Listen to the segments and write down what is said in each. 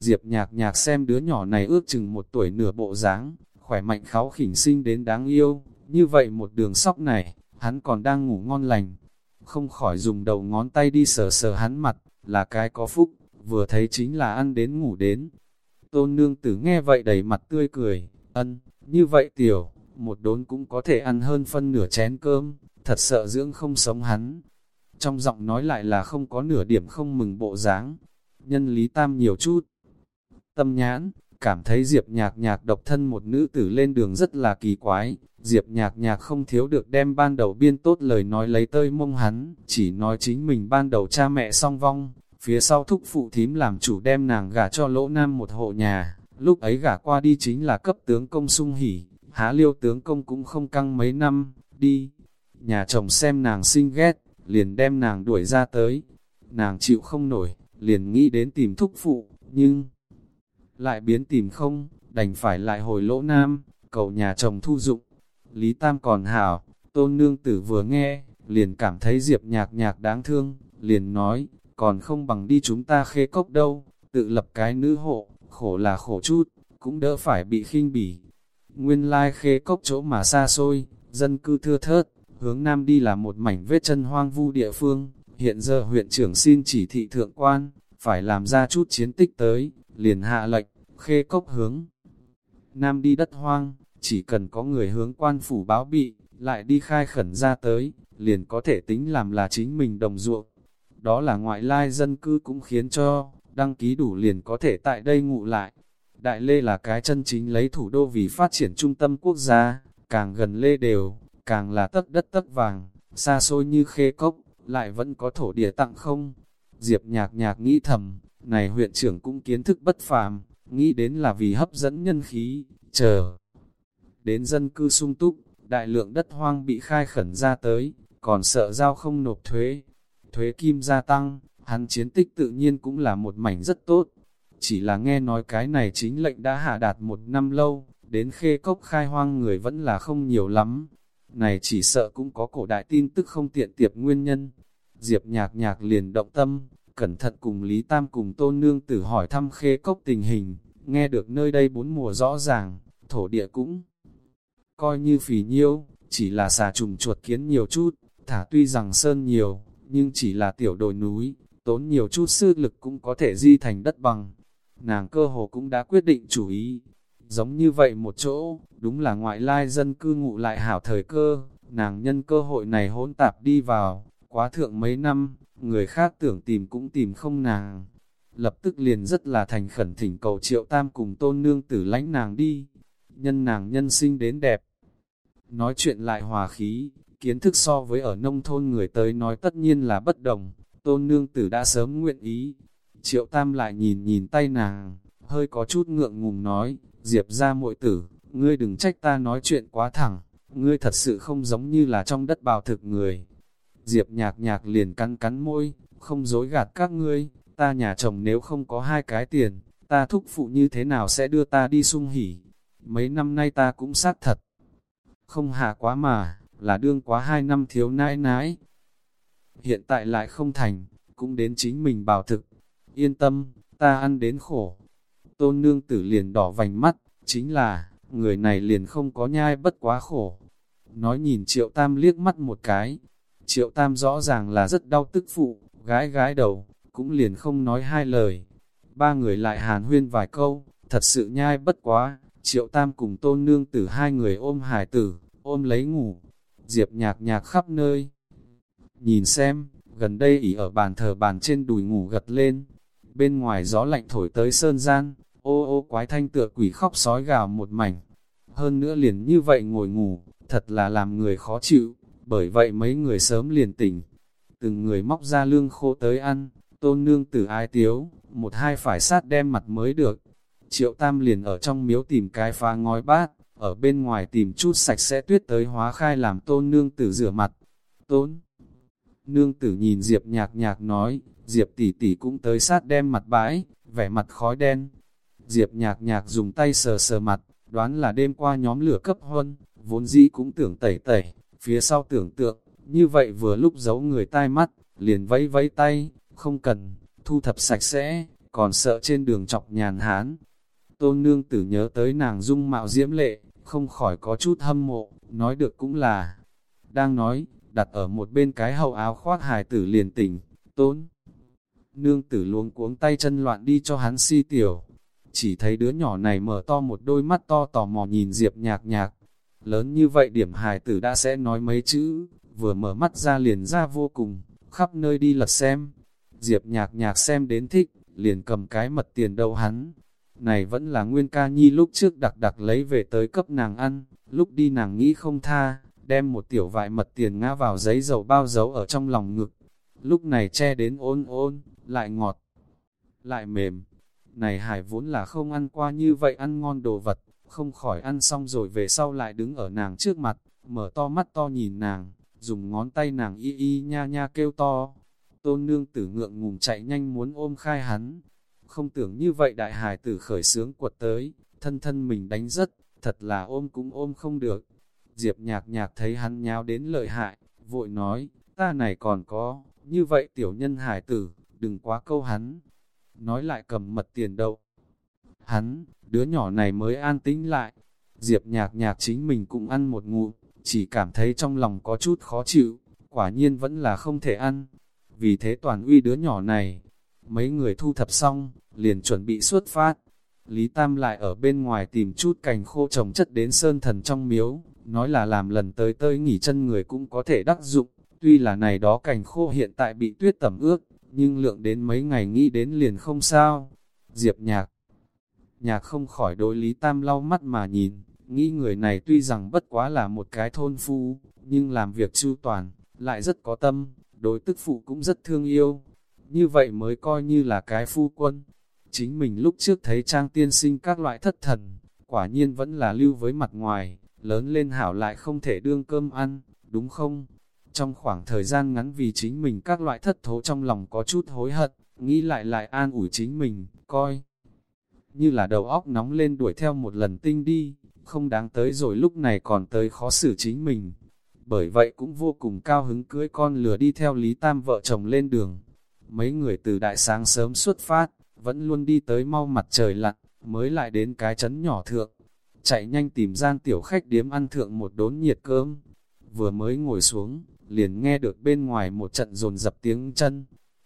Diệp nhạc nhạc xem đứa nhỏ này ước chừng một tuổi nửa bộ dáng, khỏe mạnh kháo khỉnh sinh đến đáng yêu, như vậy một đường sóc này, hắn còn đang ngủ ngon lành, không khỏi dùng đầu ngón tay đi sờ sờ hắn mặt, là cái có phúc, vừa thấy chính là ăn đến ngủ đến. Tôn nương tử nghe vậy đầy mặt tươi cười, ân, như vậy tiểu, một đốn cũng có thể ăn hơn phân nửa chén cơm, thật sợ dưỡng không sống hắn. Trong giọng nói lại là không có nửa điểm không mừng bộ dáng. Nhân lý tam nhiều chút. Tâm nhãn, cảm thấy Diệp nhạc nhạc độc thân một nữ tử lên đường rất là kỳ quái. Diệp nhạc nhạc không thiếu được đem ban đầu biên tốt lời nói lấy tơi mông hắn, chỉ nói chính mình ban đầu cha mẹ song vong, phía sau thúc phụ thím làm chủ đem nàng gả cho lỗ nam một hộ nhà, lúc ấy gả qua đi chính là cấp tướng công sung hỉ, há liêu tướng công cũng không căng mấy năm, đi. Nhà chồng xem nàng xinh ghét, liền đem nàng đuổi ra tới. Nàng chịu không nổi, liền nghĩ đến tìm thúc phụ, nhưng lại biến tìm không, đành phải lại hồi lỗ nam, cầu nhà chồng thu dụng. Lý Tam còn hảo, tôn nương tử vừa nghe, liền cảm thấy diệp nhạc nhạc đáng thương, liền nói, còn không bằng đi chúng ta khê cốc đâu, tự lập cái nữ hộ, khổ là khổ chút, cũng đỡ phải bị khinh bỉ. Nguyên lai khê cốc chỗ mà xa xôi, dân cư thưa thớt, hướng nam đi là một mảnh vết chân hoang vu địa phương, hiện giờ huyện trưởng xin chỉ thị thượng quan, phải làm ra chút chiến tích tới, liền hạ lệnh, khê cốc hướng. Nam đi đất hoang, chỉ cần có người hướng quan phủ báo bị, lại đi khai khẩn ra tới, liền có thể tính làm là chính mình đồng ruộng. Đó là ngoại lai dân cư cũng khiến cho, đăng ký đủ liền có thể tại đây ngụ lại. Đại Lê là cái chân chính lấy thủ đô vì phát triển trung tâm quốc gia, càng gần Lê đều, càng là tất đất tất vàng, xa xôi như khê cốc, lại vẫn có thổ địa tặng không. Diệp nhạc nhạc nghĩ thầm, này huyện trưởng cũng kiến thức bất phàm, nghĩ đến là vì hấp dẫn nhân khí, chờ. Đến dân cư sung túc, đại lượng đất hoang bị khai khẩn ra tới, còn sợ giao không nộp thuế. Thuế kim gia tăng, hắn chiến tích tự nhiên cũng là một mảnh rất tốt. Chỉ là nghe nói cái này chính lệnh đã hạ đạt một năm lâu, đến khê cốc khai hoang người vẫn là không nhiều lắm. Này chỉ sợ cũng có cổ đại tin tức không tiện tiệp nguyên nhân. Diệp nhạc nhạc liền động tâm, cẩn thận cùng Lý Tam cùng Tôn Nương tử hỏi thăm khê cốc tình hình, nghe được nơi đây bốn mùa rõ ràng, thổ địa cũng coi như phì nhiêu, chỉ là xà trùng chuột kiến nhiều chút, thả tuy rằng sơn nhiều, nhưng chỉ là tiểu đồi núi, tốn nhiều chút sư lực cũng có thể di thành đất bằng. Nàng cơ hồ cũng đã quyết định chủ ý, giống như vậy một chỗ, đúng là ngoại lai dân cư ngụ lại hảo thời cơ, nàng nhân cơ hội này hỗn tạp đi vào, quá thượng mấy năm, người khác tưởng tìm cũng tìm không nàng. Lập tức liền rất là thành khẩn thỉnh cầu triệu tam cùng tôn nương tử lãnh nàng đi, nhân nàng nhân sinh đến đẹp. Nói chuyện lại hòa khí, kiến thức so với ở nông thôn người tới nói tất nhiên là bất đồng, tôn nương tử đã sớm nguyện ý. Triệu tam lại nhìn nhìn tay nàng, hơi có chút ngượng ngùng nói, diệp ra muội tử, ngươi đừng trách ta nói chuyện quá thẳng, ngươi thật sự không giống như là trong đất bào thực người. Diệp nhạc nhạc liền cắn cắn môi, không dối gạt các ngươi, ta nhà chồng nếu không có hai cái tiền, ta thúc phụ như thế nào sẽ đưa ta đi sung hỉ. Mấy năm nay ta cũng sát thật. Không hạ quá mà, là đương quá hai năm thiếu nãi nãi. Hiện tại lại không thành, cũng đến chính mình bảo thực. Yên tâm, ta ăn đến khổ. Tôn nương tử liền đỏ vành mắt, chính là, người này liền không có nhai bất quá khổ. Nói nhìn triệu tam liếc mắt một cái, triệu tam rõ ràng là rất đau tức phụ, gái gái đầu, cũng liền không nói hai lời. Ba người lại hàn huyên vài câu, thật sự nhai bất quá, triệu tam cùng tôn nương tử hai người ôm hải tử, ôm lấy ngủ, diệp nhạc nhạc khắp nơi. Nhìn xem, gần đây ỉ ở bàn thờ bàn trên đùi ngủ gật lên, bên ngoài gió lạnh thổi tới sơn gian, ô ô quái thanh tựa quỷ khóc sói gào một mảnh. Hơn nữa liền như vậy ngồi ngủ, thật là làm người khó chịu, bởi vậy mấy người sớm liền tỉnh. Từng người móc ra lương khô tới ăn, tôn nương tử ai tiếu, một hai phải sát đem mặt mới được. Triệu tam liền ở trong miếu tìm cái phá ngói bát, ở bên ngoài tìm chút sạch sẽ tuyết tới hóa khai làm tôn nương tử rửa mặt. Tôn nương tử nhìn Diệp nhạc nhạc nói, Diệp tỷ tỷ cũng tới sát đem mặt bãi, vẻ mặt khói đen. Diệp nhạc nhạc dùng tay sờ sờ mặt, đoán là đêm qua nhóm lửa cấp huân, vốn dĩ cũng tưởng tẩy tẩy, phía sau tưởng tượng, như vậy vừa lúc giấu người tai mắt, liền vẫy vẫy tay, không cần, thu thập sạch sẽ, còn sợ trên đường chọc nhàn hán. Tôn nương tử nhớ tới nàng dung mạo diễm lệ, không khỏi có chút hâm mộ, nói được cũng là. Đang nói, đặt ở một bên cái hậu áo khoác hài tử liền tỉnh, tôn. Nương tử luống cuống tay chân loạn đi cho hắn si tiểu. Chỉ thấy đứa nhỏ này mở to một đôi mắt to tò mò nhìn Diệp nhạc nhạc. Lớn như vậy điểm hài tử đã sẽ nói mấy chữ, vừa mở mắt ra liền ra vô cùng, khắp nơi đi lật xem. Diệp nhạc nhạc xem đến thích, liền cầm cái mật tiền đầu hắn. Này vẫn là nguyên ca nhi lúc trước đặc đặc lấy về tới cấp nàng ăn, lúc đi nàng nghĩ không tha, đem một tiểu vại mật tiền ngã vào giấy dầu bao dấu ở trong lòng ngực. Lúc này che đến ôn ôn, lại ngọt, lại mềm. Này hải vốn là không ăn qua như vậy ăn ngon đồ vật, không khỏi ăn xong rồi về sau lại đứng ở nàng trước mặt, mở to mắt to nhìn nàng, dùng ngón tay nàng y y nha nha kêu to. Tôn nương tử ngượng ngùng chạy nhanh muốn ôm khai hắn. Không tưởng như vậy đại hải tử khởi sướng quật tới, thân thân mình đánh rất, thật là ôm cũng ôm không được. Diệp nhạc nhạc thấy hắn nháo đến lợi hại, vội nói, ta này còn có, như vậy tiểu nhân hải tử, đừng quá câu hắn. Nói lại cầm mật tiền đậu Hắn, đứa nhỏ này mới an tĩnh lại. Diệp nhạc nhạc chính mình cũng ăn một ngụm, chỉ cảm thấy trong lòng có chút khó chịu, quả nhiên vẫn là không thể ăn. Vì thế toàn uy đứa nhỏ này, mấy người thu thập xong, liền chuẩn bị xuất phát. Lý Tam lại ở bên ngoài tìm chút cành khô trồng chất đến sơn thần trong miếu, nói là làm lần tới tới nghỉ chân người cũng có thể đắc dụng. Tuy là này đó cành khô hiện tại bị tuyết tẩm ướt, nhưng lượng đến mấy ngày nghĩ đến liền không sao. Diệp nhạc Nhạc không khỏi đối Lý Tam lau mắt mà nhìn, nghĩ người này tuy rằng bất quá là một cái thôn phu, nhưng làm việc chu toàn, lại rất có tâm, đối tức phụ cũng rất thương yêu. Như vậy mới coi như là cái phu quân. Chính mình lúc trước thấy trang tiên sinh các loại thất thần, quả nhiên vẫn là lưu với mặt ngoài, lớn lên hảo lại không thể đương cơm ăn, đúng không? Trong khoảng thời gian ngắn vì chính mình các loại thất thố trong lòng có chút hối hận, nghĩ lại lại an ủi chính mình, coi. Như là đầu óc nóng lên đuổi theo một lần tinh đi, không đáng tới rồi lúc này còn tới khó xử chính mình. Bởi vậy cũng vô cùng cao hứng cưới con lừa đi theo Lý Tam vợ chồng lên đường. Mấy người từ đại sáng sớm xuất phát, vẫn luôn đi tới mau mặt trời lặn, mới lại đến cái trấn nhỏ thượng. Chạy nhanh tìm gian tiểu khách điếm ăn thượng một đốn nhiệt cơm. Vừa mới ngồi xuống, liền nghe được bên ngoài một trận rồn dập tiếng chân.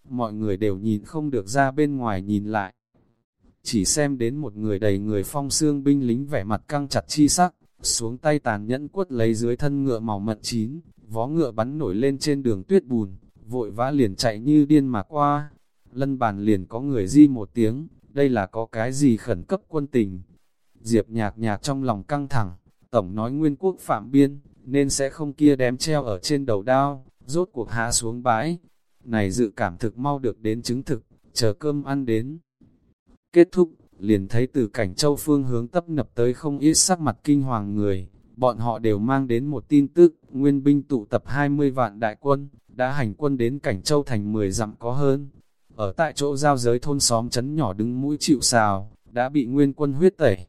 Mọi người đều nhìn không được ra bên ngoài nhìn lại. Chỉ xem đến một người đầy người phong xương binh lính vẻ mặt căng chặt chi sắc, xuống tay tàn nhẫn quất lấy dưới thân ngựa màu mận chín, vó ngựa bắn nổi lên trên đường tuyết bùn, vội vã liền chạy như điên mà qua. Lân bàn liền có người di một tiếng, đây là có cái gì khẩn cấp quân tình. Diệp nhạc nhạc trong lòng căng thẳng, tổng nói nguyên quốc phạm biên, nên sẽ không kia đem treo ở trên đầu đao, rốt cuộc hạ xuống bãi. Này dự cảm thực mau được đến chứng thực, chờ cơm ăn đến. Kết thúc, liền thấy từ cảnh châu phương hướng tấp nập tới không ít sắc mặt kinh hoàng người. Bọn họ đều mang đến một tin tức, nguyên binh tụ tập 20 vạn đại quân, đã hành quân đến cảnh châu thành 10 dặm có hơn. Ở tại chỗ giao giới thôn xóm chấn nhỏ đứng mũi chịu xào, đã bị nguyên quân huyết tẩy.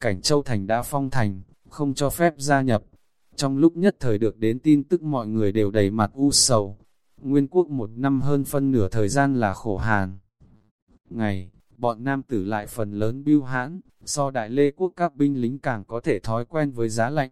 Cảnh châu thành đã phong thành, không cho phép gia nhập. Trong lúc nhất thời được đến tin tức mọi người đều đầy mặt u sầu. Nguyên quốc một năm hơn phân nửa thời gian là khổ hàn. Ngày, bọn nam tử lại phần lớn biêu hãn, so đại lê quốc các binh lính càng có thể thói quen với giá lạnh.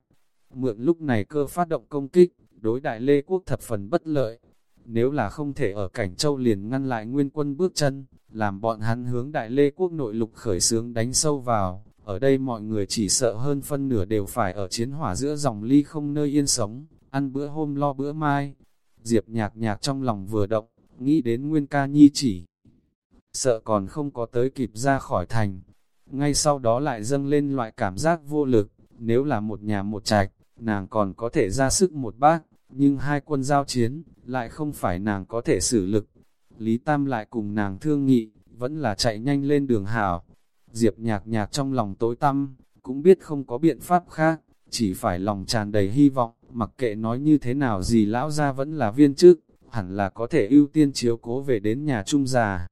Mượn lúc này cơ phát động công kích, đối đại lê quốc thập phần bất lợi. Nếu là không thể ở cảnh châu liền ngăn lại nguyên quân bước chân, làm bọn hắn hướng đại lê quốc nội lục khởi sướng đánh sâu vào, ở đây mọi người chỉ sợ hơn phân nửa đều phải ở chiến hỏa giữa dòng ly không nơi yên sống, ăn bữa hôm lo bữa mai. Diệp nhạc nhạc trong lòng vừa động, nghĩ đến nguyên ca nhi chỉ sợ còn không có tới kịp ra khỏi thành. Ngay sau đó lại dâng lên loại cảm giác vô lực, nếu là một nhà một trạch, nàng còn có thể ra sức một bác, nhưng hai quân giao chiến, lại không phải nàng có thể xử lực. Lý Tam lại cùng nàng thương nghị, vẫn là chạy nhanh lên đường hảo. Diệp nhạc nhạc trong lòng tối tăm, cũng biết không có biện pháp khác, chỉ phải lòng tràn đầy hy vọng, mặc kệ nói như thế nào gì lão ra vẫn là viên chức, hẳn là có thể ưu tiên chiếu cố về đến nhà trung già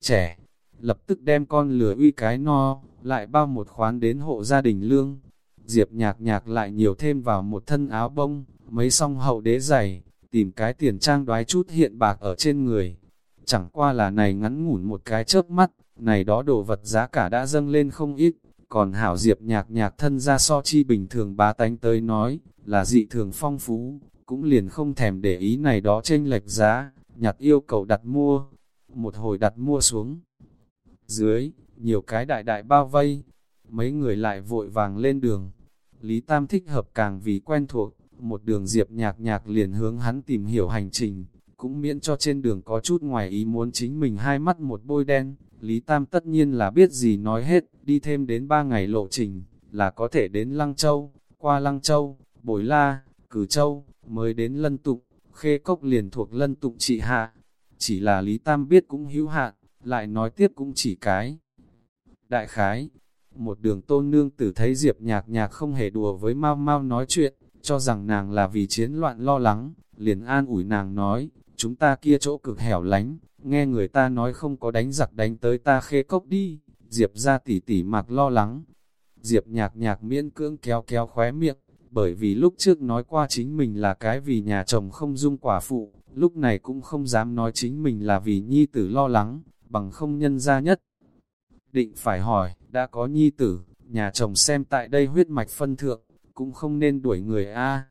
trẻ, lập tức đem con lừa uy cái no, lại bao một khoán đến hộ gia đình lương. Diệp nhạc nhạc lại nhiều thêm vào một thân áo bông, mấy song hậu đế giày, tìm cái tiền trang đoái chút hiện bạc ở trên người. chẳng qua là này ngắn ngủn một cái chớp mắt, này đó đồ vật giá cả đã dâng lên không ít, còn hảo diệp nhạc nhạc thân ra so chi bình thường bá tánh tới nói, là dị thường phong phú, cũng liền không thèm để ý này đó chênh lệch giá, nhặt yêu cầu đặt mua, một hồi đặt mua xuống. Dưới, nhiều cái đại đại bao vây, mấy người lại vội vàng lên đường. Lý Tam thích hợp càng vì quen thuộc, một đường diệp nhạc nhạc liền hướng hắn tìm hiểu hành trình, cũng miễn cho trên đường có chút ngoài ý muốn chính mình hai mắt một bôi đen. Lý Tam tất nhiên là biết gì nói hết, đi thêm đến ba ngày lộ trình, là có thể đến Lăng Châu, qua Lăng Châu, Bồi La, Cử Châu, mới đến Lân Tụng, khê cốc liền thuộc Lân Tụng trị hạ. Chỉ là Lý Tam biết cũng hữu hạn, lại nói tiếp cũng chỉ cái. Đại khái, một đường tôn nương tử thấy Diệp nhạc nhạc không hề đùa với mau mau nói chuyện, cho rằng nàng là vì chiến loạn lo lắng, liền an ủi nàng nói, chúng ta kia chỗ cực hẻo lánh, nghe người ta nói không có đánh giặc đánh tới ta khê cốc đi, Diệp ra tỉ tỉ mặc lo lắng. Diệp nhạc nhạc miễn cưỡng kéo kéo khóe miệng, bởi vì lúc trước nói qua chính mình là cái vì nhà chồng không dung quả phụ, lúc này cũng không dám nói chính mình là vì nhi tử lo lắng, bằng không nhân ra nhất. Định phải hỏi, đã có nhi tử, nhà chồng xem tại đây huyết mạch phân thượng, cũng không nên đuổi người A.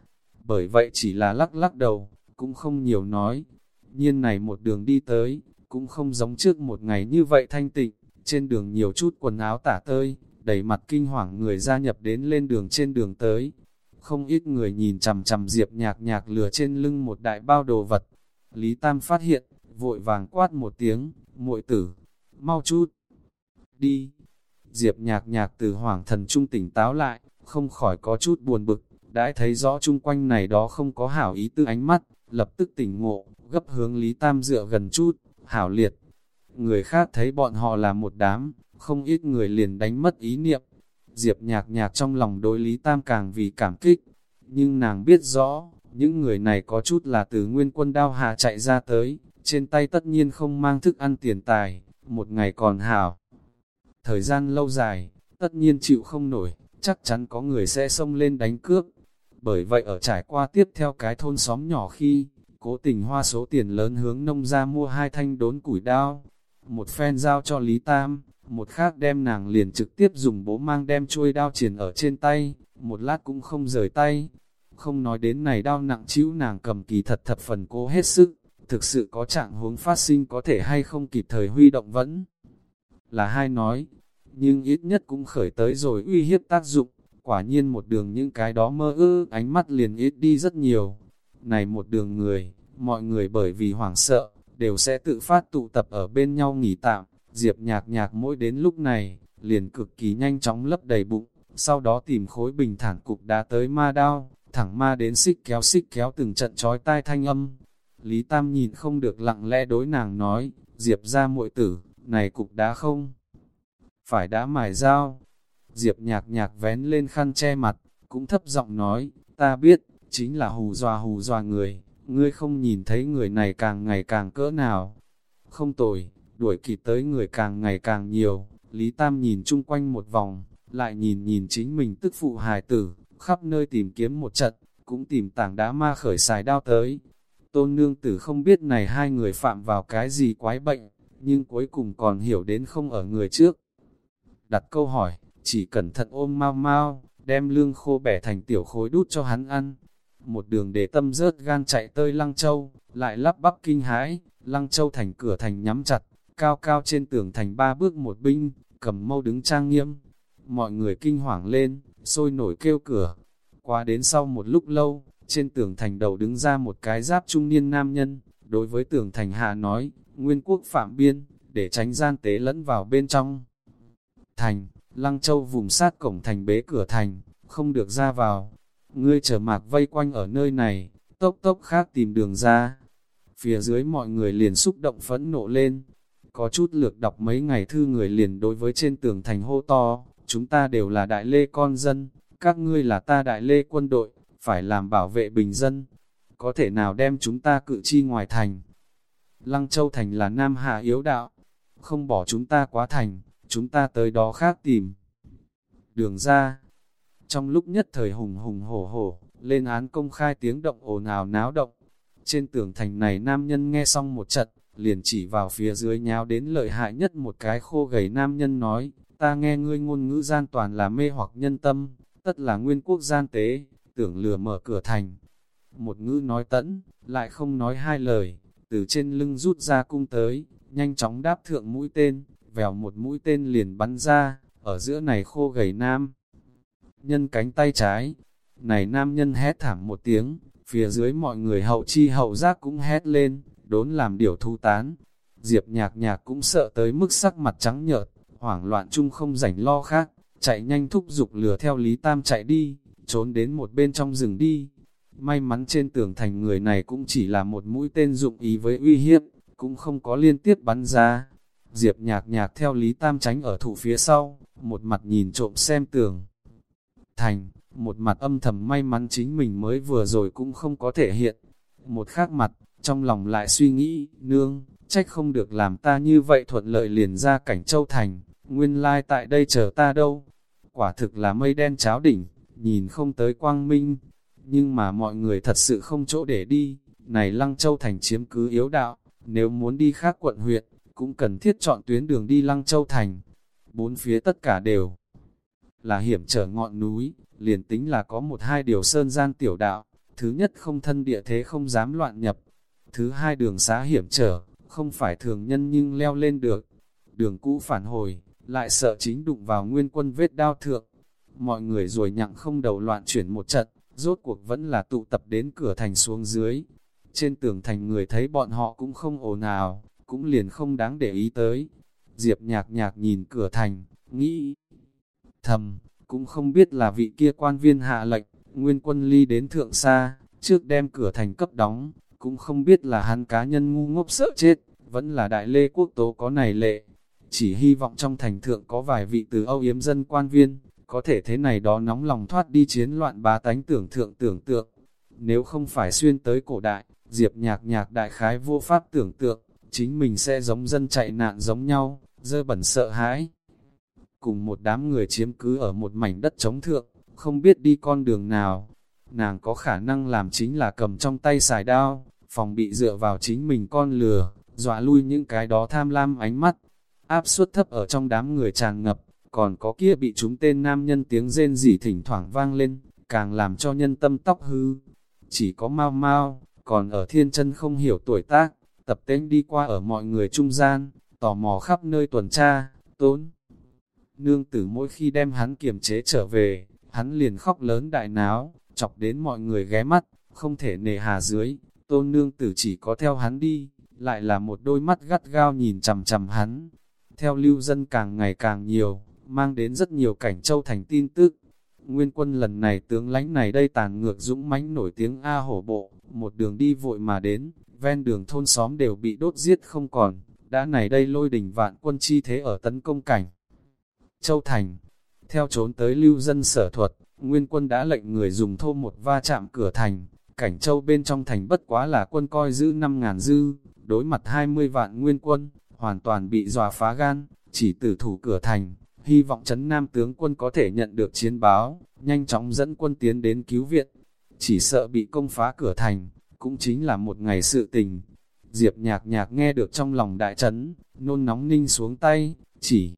Bởi vậy chỉ là lắc lắc đầu, cũng không nhiều nói. Nhiên này một đường đi tới, cũng không giống trước một ngày như vậy thanh tịnh, trên đường nhiều chút quần áo tả tơi, đầy mặt kinh hoàng người gia nhập đến lên đường trên đường tới. Không ít người nhìn chằm chằm diệp nhạc nhạc lừa trên lưng một đại bao đồ vật. Lý Tam phát hiện, vội vàng quát một tiếng, muội tử, mau chút, đi. Diệp nhạc nhạc từ hoàng thần trung tỉnh táo lại, không khỏi có chút buồn bực, đã thấy rõ chung quanh này đó không có hảo ý tư ánh mắt, lập tức tỉnh ngộ, gấp hướng Lý Tam dựa gần chút, hảo liệt. Người khác thấy bọn họ là một đám, không ít người liền đánh mất ý niệm. Diệp nhạc nhạc trong lòng đối Lý Tam càng vì cảm kích, nhưng nàng biết rõ, những người này có chút là từ nguyên quân đao hạ chạy ra tới, trên tay tất nhiên không mang thức ăn tiền tài, một ngày còn hảo. Thời gian lâu dài, tất nhiên chịu không nổi, chắc chắn có người sẽ xông lên đánh cướp. Bởi vậy ở trải qua tiếp theo cái thôn xóm nhỏ khi, cố tình hoa số tiền lớn hướng nông ra mua hai thanh đốn củi đao. Một phen giao cho Lý Tam, một khác đem nàng liền trực tiếp dùng bố mang đem chuôi đao triển ở trên tay, một lát cũng không rời tay. Không nói đến này đao nặng chịu nàng cầm kỳ thật thập phần cố hết sức, thực sự có trạng huống phát sinh có thể hay không kịp thời huy động vẫn. Là hai nói, nhưng ít nhất cũng khởi tới rồi uy hiếp tác dụng, quả nhiên một đường những cái đó mơ ư ánh mắt liền ít đi rất nhiều. Này một đường người, mọi người bởi vì hoảng sợ, đều sẽ tự phát tụ tập ở bên nhau nghỉ tạm, diệp nhạc nhạc mỗi đến lúc này, liền cực kỳ nhanh chóng lấp đầy bụng, sau đó tìm khối bình thản cục đá tới ma đao, thẳng ma đến xích kéo xích kéo từng trận trói tai thanh âm. Lý Tam nhìn không được lặng lẽ đối nàng nói, diệp ra muội tử, này cục đá không? phải đã mài dao. Diệp nhạc nhạc vén lên khăn che mặt, cũng thấp giọng nói, ta biết, chính là hù dọa hù dọa người, ngươi không nhìn thấy người này càng ngày càng cỡ nào. Không tồi, đuổi kịp tới người càng ngày càng nhiều, Lý Tam nhìn chung quanh một vòng, lại nhìn nhìn chính mình tức phụ hài tử, khắp nơi tìm kiếm một trận, cũng tìm tảng đá ma khởi xài đao tới. Tôn nương tử không biết này hai người phạm vào cái gì quái bệnh, nhưng cuối cùng còn hiểu đến không ở người trước đặt câu hỏi, chỉ cẩn thận ôm mau mau, đem lương khô bẻ thành tiểu khối đút cho hắn ăn. Một đường để tâm rớt gan chạy tới Lăng Châu, lại lắp bắp kinh hãi, Lăng Châu thành cửa thành nhắm chặt, cao cao trên tường thành ba bước một binh, cầm mâu đứng trang nghiêm. Mọi người kinh hoàng lên, sôi nổi kêu cửa. Qua đến sau một lúc lâu, trên tường thành đầu đứng ra một cái giáp trung niên nam nhân, đối với tường thành hạ nói, nguyên quốc phạm biên, để tránh gian tế lẫn vào bên trong thành, Lăng Châu vùng sát cổng thành bế cửa thành, không được ra vào. Ngươi chờ mạc vây quanh ở nơi này, tốc tốc khác tìm đường ra. Phía dưới mọi người liền xúc động phẫn nộ lên. Có chút lược đọc mấy ngày thư người liền đối với trên tường thành hô to, chúng ta đều là đại lê con dân, các ngươi là ta đại lê quân đội, phải làm bảo vệ bình dân. Có thể nào đem chúng ta cự chi ngoài thành? Lăng Châu Thành là Nam Hạ yếu đạo, không bỏ chúng ta quá thành, chúng ta tới đó khác tìm. Đường ra, trong lúc nhất thời hùng hùng hổ hổ, lên án công khai tiếng động ồn ào náo động. Trên tường thành này nam nhân nghe xong một trận, liền chỉ vào phía dưới nháo đến lợi hại nhất một cái khô gầy nam nhân nói, ta nghe ngươi ngôn ngữ gian toàn là mê hoặc nhân tâm, tất là nguyên quốc gian tế, tưởng lừa mở cửa thành. Một ngữ nói tẫn, lại không nói hai lời, từ trên lưng rút ra cung tới, nhanh chóng đáp thượng mũi tên, vèo một mũi tên liền bắn ra, ở giữa này khô gầy nam. Nhân cánh tay trái, này nam nhân hét thảm một tiếng, phía dưới mọi người hậu chi hậu giác cũng hét lên, đốn làm điều thu tán. Diệp nhạc nhạc cũng sợ tới mức sắc mặt trắng nhợt, hoảng loạn chung không rảnh lo khác, chạy nhanh thúc giục lừa theo Lý Tam chạy đi, trốn đến một bên trong rừng đi. May mắn trên tường thành người này cũng chỉ là một mũi tên dụng ý với uy hiếp, cũng không có liên tiếp bắn ra. Diệp nhạc nhạc theo Lý Tam tránh ở thủ phía sau, một mặt nhìn trộm xem tường. Thành, một mặt âm thầm may mắn chính mình mới vừa rồi cũng không có thể hiện. Một khác mặt, trong lòng lại suy nghĩ, nương, trách không được làm ta như vậy thuận lợi liền ra cảnh châu thành, nguyên lai tại đây chờ ta đâu. Quả thực là mây đen cháo đỉnh, nhìn không tới quang minh, nhưng mà mọi người thật sự không chỗ để đi, này Lăng Châu Thành chiếm cứ yếu đạo, nếu muốn đi khác quận huyện, cũng cần thiết chọn tuyến đường đi Lăng Châu Thành. Bốn phía tất cả đều là hiểm trở ngọn núi, liền tính là có một hai điều sơn gian tiểu đạo, thứ nhất không thân địa thế không dám loạn nhập, thứ hai đường xá hiểm trở, không phải thường nhân nhưng leo lên được, đường cũ phản hồi, lại sợ chính đụng vào nguyên quân vết đao thượng, mọi người rồi nhặng không đầu loạn chuyển một trận, rốt cuộc vẫn là tụ tập đến cửa thành xuống dưới. Trên tường thành người thấy bọn họ cũng không ồn ào, cũng liền không đáng để ý tới. Diệp nhạc nhạc nhìn cửa thành, nghĩ thầm, cũng không biết là vị kia quan viên hạ lệnh, nguyên quân ly đến thượng xa, trước đem cửa thành cấp đóng, cũng không biết là hắn cá nhân ngu ngốc sợ chết, vẫn là đại lê quốc tố có này lệ. Chỉ hy vọng trong thành thượng có vài vị từ Âu Yếm dân quan viên, có thể thế này đó nóng lòng thoát đi chiến loạn bá tánh tưởng thượng tưởng tượng. Nếu không phải xuyên tới cổ đại, diệp nhạc nhạc đại khái vô pháp tưởng tượng, chính mình sẽ giống dân chạy nạn giống nhau, dơ bẩn sợ hãi. Cùng một đám người chiếm cứ ở một mảnh đất trống thượng, không biết đi con đường nào. Nàng có khả năng làm chính là cầm trong tay xài đao, phòng bị dựa vào chính mình con lừa, dọa lui những cái đó tham lam ánh mắt. Áp suất thấp ở trong đám người tràn ngập, còn có kia bị chúng tên nam nhân tiếng rên rỉ thỉnh thoảng vang lên, càng làm cho nhân tâm tóc hư. Chỉ có mau mau, còn ở thiên chân không hiểu tuổi tác, tập tên đi qua ở mọi người trung gian, tò mò khắp nơi tuần tra, tốn. Nương tử mỗi khi đem hắn kiềm chế trở về, hắn liền khóc lớn đại náo, chọc đến mọi người ghé mắt, không thể nề hà dưới, tôn nương tử chỉ có theo hắn đi, lại là một đôi mắt gắt gao nhìn chằm chằm hắn. Theo lưu dân càng ngày càng nhiều, mang đến rất nhiều cảnh châu thành tin tức. Nguyên quân lần này tướng lãnh này đây tàn ngược dũng mãnh nổi tiếng A hổ bộ, một đường đi vội mà đến, ven đường thôn xóm đều bị đốt giết không còn, đã này đây lôi đỉnh vạn quân chi thế ở tấn công cảnh. Châu Thành, theo trốn tới lưu dân sở thuật, Nguyên quân đã lệnh người dùng thô một va chạm cửa thành, cảnh châu bên trong thành bất quá là quân coi giữ 5.000 dư, đối mặt 20 vạn nguyên quân, hoàn toàn bị dòa phá gan, chỉ tử thủ cửa thành, hy vọng chấn Nam tướng quân có thể nhận được chiến báo, nhanh chóng dẫn quân tiến đến cứu viện. Chỉ sợ bị công phá cửa thành, cũng chính là một ngày sự tình. Diệp nhạc nhạc nghe được trong lòng đại trấn nôn nóng ninh xuống tay, chỉ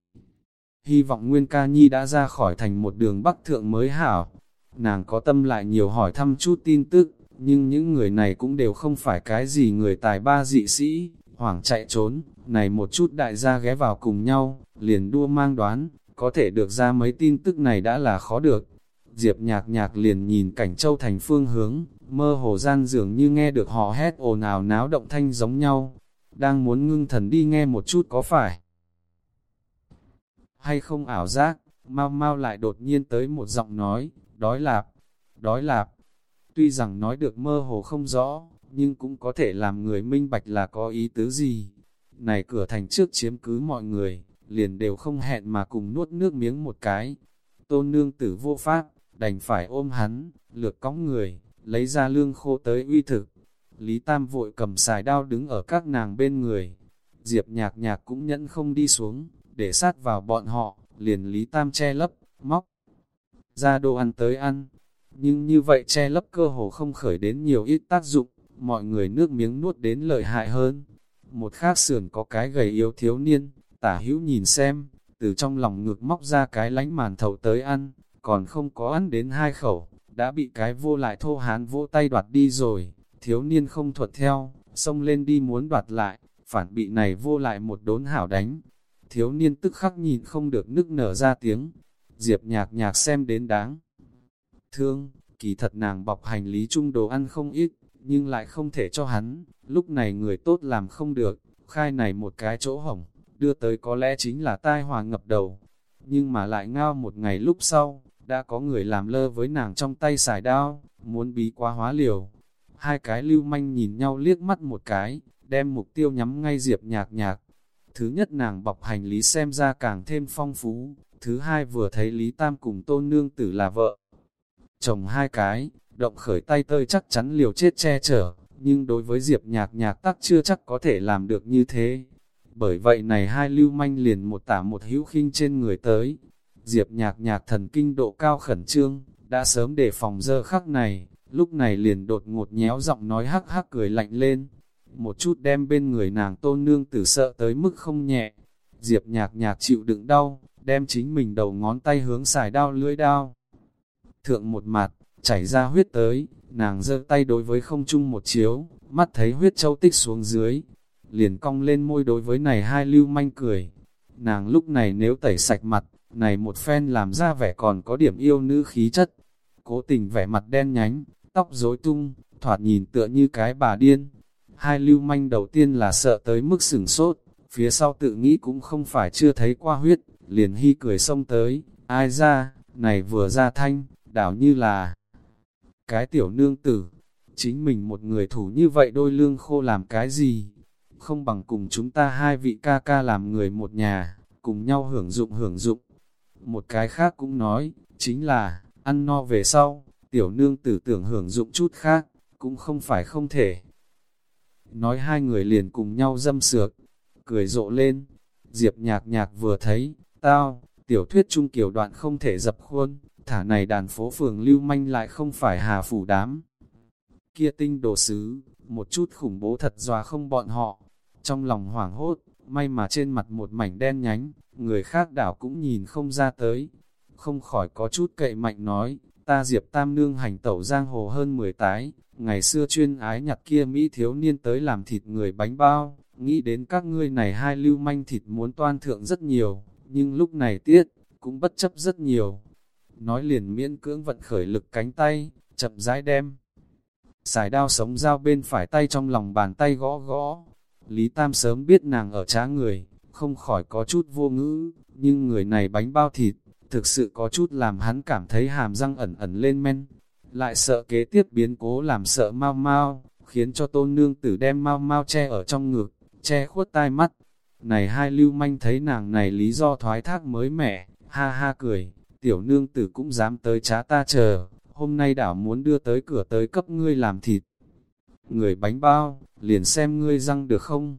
hy vọng Nguyên Ca Nhi đã ra khỏi thành một đường bắc thượng mới hảo. Nàng có tâm lại nhiều hỏi thăm chút tin tức, nhưng những người này cũng đều không phải cái gì người tài ba dị sĩ, hoảng chạy trốn, này một chút đại gia ghé vào cùng nhau, liền đua mang đoán, có thể được ra mấy tin tức này đã là khó được. Diệp nhạc nhạc liền nhìn cảnh châu thành phương hướng, mơ hồ gian dường như nghe được họ hét ồn ào náo động thanh giống nhau, đang muốn ngưng thần đi nghe một chút có phải hay không ảo giác, mau mau lại đột nhiên tới một giọng nói, đói lạp, đói lạp. Tuy rằng nói được mơ hồ không rõ, nhưng cũng có thể làm người minh bạch là có ý tứ gì. Này cửa thành trước chiếm cứ mọi người, liền đều không hẹn mà cùng nuốt nước miếng một cái. Tôn nương tử vô pháp, đành phải ôm hắn, lược cõng người, lấy ra lương khô tới uy thực. Lý Tam vội cầm xài đao đứng ở các nàng bên người. Diệp nhạc nhạc cũng nhẫn không đi xuống, để sát vào bọn họ, liền Lý Tam che lấp, móc ra đồ ăn tới ăn. Nhưng như vậy che lấp cơ hồ không khởi đến nhiều ít tác dụng, mọi người nước miếng nuốt đến lợi hại hơn. một khác sườn có cái gầy yếu thiếu niên, tả hữu nhìn xem, từ trong lòng ngược móc ra cái lánh màn thầu tới ăn, còn không có ăn đến hai khẩu, đã bị cái vô lại thô hán vỗ tay đoạt đi rồi, thiếu niên không thuận theo, xông lên đi muốn đoạt lại, phản bị này vô lại một đốn hảo đánh. Thiếu niên tức khắc nhìn không được nức nở ra tiếng, diệp nhạc nhạc xem đến đáng. Thương, kỳ thật nàng bọc hành lý chung đồ ăn không ít, nhưng lại không thể cho hắn, lúc này người tốt làm không được, khai này một cái chỗ hỏng, đưa tới có lẽ chính là tai hòa ngập đầu. Nhưng mà lại ngao một ngày lúc sau, đã có người làm lơ với nàng trong tay xài đao, muốn bí quá hóa liều. Hai cái lưu manh nhìn nhau liếc mắt một cái, đem mục tiêu nhắm ngay diệp nhạc nhạc. Thứ nhất nàng bọc hành lý xem ra càng thêm phong phú, thứ hai vừa thấy Lý Tam cùng tôn nương tử là vợ. Chồng hai cái, động khởi tay tơi chắc chắn liều chết che chở, nhưng đối với diệp nhạc nhạc tắc chưa chắc có thể làm được như thế. Bởi vậy này hai lưu manh liền một tả một hữu khinh trên người tới. Diệp nhạc nhạc thần kinh độ cao khẩn trương, đã sớm để phòng dơ khắc này, lúc này liền đột ngột nhéo giọng nói hắc hắc cười lạnh lên. Một chút đem bên người nàng tôn nương tử sợ tới mức không nhẹ. Diệp nhạc nhạc chịu đựng đau, đem chính mình đầu ngón tay hướng xài đao lưỡi đao. Thượng một mặt, chảy ra huyết tới, nàng giơ tay đối với không chung một chiếu, mắt thấy huyết châu tích xuống dưới, liền cong lên môi đối với này hai lưu manh cười. Nàng lúc này nếu tẩy sạch mặt, này một phen làm ra vẻ còn có điểm yêu nữ khí chất. Cố tình vẻ mặt đen nhánh, tóc rối tung, thoạt nhìn tựa như cái bà điên. Hai lưu manh đầu tiên là sợ tới mức sửng sốt, phía sau tự nghĩ cũng không phải chưa thấy qua huyết, liền hy cười xông tới, ai ra, này vừa ra thanh, đảo như là cái tiểu nương tử, chính mình một người thủ như vậy đôi lương khô làm cái gì, không bằng cùng chúng ta hai vị ca ca làm người một nhà, cùng nhau hưởng dụng hưởng dụng. Một cái khác cũng nói, chính là, ăn no về sau, tiểu nương tử tưởng hưởng dụng chút khác, cũng không phải không thể. Nói hai người liền cùng nhau dâm sược, cười rộ lên, diệp nhạc nhạc vừa thấy, tao, tiểu thuyết trung kiểu đoạn không thể dập khuôn, thả này đàn phố phường lưu manh lại không phải hà phủ đám. Kia tinh đồ sứ, một chút khủng bố thật dòa không bọn họ, trong lòng hoảng hốt, may mà trên mặt một mảnh đen nhánh, người khác đảo cũng nhìn không ra tới. Không khỏi có chút cậy mạnh nói, ta diệp tam nương hành tẩu giang hồ hơn 10 tái, ngày xưa chuyên ái nhặt kia Mỹ thiếu niên tới làm thịt người bánh bao, nghĩ đến các ngươi này hai lưu manh thịt muốn toan thượng rất nhiều, nhưng lúc này tiết, cũng bất chấp rất nhiều. Nói liền miễn cưỡng vận khởi lực cánh tay, chậm rãi đem. Xài đao sống dao bên phải tay trong lòng bàn tay gõ gõ, Lý Tam sớm biết nàng ở trá người, không khỏi có chút vô ngữ, nhưng người này bánh bao thịt, thực sự có chút làm hắn cảm thấy hàm răng ẩn ẩn lên men. Lại sợ kế tiếp biến cố làm sợ mau mau, khiến cho tôn nương tử đem mau mau che ở trong ngực, che khuất tai mắt. Này hai lưu manh thấy nàng này lý do thoái thác mới mẻ, ha ha cười, tiểu nương tử cũng dám tới trá ta chờ, hôm nay đảo muốn đưa tới cửa tới cấp ngươi làm thịt người bánh bao, liền xem ngươi răng được không?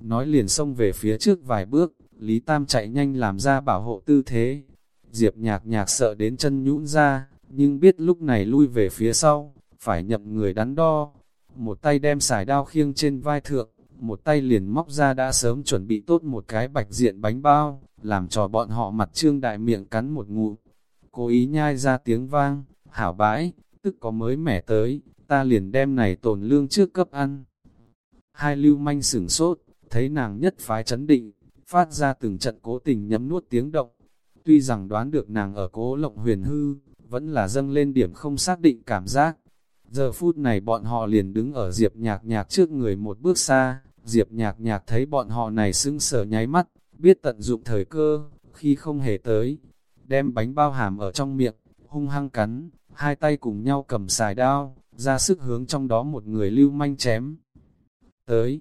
Nói liền xông về phía trước vài bước, Lý Tam chạy nhanh làm ra bảo hộ tư thế. Diệp nhạc nhạc sợ đến chân nhũn ra, nhưng biết lúc này lui về phía sau, phải nhậm người đắn đo. Một tay đem xài đao khiêng trên vai thượng, một tay liền móc ra đã sớm chuẩn bị tốt một cái bạch diện bánh bao, làm cho bọn họ mặt trương đại miệng cắn một ngụ. Cố ý nhai ra tiếng vang, hảo bãi, tức có mới mẻ tới, ta liền đem này tồn lương trước cấp ăn. Hai lưu manh sửng sốt, thấy nàng nhất phái chấn định, phát ra từng trận cố tình nhấm nuốt tiếng động. Tuy rằng đoán được nàng ở cố lộng huyền hư, vẫn là dâng lên điểm không xác định cảm giác. Giờ phút này bọn họ liền đứng ở diệp nhạc nhạc trước người một bước xa, diệp nhạc nhạc thấy bọn họ này sưng sở nháy mắt, biết tận dụng thời cơ, khi không hề tới, đem bánh bao hàm ở trong miệng, hung hăng cắn, hai tay cùng nhau cầm xài đao, ra sức hướng trong đó một người lưu manh chém. Tới,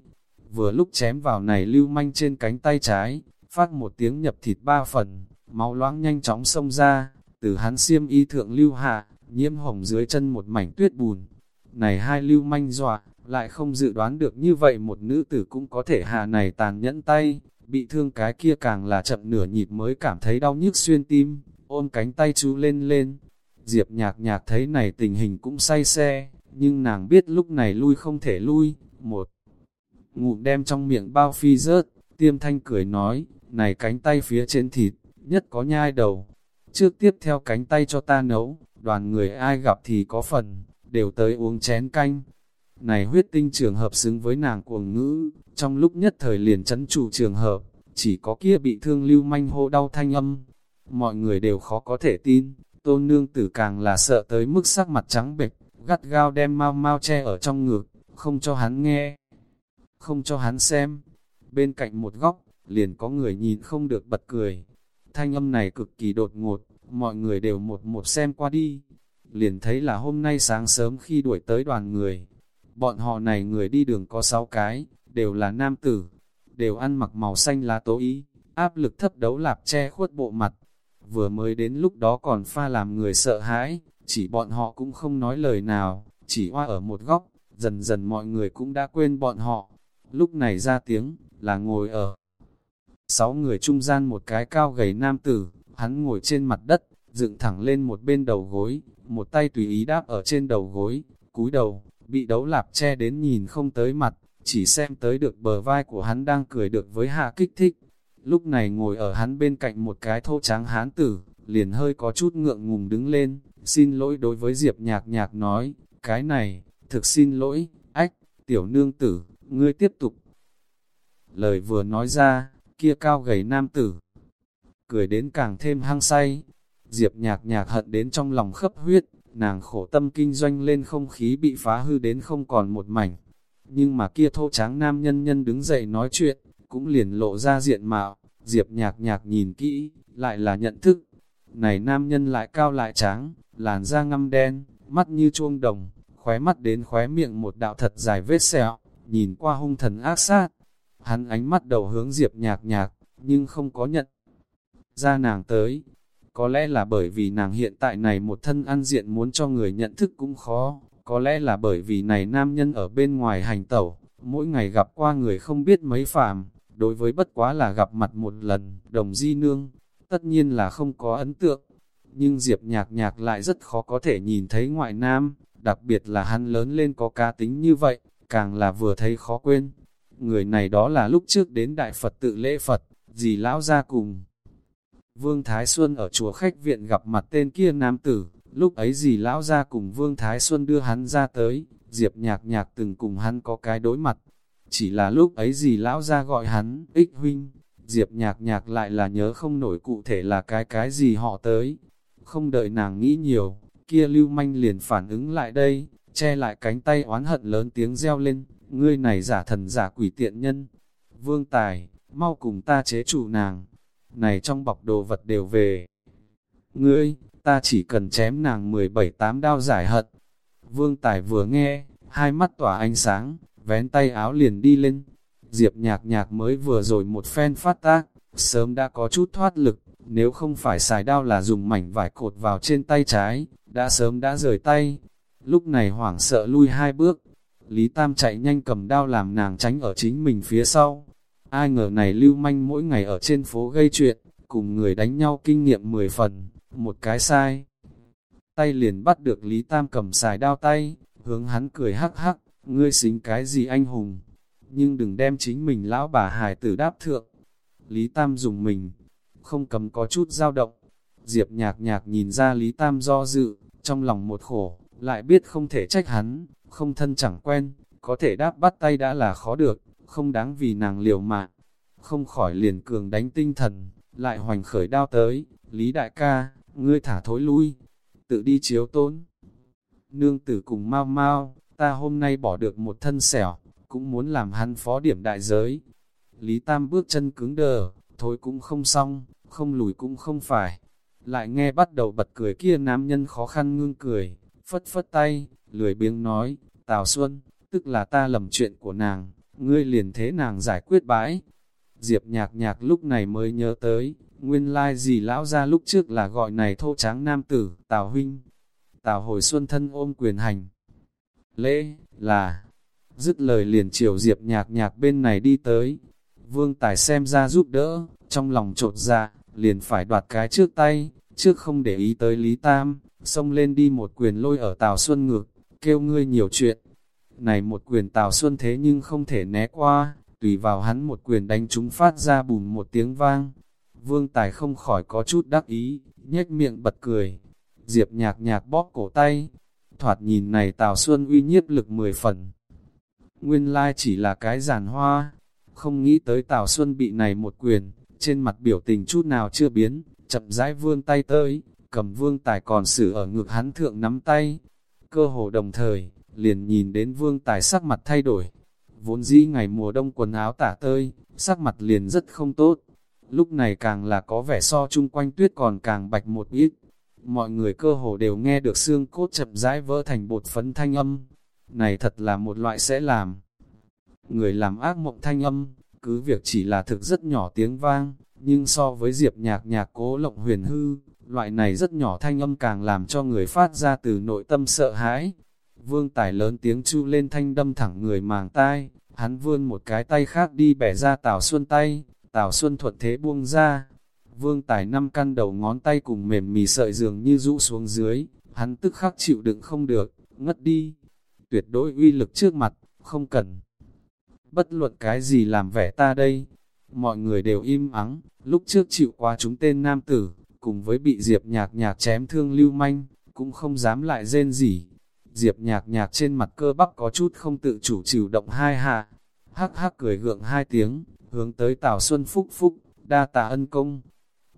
vừa lúc chém vào này lưu manh trên cánh tay trái, phát một tiếng nhập thịt ba phần, máu loãng nhanh chóng xông ra, từ hắn xiêm y thượng lưu hạ, nhiễm hồng dưới chân một mảnh tuyết bùn. Này hai lưu manh dọa, lại không dự đoán được như vậy một nữ tử cũng có thể hạ này tàn nhẫn tay, bị thương cái kia càng là chậm nửa nhịp mới cảm thấy đau nhức xuyên tim, ôm cánh tay chú lên lên, Diệp nhạc nhạc thấy này tình hình cũng say xe, nhưng nàng biết lúc này lui không thể lui, một ngụm đem trong miệng bao phi rớt, tiêm thanh cười nói, này cánh tay phía trên thịt, nhất có nhai đầu. Trước tiếp theo cánh tay cho ta nấu, đoàn người ai gặp thì có phần, đều tới uống chén canh. Này huyết tinh trường hợp xứng với nàng cuồng ngữ, trong lúc nhất thời liền chấn chủ trường hợp, chỉ có kia bị thương lưu manh hô đau thanh âm. Mọi người đều khó có thể tin, tôn nương tử càng là sợ tới mức sắc mặt trắng bệch, gắt gao đem mau mau che ở trong ngực, không cho hắn nghe, không cho hắn xem. Bên cạnh một góc, liền có người nhìn không được bật cười. Thanh âm này cực kỳ đột ngột, mọi người đều một một xem qua đi. Liền thấy là hôm nay sáng sớm khi đuổi tới đoàn người. Bọn họ này người đi đường có sáu cái, đều là nam tử, đều ăn mặc màu xanh lá tố ý, áp lực thấp đấu lạp che khuất bộ mặt. Vừa mới đến lúc đó còn pha làm người sợ hãi, chỉ bọn họ cũng không nói lời nào, chỉ hoa ở một góc, dần dần mọi người cũng đã quên bọn họ. Lúc này ra tiếng, là ngồi ở sáu người trung gian một cái cao gầy nam tử, hắn ngồi trên mặt đất, dựng thẳng lên một bên đầu gối, một tay tùy ý đáp ở trên đầu gối, cúi đầu, bị đấu lạp che đến nhìn không tới mặt, chỉ xem tới được bờ vai của hắn đang cười được với hạ kích thích. Lúc này ngồi ở hắn bên cạnh một cái thô trắng hán tử, liền hơi có chút ngượng ngùng đứng lên, xin lỗi đối với Diệp nhạc nhạc nói, cái này, thực xin lỗi, ách, tiểu nương tử, ngươi tiếp tục. Lời vừa nói ra, kia cao gầy nam tử, cười đến càng thêm hăng say. Diệp nhạc nhạc hận đến trong lòng khấp huyết, nàng khổ tâm kinh doanh lên không khí bị phá hư đến không còn một mảnh. Nhưng mà kia thô tráng nam nhân nhân đứng dậy nói chuyện, cũng liền lộ ra diện mạo, Diệp nhạc nhạc nhìn kỹ, lại là nhận thức. Này nam nhân lại cao lại tráng, làn da ngăm đen, mắt như chuông đồng, khóe mắt đến khóe miệng một đạo thật dài vết sẹo, nhìn qua hung thần ác sát. Hắn ánh mắt đầu hướng Diệp nhạc nhạc, nhưng không có nhận ra nàng tới. Có lẽ là bởi vì nàng hiện tại này một thân ăn diện muốn cho người nhận thức cũng khó, có lẽ là bởi vì này nam nhân ở bên ngoài hành tẩu, mỗi ngày gặp qua người không biết mấy phàm, đối với bất quá là gặp mặt một lần, đồng di nương, tất nhiên là không có ấn tượng. Nhưng Diệp nhạc nhạc lại rất khó có thể nhìn thấy ngoại nam, đặc biệt là hắn lớn lên có ca tính như vậy, càng là vừa thấy khó quên. Người này đó là lúc trước đến Đại Phật tự lễ Phật, dì lão ra cùng. Vương Thái Xuân ở chùa khách viện gặp mặt tên kia nam tử, lúc ấy dì lão ra cùng Vương Thái Xuân đưa hắn ra tới, Diệp nhạc nhạc từng cùng hắn có cái đối mặt. Chỉ là lúc ấy dì lão ra gọi hắn, ích huynh, Diệp nhạc nhạc lại là nhớ không nổi cụ thể là cái cái gì họ tới. Không đợi nàng nghĩ nhiều, kia lưu manh liền phản ứng lại đây, che lại cánh tay oán hận lớn tiếng reo lên, ngươi này giả thần giả quỷ tiện nhân. Vương Tài, mau cùng ta chế chủ nàng, này trong bọc đồ vật đều về. Ngươi, ta chỉ cần chém nàng 17-8 đao giải hận. Vương Tài vừa nghe, hai mắt tỏa ánh sáng, vén tay áo liền đi lên. Diệp nhạc nhạc mới vừa rồi một phen phát tác, sớm đã có chút thoát lực, nếu không phải xài đao là dùng mảnh vải cột vào trên tay trái, đã sớm đã rời tay. Lúc này hoảng sợ lui hai bước, Lý Tam chạy nhanh cầm đao làm nàng tránh ở chính mình phía sau. Ai ngờ này lưu manh mỗi ngày ở trên phố gây chuyện, cùng người đánh nhau kinh nghiệm 10 phần, một cái sai. Tay liền bắt được Lý Tam cầm xài đao tay, hướng hắn cười hắc hắc, ngươi xính cái gì anh hùng, nhưng đừng đem chính mình lão bà hài tử đáp thượng. Lý Tam dùng mình, không cầm có chút dao động. Diệp nhạc nhạc nhìn ra Lý Tam do dự, trong lòng một khổ, lại biết không thể trách hắn, không thân chẳng quen, có thể đáp bắt tay đã là khó được, không đáng vì nàng liều mạng. Không khỏi liền cường đánh tinh thần, lại hoành khởi đao tới, Lý đại ca, ngươi thả thối lui, tự đi chiếu tôn. Nương tử cùng mau mau, ta hôm nay bỏ được một thân xẻo, cũng muốn làm hắn phó điểm đại giới. Lý Tam bước chân cứng đờ, thối cũng không xong, không lùi cũng không phải. Lại nghe bắt đầu bật cười kia nam nhân khó khăn ngưng cười, phất phất tay, lười biếng nói, Tào Xuân, tức là ta lầm chuyện của nàng, ngươi liền thế nàng giải quyết bãi. Diệp nhạc nhạc lúc này mới nhớ tới, nguyên lai gì lão ra lúc trước là gọi này thô tráng nam tử, Tào Huynh. Tào hồi xuân thân ôm quyền hành. Lễ, là, dứt lời liền chiều Diệp nhạc nhạc bên này đi tới. Vương Tài xem ra giúp đỡ, trong lòng trột dạ, liền phải đoạt cái trước tay, trước không để ý tới Lý Tam, xông lên đi một quyền lôi ở Tào Xuân ngược, kêu ngươi nhiều chuyện. Này một quyền Tào Xuân thế nhưng không thể né qua, tùy vào hắn một quyền đánh chúng phát ra bùm một tiếng vang. Vương Tài không khỏi có chút đắc ý, nhếch miệng bật cười. Diệp nhạc nhạc bóp cổ tay. Thoạt nhìn này Tào Xuân uy nhiếp lực mười phần. Nguyên lai chỉ là cái giàn hoa. Không nghĩ tới Tào Xuân bị này một quyền, trên mặt biểu tình chút nào chưa biến, chậm rãi vươn tay tới, cầm vương tài còn xử ở ngực hắn thượng nắm tay. Cơ hồ đồng thời, liền nhìn đến vương tài sắc mặt thay đổi. Vốn dĩ ngày mùa đông quần áo tả tơi, sắc mặt liền rất không tốt. Lúc này càng là có vẻ so chung quanh tuyết còn càng bạch một ít. Mọi người cơ hồ đều nghe được xương cốt chậm rãi vỡ thành bột phấn thanh âm. Này thật là một loại sẽ làm. Người làm ác mộng thanh âm, cứ việc chỉ là thực rất nhỏ tiếng vang, nhưng so với diệp nhạc nhạc cố lộng huyền hư, loại này rất nhỏ thanh âm càng làm cho người phát ra từ nội tâm sợ hãi. Vương Tài lớn tiếng chu lên thanh đâm thẳng người màng tai, hắn vươn một cái tay khác đi bẻ ra Tào Xuân tay, Tào Xuân thuận thế buông ra. Vương Tài năm căn đầu ngón tay cùng mềm mì sợi dường như rũ xuống dưới, hắn tức khắc chịu đựng không được, ngất đi. Tuyệt đối uy lực trước mặt, không cần. Bất luận cái gì làm vẻ ta đây. Mọi người đều im ắng, lúc trước chịu qua chúng tên nam tử, cùng với bị Diệp nhạc nhạc chém thương lưu manh, cũng không dám lại rên gì. Diệp nhạc nhạc trên mặt cơ bắp có chút không tự chủ chịu động hai hạ, hắc hắc cười gượng hai tiếng, hướng tới Tào Xuân phúc phúc, đa tạ ân công.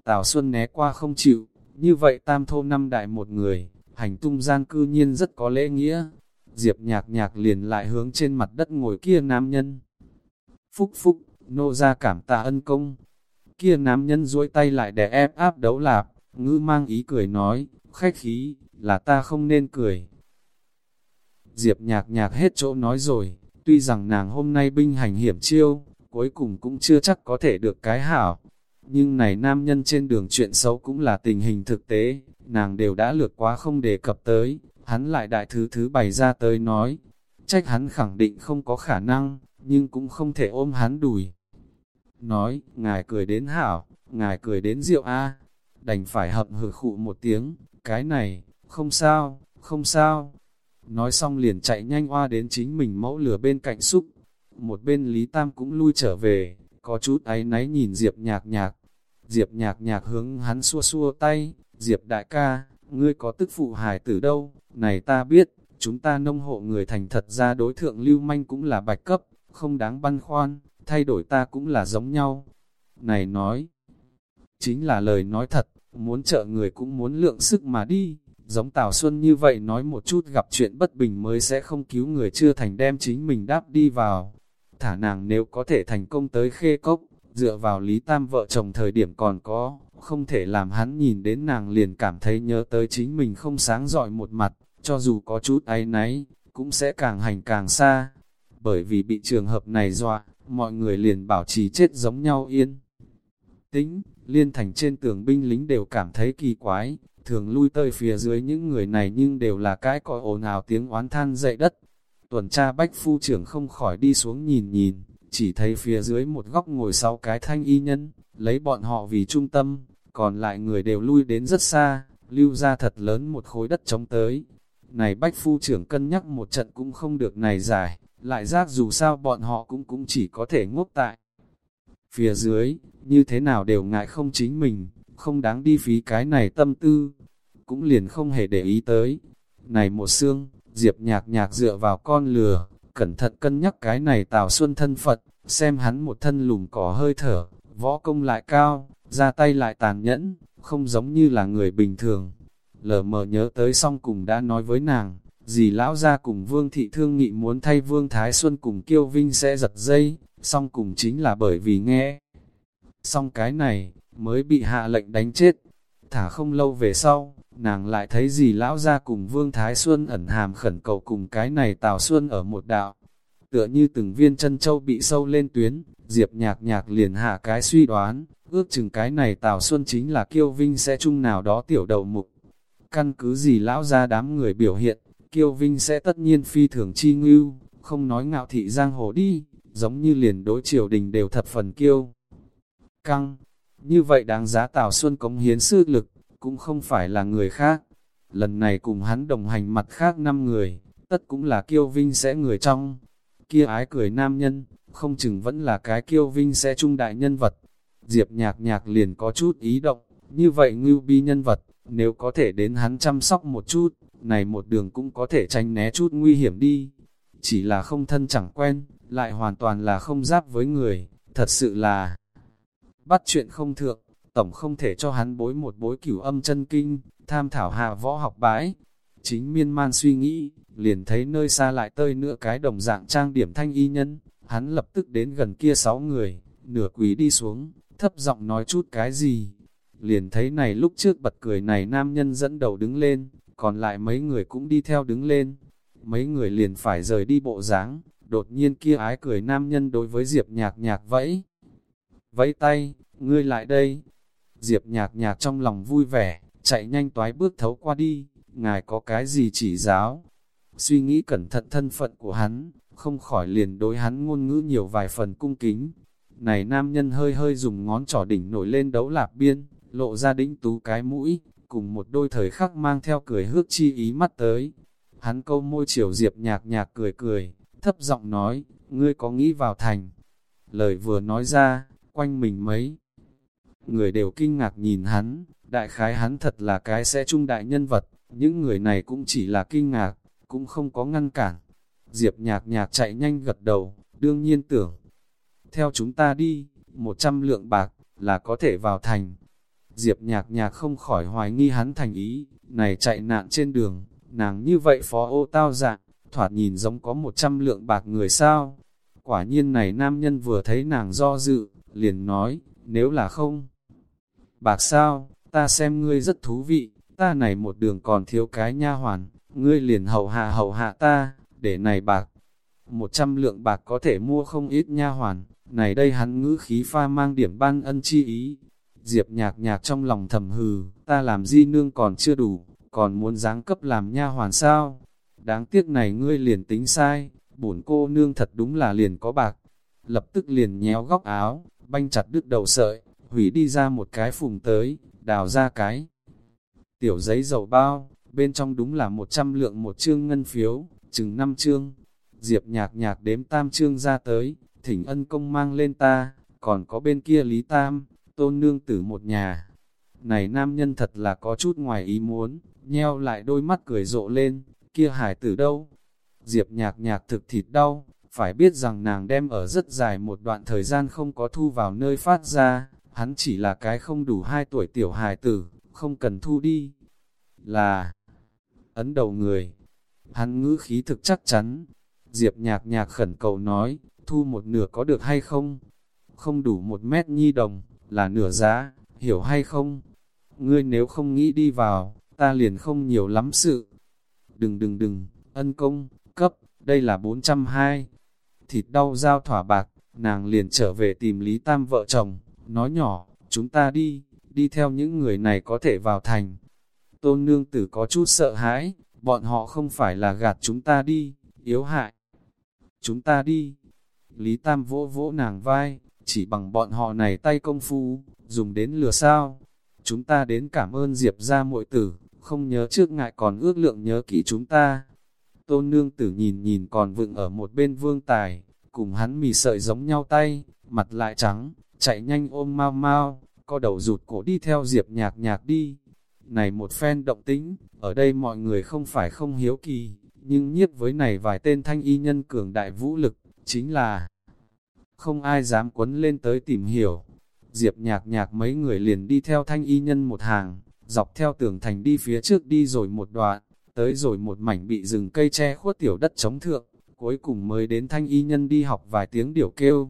Tào Xuân né qua không chịu, như vậy tam thô năm đại một người, hành tung gian cư nhiên rất có lễ nghĩa. Diệp nhạc nhạc liền lại hướng trên mặt đất ngồi kia nam nhân. Phúc phúc, nô ra cảm tạ ân công, kia nam nhân duỗi tay lại để ép áp đấu lạp, ngữ mang ý cười nói, khách khí, là ta không nên cười. Diệp nhạc nhạc hết chỗ nói rồi, tuy rằng nàng hôm nay binh hành hiểm chiêu, cuối cùng cũng chưa chắc có thể được cái hảo. Nhưng này nam nhân trên đường chuyện xấu cũng là tình hình thực tế, nàng đều đã lược quá không đề cập tới, hắn lại đại thứ thứ bày ra tới nói. Trách hắn khẳng định không có khả năng, nhưng cũng không thể ôm hắn đùi nói, ngài cười đến hảo, ngài cười đến rượu a đành phải hậm hừ khụ một tiếng, cái này, không sao, không sao. Nói xong liền chạy nhanh oa đến chính mình mẫu lửa bên cạnh xúc. Một bên Lý Tam cũng lui trở về, có chút áy náy nhìn Diệp nhạc nhạc. Diệp nhạc nhạc hướng hắn xua xua tay, Diệp đại ca, ngươi có tức phụ hài tử đâu, này ta biết, chúng ta nông hộ người thành thật ra đối thượng lưu manh cũng là bạch cấp, không đáng băn khoan thay đổi ta cũng là giống nhau. Này nói, chính là lời nói thật, muốn trợ người cũng muốn lượng sức mà đi. Giống Tào Xuân như vậy nói một chút gặp chuyện bất bình mới sẽ không cứu người chưa thành đem chính mình đáp đi vào. Thả nàng nếu có thể thành công tới khê cốc, dựa vào Lý Tam vợ chồng thời điểm còn có, không thể làm hắn nhìn đến nàng liền cảm thấy nhớ tới chính mình không sáng dọi một mặt, cho dù có chút áy náy, cũng sẽ càng hành càng xa. Bởi vì bị trường hợp này dọa, mọi người liền bảo trì chết giống nhau yên. Tính, liên thành trên tường binh lính đều cảm thấy kỳ quái, thường lui tới phía dưới những người này nhưng đều là cái còi ồn ào tiếng oán than dậy đất. Tuần tra bách phu trưởng không khỏi đi xuống nhìn nhìn, chỉ thấy phía dưới một góc ngồi sau cái thanh y nhân, lấy bọn họ vì trung tâm, còn lại người đều lui đến rất xa, lưu ra thật lớn một khối đất trống tới. Này bách phu trưởng cân nhắc một trận cũng không được này giải, lại giác dù sao bọn họ cũng cũng chỉ có thể ngốc tại. Phía dưới, như thế nào đều ngại không chính mình, không đáng đi phí cái này tâm tư, cũng liền không hề để ý tới. Này một xương, Diệp nhạc nhạc dựa vào con lừa, cẩn thận cân nhắc cái này tào xuân thân Phật, xem hắn một thân lùm cỏ hơi thở, võ công lại cao, ra tay lại tàn nhẫn, không giống như là người bình thường. Lờ mờ nhớ tới xong cùng đã nói với nàng, dì lão ra cùng Vương Thị Thương nghị muốn thay Vương Thái Xuân cùng Kiêu Vinh sẽ giật dây, song cùng chính là bởi vì nghe. Xong cái này, mới bị hạ lệnh đánh chết. Thả không lâu về sau, nàng lại thấy dì lão ra cùng Vương Thái Xuân ẩn hàm khẩn cầu cùng cái này Tào Xuân ở một đạo. Tựa như từng viên chân châu bị sâu lên tuyến, Diệp nhạc nhạc liền hạ cái suy đoán, ước chừng cái này Tào Xuân chính là Kiêu Vinh sẽ chung nào đó tiểu đầu mục. Căn cứ gì lão ra đám người biểu hiện, Kiêu Vinh sẽ tất nhiên phi thường chi ngưu, không nói ngạo thị giang hồ đi, giống như liền đối triều đình đều thập phần kiêu. Căng, như vậy đáng giá Tào Xuân cống hiến sư lực, cũng không phải là người khác. Lần này cùng hắn đồng hành mặt khác năm người, tất cũng là kiêu vinh sẽ người trong. Kia ái cười nam nhân, không chừng vẫn là cái kiêu vinh sẽ trung đại nhân vật. Diệp nhạc nhạc liền có chút ý động, như vậy ngưu bi nhân vật, nếu có thể đến hắn chăm sóc một chút, này một đường cũng có thể tránh né chút nguy hiểm đi. Chỉ là không thân chẳng quen, lại hoàn toàn là không giáp với người, thật sự là bắt chuyện không thượng, tổng không thể cho hắn bối một bối cửu âm chân kinh, tham thảo hạ võ học bãi. Chính miên man suy nghĩ, liền thấy nơi xa lại tơi nữa cái đồng dạng trang điểm thanh y nhân, hắn lập tức đến gần kia sáu người, nửa quỳ đi xuống, thấp giọng nói chút cái gì. Liền thấy này lúc trước bật cười này nam nhân dẫn đầu đứng lên, còn lại mấy người cũng đi theo đứng lên. Mấy người liền phải rời đi bộ dáng đột nhiên kia ái cười nam nhân đối với Diệp nhạc nhạc vẫy. Vẫy tay, ngươi lại đây. Diệp nhạc nhạc trong lòng vui vẻ, chạy nhanh toái bước thấu qua đi, ngài có cái gì chỉ giáo. Suy nghĩ cẩn thận thân phận của hắn, không khỏi liền đối hắn ngôn ngữ nhiều vài phần cung kính. Này nam nhân hơi hơi dùng ngón trỏ đỉnh nổi lên đấu lạp biên, lộ ra đĩnh tú cái mũi, cùng một đôi thời khắc mang theo cười hước chi ý mắt tới. Hắn câu môi chiều diệp nhạc nhạc cười cười, thấp giọng nói, ngươi có nghĩ vào thành. Lời vừa nói ra, quanh mình mấy. Người đều kinh ngạc nhìn hắn, đại khái hắn thật là cái sẽ trung đại nhân vật, những người này cũng chỉ là kinh ngạc, cũng không có ngăn cản. Diệp nhạc nhạc chạy nhanh gật đầu, đương nhiên tưởng. Theo chúng ta đi, một trăm lượng bạc, là có thể vào thành. Diệp nhạc nhạc không khỏi hoài nghi hắn thành ý, này chạy nạn trên đường, nàng như vậy phó ô tao dạng, thoạt nhìn giống có một trăm lượng bạc người sao. Quả nhiên này nam nhân vừa thấy nàng do dự, liền nói, nếu là không. Bạc sao, ta xem ngươi rất thú vị, ta này một đường còn thiếu cái nha hoàn, ngươi liền hầu hạ hầu hạ ta, để này bạc. Một trăm lượng bạc có thể mua không ít nha hoàn, này đây hắn ngữ khí pha mang điểm ban ân chi ý. Diệp nhạc nhạc trong lòng thầm hừ, ta làm di nương còn chưa đủ, còn muốn giáng cấp làm nha hoàn sao? Đáng tiếc này ngươi liền tính sai, bổn cô nương thật đúng là liền có bạc. Lập tức liền nhéo góc áo, banh chặt đứt đầu sợi, hủy đi ra một cái phùng tới, đào ra cái. Tiểu giấy dầu bao, bên trong đúng là một trăm lượng một chương ngân phiếu, chừng năm chương. Diệp nhạc nhạc đếm tam chương ra tới, thỉnh ân công mang lên ta, còn có bên kia Lý Tam, tôn nương tử một nhà. Này nam nhân thật là có chút ngoài ý muốn, nheo lại đôi mắt cười rộ lên, kia hải tử đâu? Diệp nhạc nhạc thực thịt đau, phải biết rằng nàng đem ở rất dài một đoạn thời gian không có thu vào nơi phát ra, hắn chỉ là cái không đủ hai tuổi tiểu hài tử, không cần thu đi. Là ấn đầu người, hắn ngữ khí thực chắc chắn. Diệp nhạc nhạc khẩn cầu nói, thu một nửa có được hay không? Không đủ một mét nhi đồng, là nửa giá, hiểu hay không? Ngươi nếu không nghĩ đi vào, ta liền không nhiều lắm sự. Đừng đừng đừng, ân công, cấp, đây là 420. Thịt đau dao thỏa bạc, nàng liền trở về tìm Lý Tam vợ chồng, nói nhỏ, chúng ta đi, đi theo những người này có thể vào thành. Tôn nương tử có chút sợ hãi, bọn họ không phải là gạt chúng ta đi, yếu hại. Chúng ta đi. Lý Tam vỗ vỗ nàng vai, chỉ bằng bọn họ này tay công phu, dùng đến lừa sao. Chúng ta đến cảm ơn Diệp ra muội tử, không nhớ trước ngại còn ước lượng nhớ kỹ chúng ta. Tôn nương tử nhìn nhìn còn vựng ở một bên vương tài, cùng hắn mì sợi giống nhau tay, mặt lại trắng, chạy nhanh ôm mau mau, co đầu rụt cổ đi theo diệp nhạc nhạc đi. Này một phen động tĩnh, ở đây mọi người không phải không hiếu kỳ, nhưng nhiếp với này vài tên thanh y nhân cường đại vũ lực, chính là không ai dám quấn lên tới tìm hiểu. Diệp nhạc nhạc mấy người liền đi theo thanh y nhân một hàng, dọc theo tường thành đi phía trước đi rồi một đoạn, tới rồi một mảnh bị rừng cây che khuất tiểu đất chống thượng, cuối cùng mới đến thanh y nhân đi học vài tiếng điểu kêu.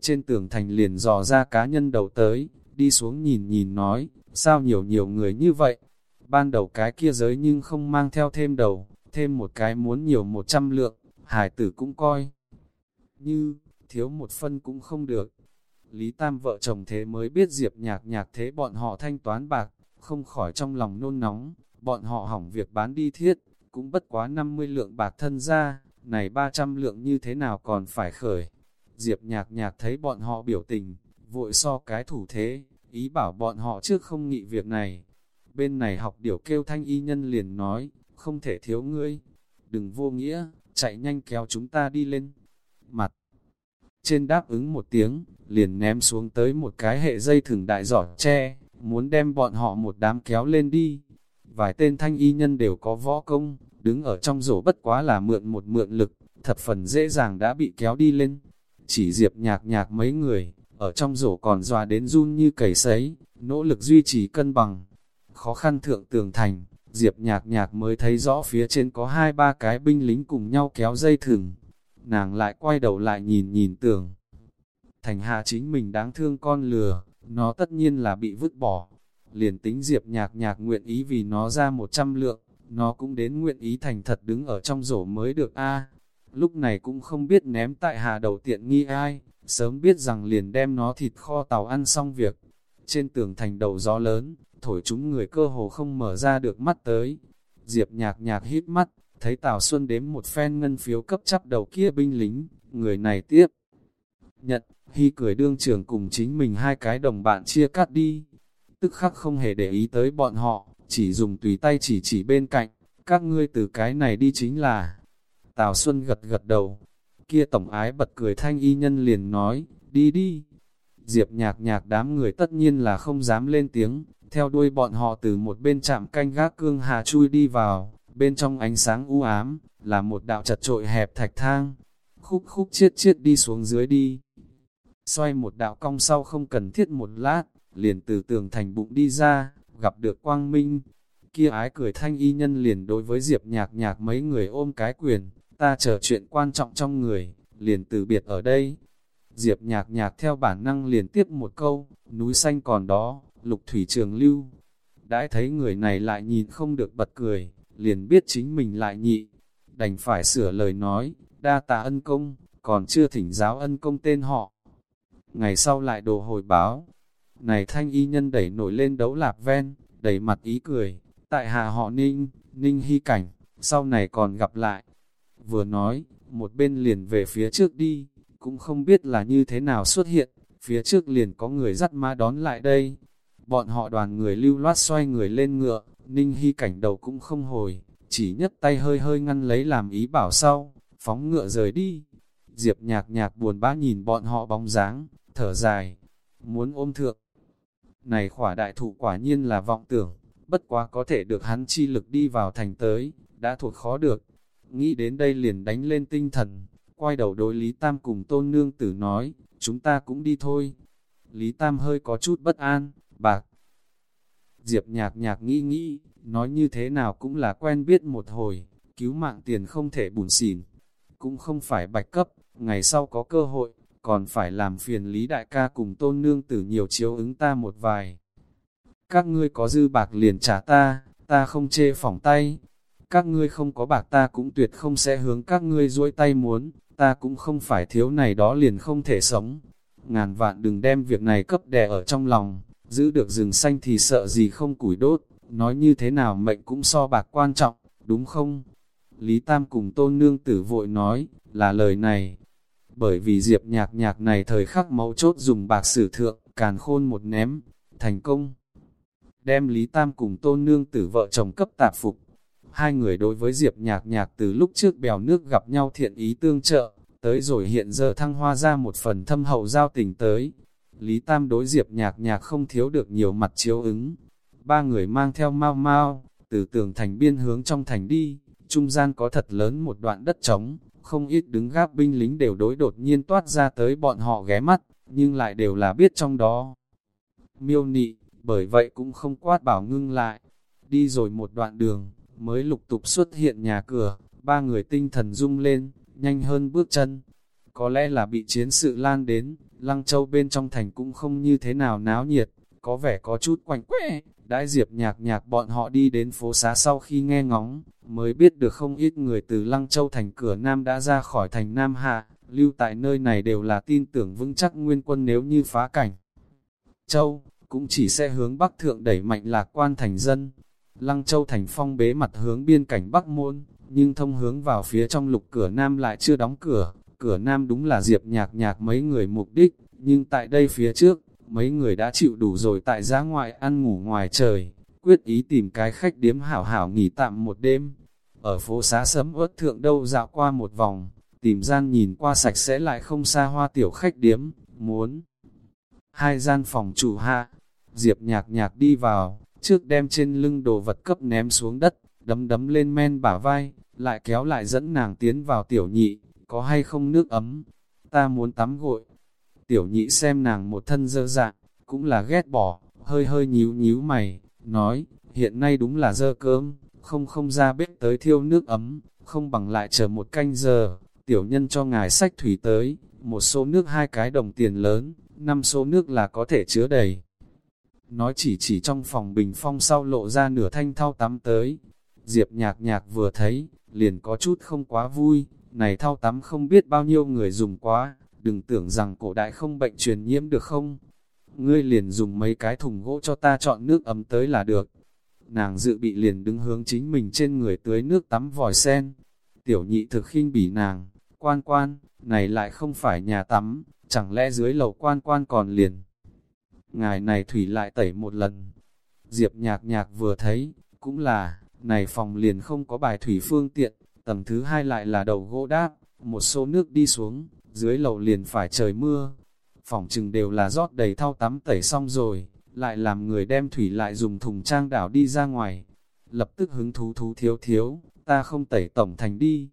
Trên tường thành liền dò ra cá nhân đầu tới, đi xuống nhìn nhìn nói, sao nhiều nhiều người như vậy? Ban đầu cái kia giới nhưng không mang theo thêm đầu, thêm một cái muốn nhiều một trăm lượng, hải tử cũng coi. Như, thiếu một phân cũng không được. Lý Tam vợ chồng thế mới biết Diệp nhạc nhạc thế bọn họ thanh toán bạc, không khỏi trong lòng nôn nóng, bọn họ hỏng việc bán đi thiết, cũng bất quá 50 lượng bạc thân ra, này 300 lượng như thế nào còn phải khởi. Diệp nhạc nhạc thấy bọn họ biểu tình, vội so cái thủ thế, ý bảo bọn họ trước không nghị việc này. Bên này học điều kêu thanh y nhân liền nói, không thể thiếu ngươi. đừng vô nghĩa, chạy nhanh kéo chúng ta đi lên. Mặt trên đáp ứng một tiếng, liền ném xuống tới một cái hệ dây thừng đại giỏ tre, muốn đem bọn họ một đám kéo lên đi. Vài tên thanh y nhân đều có võ công, đứng ở trong rổ bất quá là mượn một mượn lực, thập phần dễ dàng đã bị kéo đi lên. Chỉ diệp nhạc nhạc mấy người, ở trong rổ còn dòa đến run như cầy sấy, nỗ lực duy trì cân bằng. Khó khăn thượng tường thành, diệp nhạc nhạc mới thấy rõ phía trên có hai ba cái binh lính cùng nhau kéo dây thừng. Nàng lại quay đầu lại nhìn nhìn tường. Thành hạ chính mình đáng thương con lừa, nó tất nhiên là bị vứt bỏ. Liền tính diệp nhạc nhạc nguyện ý vì nó ra một trăm lượng, nó cũng đến nguyện ý thành thật đứng ở trong rổ mới được a Lúc này cũng không biết ném tại hà đầu tiện nghi ai, sớm biết rằng liền đem nó thịt kho tàu ăn xong việc. Trên tường thành đầu gió lớn, thổi chúng người cơ hồ không mở ra được mắt tới. Diệp nhạc nhạc hít mắt, thấy Tào Xuân đếm một phen ngân phiếu cấp chắp đầu kia binh lính, người này tiếp. Nhận, hy cười đương trưởng cùng chính mình hai cái đồng bạn chia cắt đi. Tức khắc không hề để ý tới bọn họ, chỉ dùng tùy tay chỉ chỉ bên cạnh, các ngươi từ cái này đi chính là. Tào Xuân gật gật đầu, kia tổng ái bật cười thanh y nhân liền nói, đi đi. Diệp nhạc nhạc đám người tất nhiên là không dám lên tiếng, theo đuôi bọn họ từ một bên chạm canh gác cương hà chui đi vào, bên trong ánh sáng u ám, là một đạo chật trội hẹp thạch thang, khúc khúc chiết chiết đi xuống dưới đi. Xoay một đạo cong sau không cần thiết một lát, liền từ tường thành bụng đi ra, gặp được quang minh. Kia ái cười thanh y nhân liền đối với Diệp nhạc nhạc mấy người ôm cái quyền, ta chờ chuyện quan trọng trong người, liền từ biệt ở đây. Diệp nhạc nhạc theo bản năng liền tiếp một câu, núi xanh còn đó, lục thủy trường lưu. Đãi thấy người này lại nhìn không được bật cười, liền biết chính mình lại nhị, đành phải sửa lời nói, đa tạ ân công, còn chưa thỉnh giáo ân công tên họ. Ngày sau lại đồ hồi báo, này thanh y nhân đẩy nổi lên đấu lạp ven, đẩy mặt ý cười, tại hạ họ ninh, ninh hy cảnh, sau này còn gặp lại. Vừa nói, một bên liền về phía trước đi, cũng không biết là như thế nào xuất hiện, phía trước liền có người dắt ma đón lại đây. Bọn họ đoàn người lưu loát xoay người lên ngựa, ninh hy cảnh đầu cũng không hồi, chỉ nhấc tay hơi hơi ngăn lấy làm ý bảo sau, phóng ngựa rời đi. Diệp nhạc nhạc buồn bã nhìn bọn họ bóng dáng, thở dài, muốn ôm thượng. Này khỏa đại thụ quả nhiên là vọng tưởng, bất quá có thể được hắn chi lực đi vào thành tới, đã thuộc khó được. Nghĩ đến đây liền đánh lên tinh thần, quay đầu đối Lý Tam cùng tôn nương tử nói, chúng ta cũng đi thôi. Lý Tam hơi có chút bất an, bạc. Diệp nhạc nhạc nghĩ nghĩ, nói như thế nào cũng là quen biết một hồi, cứu mạng tiền không thể bùn xỉn, cũng không phải bạch cấp, ngày sau có cơ hội, còn phải làm phiền Lý Đại ca cùng tôn nương tử nhiều chiếu ứng ta một vài. Các ngươi có dư bạc liền trả ta, ta không chê phỏng tay. Các ngươi không có bạc ta cũng tuyệt không sẽ hướng các ngươi duỗi tay muốn, ta cũng không phải thiếu này đó liền không thể sống. Ngàn vạn đừng đem việc này cấp đè ở trong lòng, giữ được rừng xanh thì sợ gì không củi đốt, nói như thế nào mệnh cũng so bạc quan trọng, đúng không? Lý Tam cùng tôn nương tử vội nói, là lời này, bởi vì diệp nhạc nhạc này thời khắc máu chốt dùng bạc sử thượng, càn khôn một ném, thành công. Đem Lý Tam cùng tôn nương tử vợ chồng cấp tạp phục. Hai người đối với diệp nhạc nhạc từ lúc trước bèo nước gặp nhau thiện ý tương trợ, tới rồi hiện giờ thăng hoa ra một phần thâm hậu giao tình tới. Lý Tam đối diệp nhạc nhạc không thiếu được nhiều mặt chiếu ứng. Ba người mang theo mau mau, từ tường thành biên hướng trong thành đi, trung gian có thật lớn một đoạn đất trống, không ít đứng gác binh lính đều đối đột nhiên toát ra tới bọn họ ghé mắt, nhưng lại đều là biết trong đó. Miêu nị, bởi vậy cũng không quát bảo ngưng lại. Đi rồi một đoạn đường, mới lục tục xuất hiện nhà cửa, ba người tinh thần rung lên, nhanh hơn bước chân. Có lẽ là bị chiến sự lan đến, Lăng Châu bên trong thành cũng không như thế nào náo nhiệt, có vẻ có chút quạnh quẽ, Đãi diệp nhạc nhạc bọn họ đi đến phố xá sau khi nghe ngóng, mới biết được không ít người từ Lăng Châu thành cửa Nam đã ra khỏi thành Nam Hạ, lưu tại nơi này đều là tin tưởng vững chắc nguyên quân nếu như phá cảnh. Châu, cũng chỉ sẽ hướng Bắc Thượng đẩy mạnh lạc quan thành dân. Lăng Châu thành phong bế mặt hướng biên cảnh Bắc Môn, nhưng thông hướng vào phía trong lục cửa Nam lại chưa đóng cửa. Cửa Nam đúng là diệp nhạc nhạc mấy người mục đích, nhưng tại đây phía trước, mấy người đã chịu đủ rồi tại giá ngoại ăn ngủ ngoài trời, quyết ý tìm cái khách điếm hảo hảo nghỉ tạm một đêm. ở phố xá sấm ớt thượng đâu dạo qua một vòng, tìm gian nhìn qua sạch sẽ lại không xa hoa tiểu khách điếm, muốn. Hai gian phòng chủ hạ, Diệp nhạc nhạc đi vào, trước đem trên lưng đồ vật cấp ném xuống đất, đấm đấm lên men bả vai, lại kéo lại dẫn nàng tiến vào tiểu nhị, có hay không nước ấm, ta muốn tắm gội. Tiểu nhị xem nàng một thân dơ dạng, cũng là ghét bỏ, hơi hơi nhíu nhíu mày, nói, hiện nay đúng là dơ cơm, không không ra bếp tới thiêu nước ấm, không bằng lại chờ một canh giờ, tiểu nhân cho ngài sách thủy tới, một số nước hai cái đồng tiền lớn, năm số nước là có thể chứa đầy. Nói chỉ chỉ trong phòng bình phong sau lộ ra nửa thanh thao tắm tới. Diệp nhạc nhạc vừa thấy, liền có chút không quá vui, này thao tắm không biết bao nhiêu người dùng quá, đừng tưởng rằng cổ đại không bệnh truyền nhiễm được không. Ngươi liền dùng mấy cái thùng gỗ cho ta chọn nước ấm tới là được. Nàng dự bị liền đứng hướng chính mình trên người tưới nước tắm vòi sen. Tiểu nhị thực khinh bỉ nàng, quan quan, này lại không phải nhà tắm, chẳng lẽ dưới lầu quan quan còn liền. Ngài này thủy lại tẩy một lần. Diệp nhạc nhạc vừa thấy, cũng là, này phòng liền không có bài thủy phương tiện, tầng thứ hai lại là đầu gỗ đáp, một số nước đi xuống, dưới lầu liền phải trời mưa. Phòng chừng đều là rót đầy thau tắm tẩy xong rồi, lại làm người đem thủy lại dùng thùng trang đảo đi ra ngoài. Lập tức hứng thú thú thiếu thiếu, ta không tẩy tổng thành đi.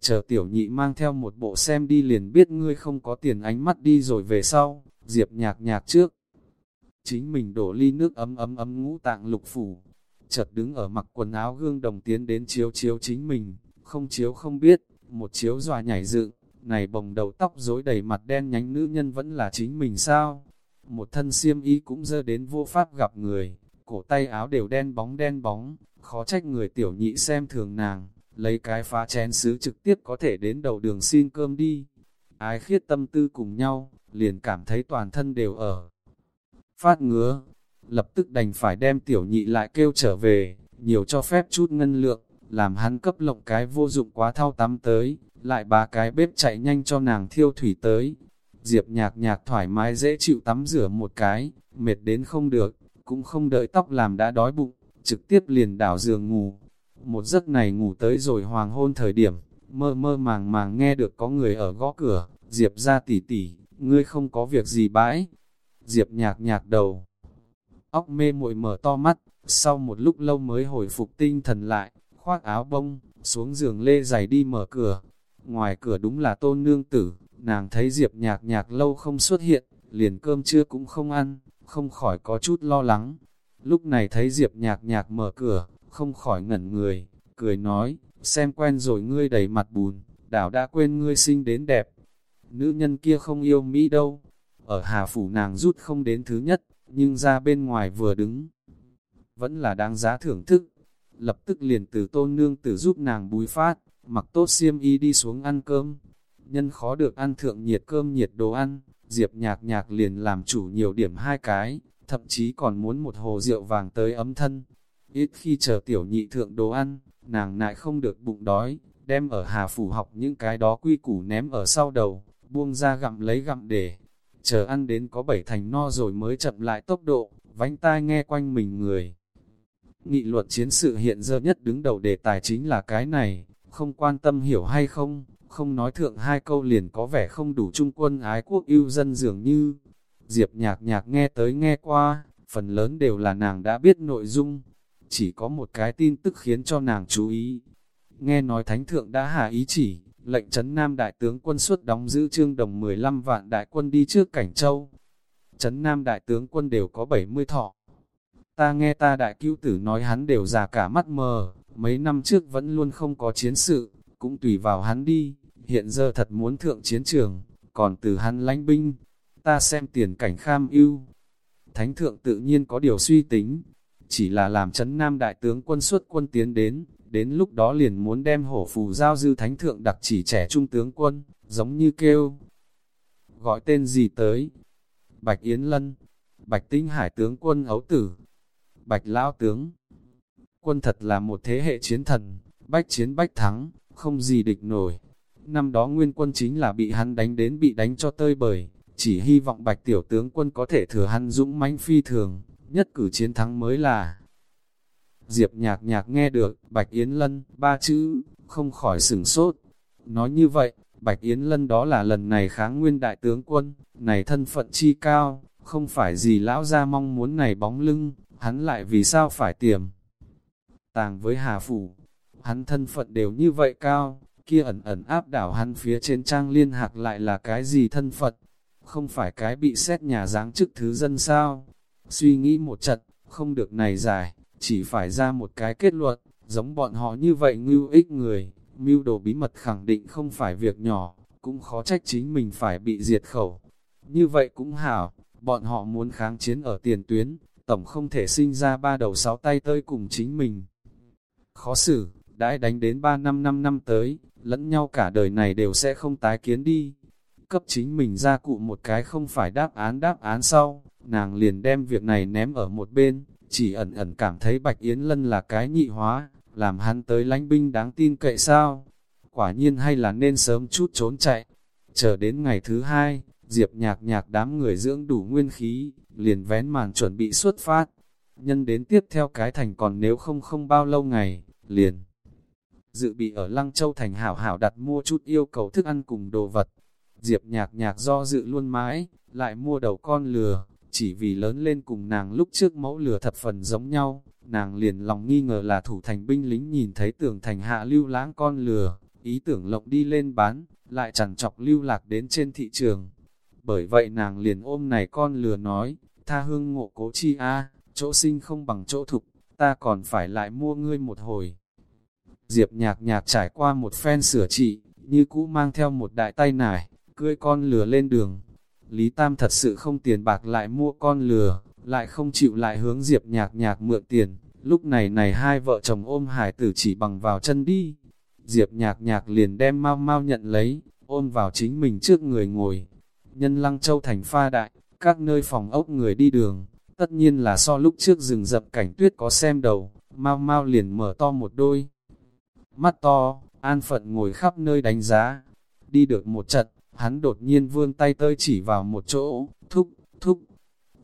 Chờ tiểu nhị mang theo một bộ xem đi liền biết ngươi không có tiền ánh mắt đi rồi về sau, diệp nhạc nhạc trước. Chính mình đổ ly nước ấm ấm ấm ngũ tạng lục phủ, chợt đứng ở mặc quần áo gương đồng tiến đến chiếu chiếu chính mình, không chiếu không biết, một chiếu dòa nhảy dựng, này bồng đầu tóc rối đầy mặt đen nhánh nữ nhân vẫn là chính mình sao? Một thân xiêm y cũng dơ đến vô pháp gặp người, cổ tay áo đều đen bóng đen bóng, khó trách người tiểu nhị xem thường nàng, lấy cái phá chén sứ trực tiếp có thể đến đầu đường xin cơm đi. Ái khiết tâm tư cùng nhau, liền cảm thấy toàn thân đều ở. Phát ngứa, lập tức đành phải đem tiểu nhị lại kêu trở về, nhiều cho phép chút ngân lượng, làm hắn cấp lộng cái vô dụng quá thao tắm tới, lại ba cái bếp chạy nhanh cho nàng thiêu thủy tới. Diệp nhạc nhạc thoải mái dễ chịu tắm rửa một cái, mệt đến không được, cũng không đợi tóc làm đã đói bụng, trực tiếp liền đảo giường ngủ. Một giấc này ngủ tới rồi hoàng hôn thời điểm, mơ mơ màng màng nghe được có người ở gõ cửa, Diệp ra tỉ tỉ, ngươi không có việc gì bãi. Diệp nhạc nhạc đầu, óc mê muội mở to mắt, sau một lúc lâu mới hồi phục tinh thần lại, khoác áo bông, xuống giường lê giày đi mở cửa. Ngoài cửa đúng là tôn nương tử, nàng thấy Diệp nhạc nhạc lâu không xuất hiện, liền cơm trưa cũng không ăn, không khỏi có chút lo lắng. Lúc này thấy Diệp nhạc nhạc mở cửa, không khỏi ngẩn người, cười nói, xem quen rồi ngươi đầy mặt bùn, đảo đã quên ngươi sinh đến đẹp. Nữ nhân kia không yêu Mỹ đâu, ở Hà Phủ nàng rút không đến thứ nhất, nhưng ra bên ngoài vừa đứng, vẫn là đáng giá thưởng thức. Lập tức liền từ tôn nương tử giúp nàng bùi phát, mặc tốt xiêm y đi xuống ăn cơm. Nhân khó được ăn thượng nhiệt cơm nhiệt đồ ăn, Diệp nhạc nhạc liền làm chủ nhiều điểm hai cái, thậm chí còn muốn một hồ rượu vàng tới ấm thân. Ít khi chờ tiểu nhị thượng đồ ăn, nàng nại không được bụng đói, đem ở Hà Phủ học những cái đó quy củ ném ở sau đầu, buông ra gặm lấy gặm để, chờ ăn đến có bảy thành no rồi mới chậm lại tốc độ, vánh tai nghe quanh mình người. Nghị luật chiến sự hiện giờ nhất đứng đầu đề tài chính là cái này, không quan tâm hiểu hay không, không nói thượng hai câu liền có vẻ không đủ trung quân ái quốc yêu dân dường như. Diệp nhạc nhạc nghe tới nghe qua, phần lớn đều là nàng đã biết nội dung, chỉ có một cái tin tức khiến cho nàng chú ý. Nghe nói Thánh Thượng đã hạ ý chỉ, lệnh trấn Nam Đại tướng quân suốt đóng giữ trương đồng 15 vạn đại quân đi trước Cảnh Châu. Trấn Nam Đại tướng quân đều có 70 thọ. Ta nghe ta đại cứu tử nói hắn đều già cả mắt mờ, mấy năm trước vẫn luôn không có chiến sự, cũng tùy vào hắn đi, hiện giờ thật muốn thượng chiến trường, còn từ hắn lánh binh, ta xem tiền cảnh kham ưu. Thánh thượng tự nhiên có điều suy tính, chỉ là làm chấn nam đại tướng quân xuất quân tiến đến, đến lúc đó liền muốn đem hổ phù giao dư thánh thượng đặc chỉ trẻ trung tướng quân, giống như kêu. Gọi tên gì tới? Bạch Yến Lân, Bạch Tinh Hải tướng quân ấu tử, Bạch Lão tướng. Quân thật là một thế hệ chiến thần, bách chiến bách thắng, không gì địch nổi. Năm đó nguyên quân chính là bị hắn đánh đến bị đánh cho tơi bời, chỉ hy vọng bạch tiểu tướng quân có thể thừa hắn dũng mãnh phi thường, nhất cử chiến thắng mới là. Diệp nhạc nhạc nghe được, Bạch Yến Lân, ba chữ, không khỏi sửng sốt. Nói như vậy, Bạch Yến Lân đó là lần này kháng nguyên đại tướng quân, này thân phận chi cao, không phải gì lão ra mong muốn này bóng lưng, hắn lại vì sao phải tiềm. Tàng với Hà Phủ, hắn thân phận đều như vậy cao, kia ẩn ẩn áp đảo hắn phía trên trang liên hạc lại là cái gì thân phận, không phải cái bị xét nhà giáng chức thứ dân sao. Suy nghĩ một trận, không được này giải, chỉ phải ra một cái kết luận, giống bọn họ như vậy ngưu ích người, mưu đồ bí mật khẳng định không phải việc nhỏ, cũng khó trách chính mình phải bị diệt khẩu. Như vậy cũng hảo, bọn họ muốn kháng chiến ở tiền tuyến, tổng không thể sinh ra ba đầu sáu tay tơi cùng chính mình. Khó xử, đãi đánh đến ba năm năm năm tới, lẫn nhau cả đời này đều sẽ không tái kiến đi. Cấp chính mình ra cụ một cái không phải đáp án đáp án sau, nàng liền đem việc này ném ở một bên, chỉ ẩn ẩn cảm thấy Bạch Yến Lân là cái nhị hóa, làm hắn tới lánh binh đáng tin cậy sao? Quả nhiên hay là nên sớm chút trốn chạy. Chờ đến ngày thứ hai, Diệp nhạc nhạc đám người dưỡng đủ nguyên khí, liền vén màn chuẩn bị xuất phát. Nhân đến tiếp theo cái thành còn nếu không không bao lâu ngày, liền. Dự bị ở Lăng Châu thành hảo hảo đặt mua chút yêu cầu thức ăn cùng đồ vật. Diệp nhạc nhạc do dự luôn mãi, lại mua đầu con lừa, chỉ vì lớn lên cùng nàng lúc trước mẫu lừa thập phần giống nhau, nàng liền lòng nghi ngờ là thủ thành binh lính nhìn thấy tưởng thành hạ lưu lãng con lừa, ý tưởng lộng đi lên bán, lại chẳng chọc lưu lạc đến trên thị trường. Bởi vậy nàng liền ôm này con lừa nói, tha hương ngộ cố chi a chỗ sinh không bằng chỗ thục, ta còn phải lại mua ngươi một hồi. Diệp nhạc nhạc trải qua một phen sửa trị, như cũ mang theo một đại tay nải, cưỡi con lừa lên đường. Lý Tam thật sự không tiền bạc lại mua con lừa, lại không chịu lại hướng Diệp nhạc nhạc mượn tiền. Lúc này này hai vợ chồng ôm hải tử chỉ bằng vào chân đi. Diệp nhạc nhạc liền đem mau mau nhận lấy, ôm vào chính mình trước người ngồi. Nhân lăng châu thành pha đại, các nơi phòng ốc người đi đường, tất nhiên là so lúc trước rừng rậm cảnh tuyết có xem đầu, mau mau liền mở to một đôi. Mắt to, an phận ngồi khắp nơi đánh giá, đi được một trận, hắn đột nhiên vươn tay tơi chỉ vào một chỗ, thúc, thúc.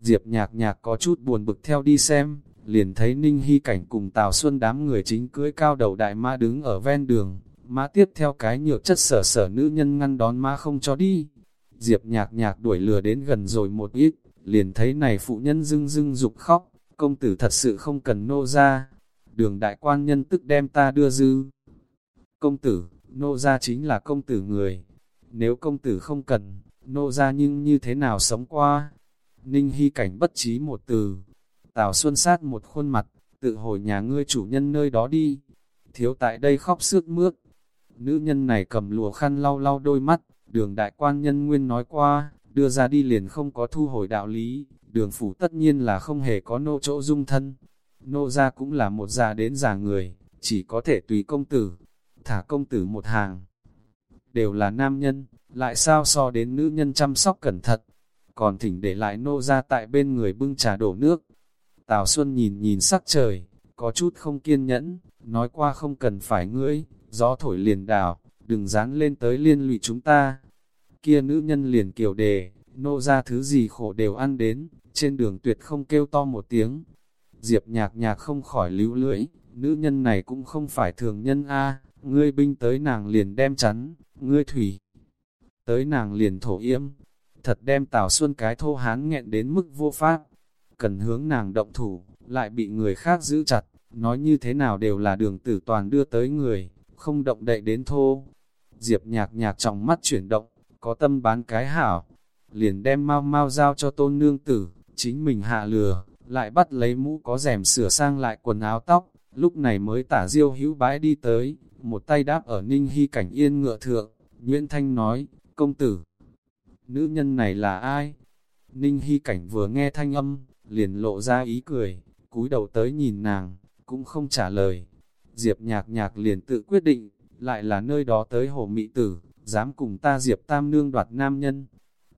Diệp nhạc nhạc có chút buồn bực theo đi xem, liền thấy Ninh Hy Cảnh cùng Tào Xuân đám người chính cưới cao đầu đại ma đứng ở ven đường, mã tiếp theo cái nhược chất sở sở nữ nhân ngăn đón ma không cho đi. Diệp nhạc nhạc đuổi lừa đến gần rồi một ít, liền thấy này phụ nhân dưng dưng dục khóc, công tử thật sự không cần nô ra. Đường đại quan nhân tức đem ta đưa dư. Công tử, nô ra chính là công tử người. Nếu công tử không cần, nô ra nhưng như thế nào sống qua? Ninh Hy cảnh bất trí một từ. Tào Xuân sát một khuôn mặt, tự hồi nhà ngươi chủ nhân nơi đó đi. Thiếu tại đây khóc sướt mướt. Nữ nhân này cầm lùa khăn lau lau đôi mắt, đường đại quan nhân nguyên nói qua, đưa ra đi liền không có thu hồi đạo lý, đường phủ tất nhiên là không hề có nô chỗ dung thân. Nô ra cũng là một già đến già người, chỉ có thể tùy công tử, thả công tử một hàng. Đều là nam nhân, lại sao so đến nữ nhân chăm sóc cẩn thận, còn thỉnh để lại nô ra tại bên người bưng trà đổ nước. Tào Xuân nhìn nhìn sắc trời, có chút không kiên nhẫn, nói qua không cần phải ngưỡi, gió thổi liền đảo, đừng dán lên tới liên lụy chúng ta. Kia nữ nhân liền kiều đề, nô ra thứ gì khổ đều ăn đến, trên đường tuyệt không kêu to một tiếng. Diệp nhạc nhạc không khỏi lưu lưỡi, nữ nhân này cũng không phải thường nhân a ngươi binh tới nàng liền đem chắn, ngươi thủy. Tới nàng liền thổ yếm, thật đem Tào Xuân cái thô hán nghẹn đến mức vô pháp. Cần hướng nàng động thủ, lại bị người khác giữ chặt, nói như thế nào đều là đường tử toàn đưa tới người, không động đậy đến thô. Diệp nhạc nhạc trong mắt chuyển động, có tâm bán cái hảo, liền đem mau mau giao cho tôn nương tử, chính mình hạ lừa, lại bắt lấy mũ có rèm sửa sang lại quần áo tóc, lúc này mới tả diêu hữu bãi đi tới, một tay đáp ở ninh hy cảnh yên ngựa thượng, Nguyễn Thanh nói, công tử, nữ nhân này là ai? Ninh hy cảnh vừa nghe thanh âm, liền lộ ra ý cười, cúi đầu tới nhìn nàng, cũng không trả lời. Diệp nhạc nhạc liền tự quyết định, lại là nơi đó tới hồ mị tử, dám cùng ta Diệp Tam Nương đoạt nam nhân.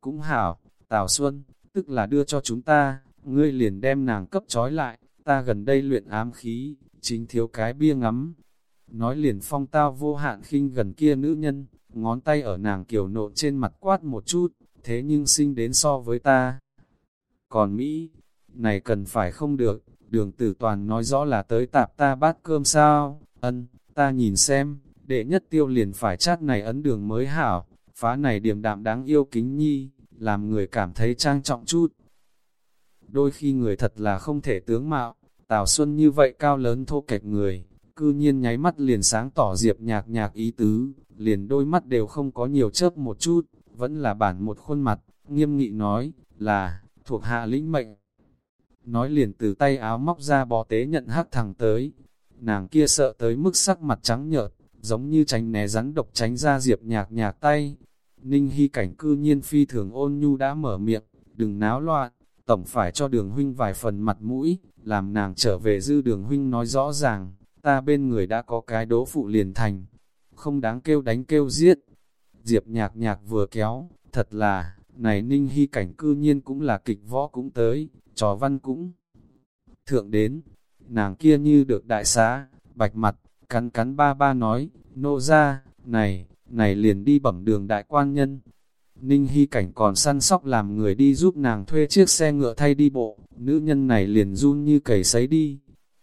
Cũng hảo, Tào Xuân, tức là đưa cho chúng ta, ngươi liền đem nàng cấp trói lại, ta gần đây luyện ám khí, chính thiếu cái bia ngắm. Nói liền phong tao vô hạn khinh gần kia nữ nhân, ngón tay ở nàng kiều nộn trên mặt quát một chút, thế nhưng sinh đến so với ta. Còn Mỹ, này cần phải không được, đường tử toàn nói rõ là tới tạp ta bát cơm sao, ân, ta nhìn xem, đệ nhất tiêu liền phải chát này ấn đường mới hảo, phá này điểm đạm đáng yêu kính nhi, làm người cảm thấy trang trọng chút. Đôi khi người thật là không thể tướng mạo, Tào Xuân như vậy cao lớn thô kệch người, cư nhiên nháy mắt liền sáng tỏ diệp nhạc nhạc ý tứ, liền đôi mắt đều không có nhiều chớp một chút, vẫn là bản một khuôn mặt, nghiêm nghị nói, là, thuộc hạ lĩnh mệnh. Nói liền từ tay áo móc ra bó tế nhận hắc thẳng tới, nàng kia sợ tới mức sắc mặt trắng nhợt, giống như tránh né rắn độc tránh ra diệp nhạc nhạc tay. Ninh Hy cảnh cư nhiên phi thường ôn nhu đã mở miệng, đừng náo loạn, tổng phải cho đường huynh vài phần mặt mũi, làm nàng trở về dư đường huynh nói rõ ràng, ta bên người đã có cái đố phụ liền thành, không đáng kêu đánh kêu giết. Diệp nhạc nhạc vừa kéo, thật là, này ninh hy cảnh cư nhiên cũng là kịch võ cũng tới, trò văn cũng thượng đến, nàng kia như được đại xá, bạch mặt, cắn cắn ba ba nói, nô ra, này, này liền đi bẩm đường đại quan nhân. Ninh Hy Cảnh còn săn sóc làm người đi giúp nàng thuê chiếc xe ngựa thay đi bộ, nữ nhân này liền run như cầy sấy đi.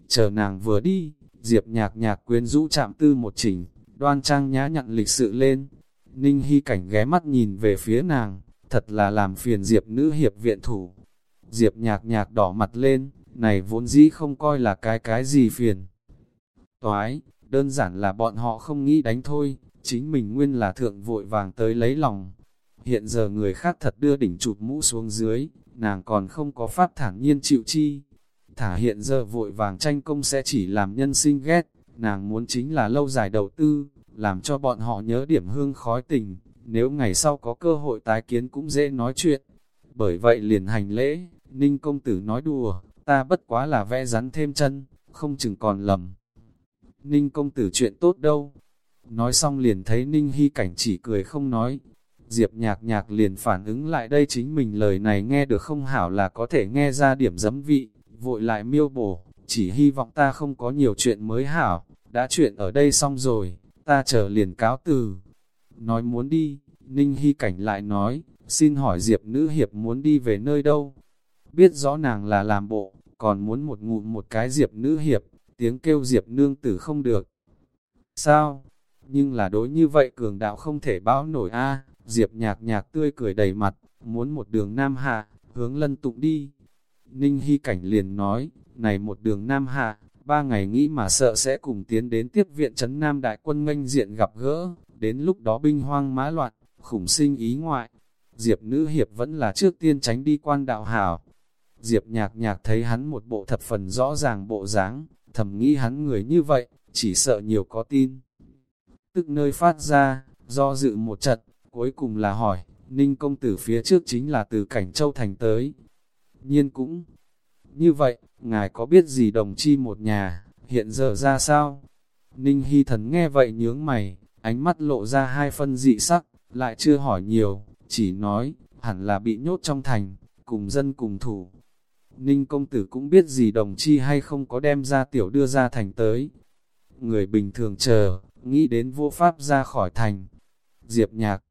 Chờ nàng vừa đi, Diệp nhạc nhạc quyến rũ chạm tư một chỉnh, đoan trang nhã nhặn lịch sự lên. Ninh Hy Cảnh ghé mắt nhìn về phía nàng, thật là làm phiền Diệp nữ hiệp viện thủ. Diệp nhạc nhạc đỏ mặt lên, này vốn dĩ không coi là cái cái gì phiền. Toái, đơn giản là bọn họ không nghĩ đánh thôi, chính mình nguyên là thượng vội vàng tới lấy lòng. Hiện giờ người khác thật đưa đỉnh chụp mũ xuống dưới, nàng còn không có pháp thản nhiên chịu chi. Thả hiện giờ vội vàng tranh công sẽ chỉ làm nhân sinh ghét, nàng muốn chính là lâu dài đầu tư, làm cho bọn họ nhớ điểm hương khói tình, nếu ngày sau có cơ hội tái kiến cũng dễ nói chuyện. Bởi vậy liền hành lễ, Ninh công tử nói đùa, ta bất quá là vẽ rắn thêm chân, không chừng còn lầm. Ninh công tử chuyện tốt đâu. Nói xong liền thấy Ninh Hy cảnh chỉ cười không nói. Diệp nhạc nhạc liền phản ứng lại đây chính mình lời này nghe được không hảo là có thể nghe ra điểm dấm vị, vội lại miêu bổ, chỉ hy vọng ta không có nhiều chuyện mới hảo, đã chuyện ở đây xong rồi, ta chờ liền cáo từ. Nói muốn đi, Ninh Hy cảnh lại nói, xin hỏi Diệp nữ hiệp muốn đi về nơi đâu? Biết rõ nàng là làm bộ, còn muốn một ngụm một cái Diệp nữ hiệp, tiếng kêu Diệp nương tử không được. Sao? Nhưng là đối như vậy cường đạo không thể báo nổi a Diệp nhạc nhạc tươi cười đầy mặt, muốn một đường Nam Hạ, hướng lân tụng đi. Ninh Hy Cảnh liền nói, này một đường Nam Hạ, ba ngày nghĩ mà sợ sẽ cùng tiến đến tiếp viện trấn Nam Đại quân nganh diện gặp gỡ, đến lúc đó binh hoang mã loạn, khủng sinh ý ngoại. Diệp nữ hiệp vẫn là trước tiên tránh đi quan đạo hảo. Diệp nhạc nhạc thấy hắn một bộ thập phần rõ ràng bộ dáng, thầm nghĩ hắn người như vậy, chỉ sợ nhiều có tin. Tức nơi phát ra, do dự một trận, cuối cùng là hỏi, Ninh công tử phía trước chính là từ cảnh châu thành tới. Nhiên cũng, như vậy, ngài có biết gì đồng chi một nhà, hiện giờ ra sao? Ninh Hy Thần nghe vậy nhướng mày, ánh mắt lộ ra hai phân dị sắc, lại chưa hỏi nhiều, chỉ nói, hẳn là bị nhốt trong thành, cùng dân cùng thủ. Ninh công tử cũng biết gì đồng chi hay không có đem ra tiểu đưa ra thành tới. Người bình thường chờ, nghĩ đến vô pháp ra khỏi thành. Diệp nhạc,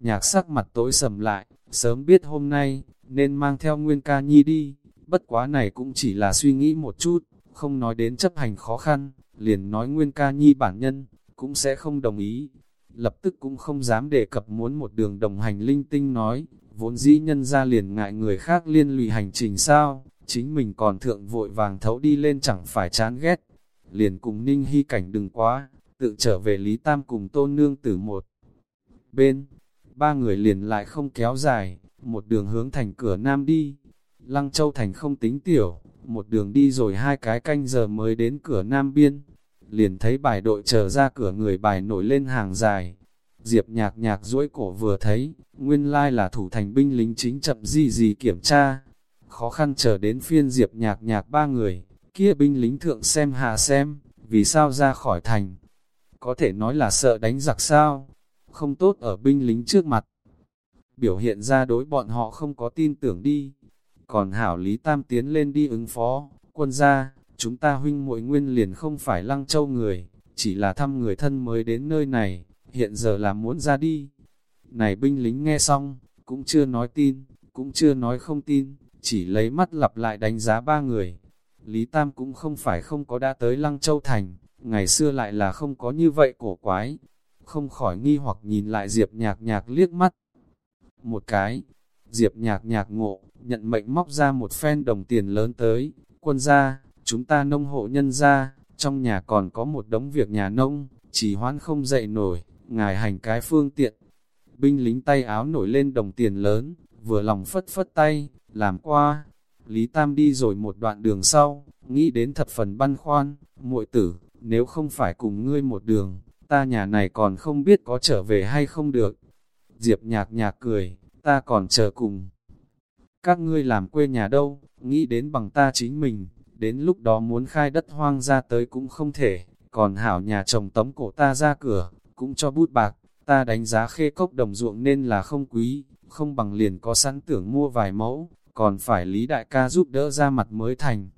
nhạc sắc mặt tối sầm lại, sớm biết hôm nay, nên mang theo Nguyên ca nhi đi, bất quá này cũng chỉ là suy nghĩ một chút, không nói đến chấp hành khó khăn, liền nói Nguyên ca nhi bản nhân, cũng sẽ không đồng ý. Lập tức cũng không dám đề cập muốn một đường đồng hành linh tinh nói, vốn dĩ nhân ra liền ngại người khác liên lụy hành trình sao, chính mình còn thượng vội vàng thấu đi lên chẳng phải chán ghét. Liền cùng ninh hy cảnh đừng quá, tự trở về Lý Tam cùng tôn nương tử một. Bên, ba người liền lại không kéo dài, một đường hướng thành cửa nam đi. Lăng Châu Thành không tính tiểu, một đường đi rồi hai cái canh giờ mới đến cửa nam biên. Liền thấy bài đội chờ ra cửa người bài nổi lên hàng dài. Diệp nhạc nhạc duỗi cổ vừa thấy, nguyên lai là thủ thành binh lính chính chậm gì gì kiểm tra. Khó khăn chờ đến phiên Diệp nhạc nhạc ba người, kia binh lính thượng xem hạ xem, vì sao ra khỏi thành. Có thể nói là sợ đánh giặc sao, không tốt ở binh lính trước mặt. Biểu hiện ra đối bọn họ không có tin tưởng đi. Còn hảo Lý Tam tiến lên đi ứng phó, quân gia, chúng ta huynh muội nguyên liền không phải lăng châu người, chỉ là thăm người thân mới đến nơi này, hiện giờ là muốn ra đi. Này binh lính nghe xong, cũng chưa nói tin, cũng chưa nói không tin, chỉ lấy mắt lặp lại đánh giá ba người. Lý Tam cũng không phải không có đã tới Lăng Châu Thành, ngày xưa lại là không có như vậy cổ quái. Không khỏi nghi hoặc nhìn lại Diệp nhạc nhạc liếc mắt. Một cái, Diệp nhạc nhạc ngộ, nhận mệnh móc ra một phen đồng tiền lớn tới, quân gia, chúng ta nông hộ nhân gia, trong nhà còn có một đống việc nhà nông, chỉ hoán không dậy nổi, ngài hành cái phương tiện. Binh lính tay áo nổi lên đồng tiền lớn, vừa lòng phất phất tay, làm qua. Lý Tam đi rồi một đoạn đường sau, nghĩ đến thập phần băn khoăn, muội tử, nếu không phải cùng ngươi một đường, ta nhà này còn không biết có trở về hay không được. Diệp nhạc nhạc cười, ta còn chờ cùng. Các ngươi làm quê nhà đâu, nghĩ đến bằng ta chính mình, đến lúc đó muốn khai đất hoang ra tới cũng không thể, còn hảo nhà chồng tống cổ ta ra cửa, cũng cho bút bạc, ta đánh giá khê cốc đồng ruộng nên là không quý, không bằng liền có sẵn tưởng mua vài mẫu, còn phải Lý Đại ca giúp đỡ ra mặt mới thành.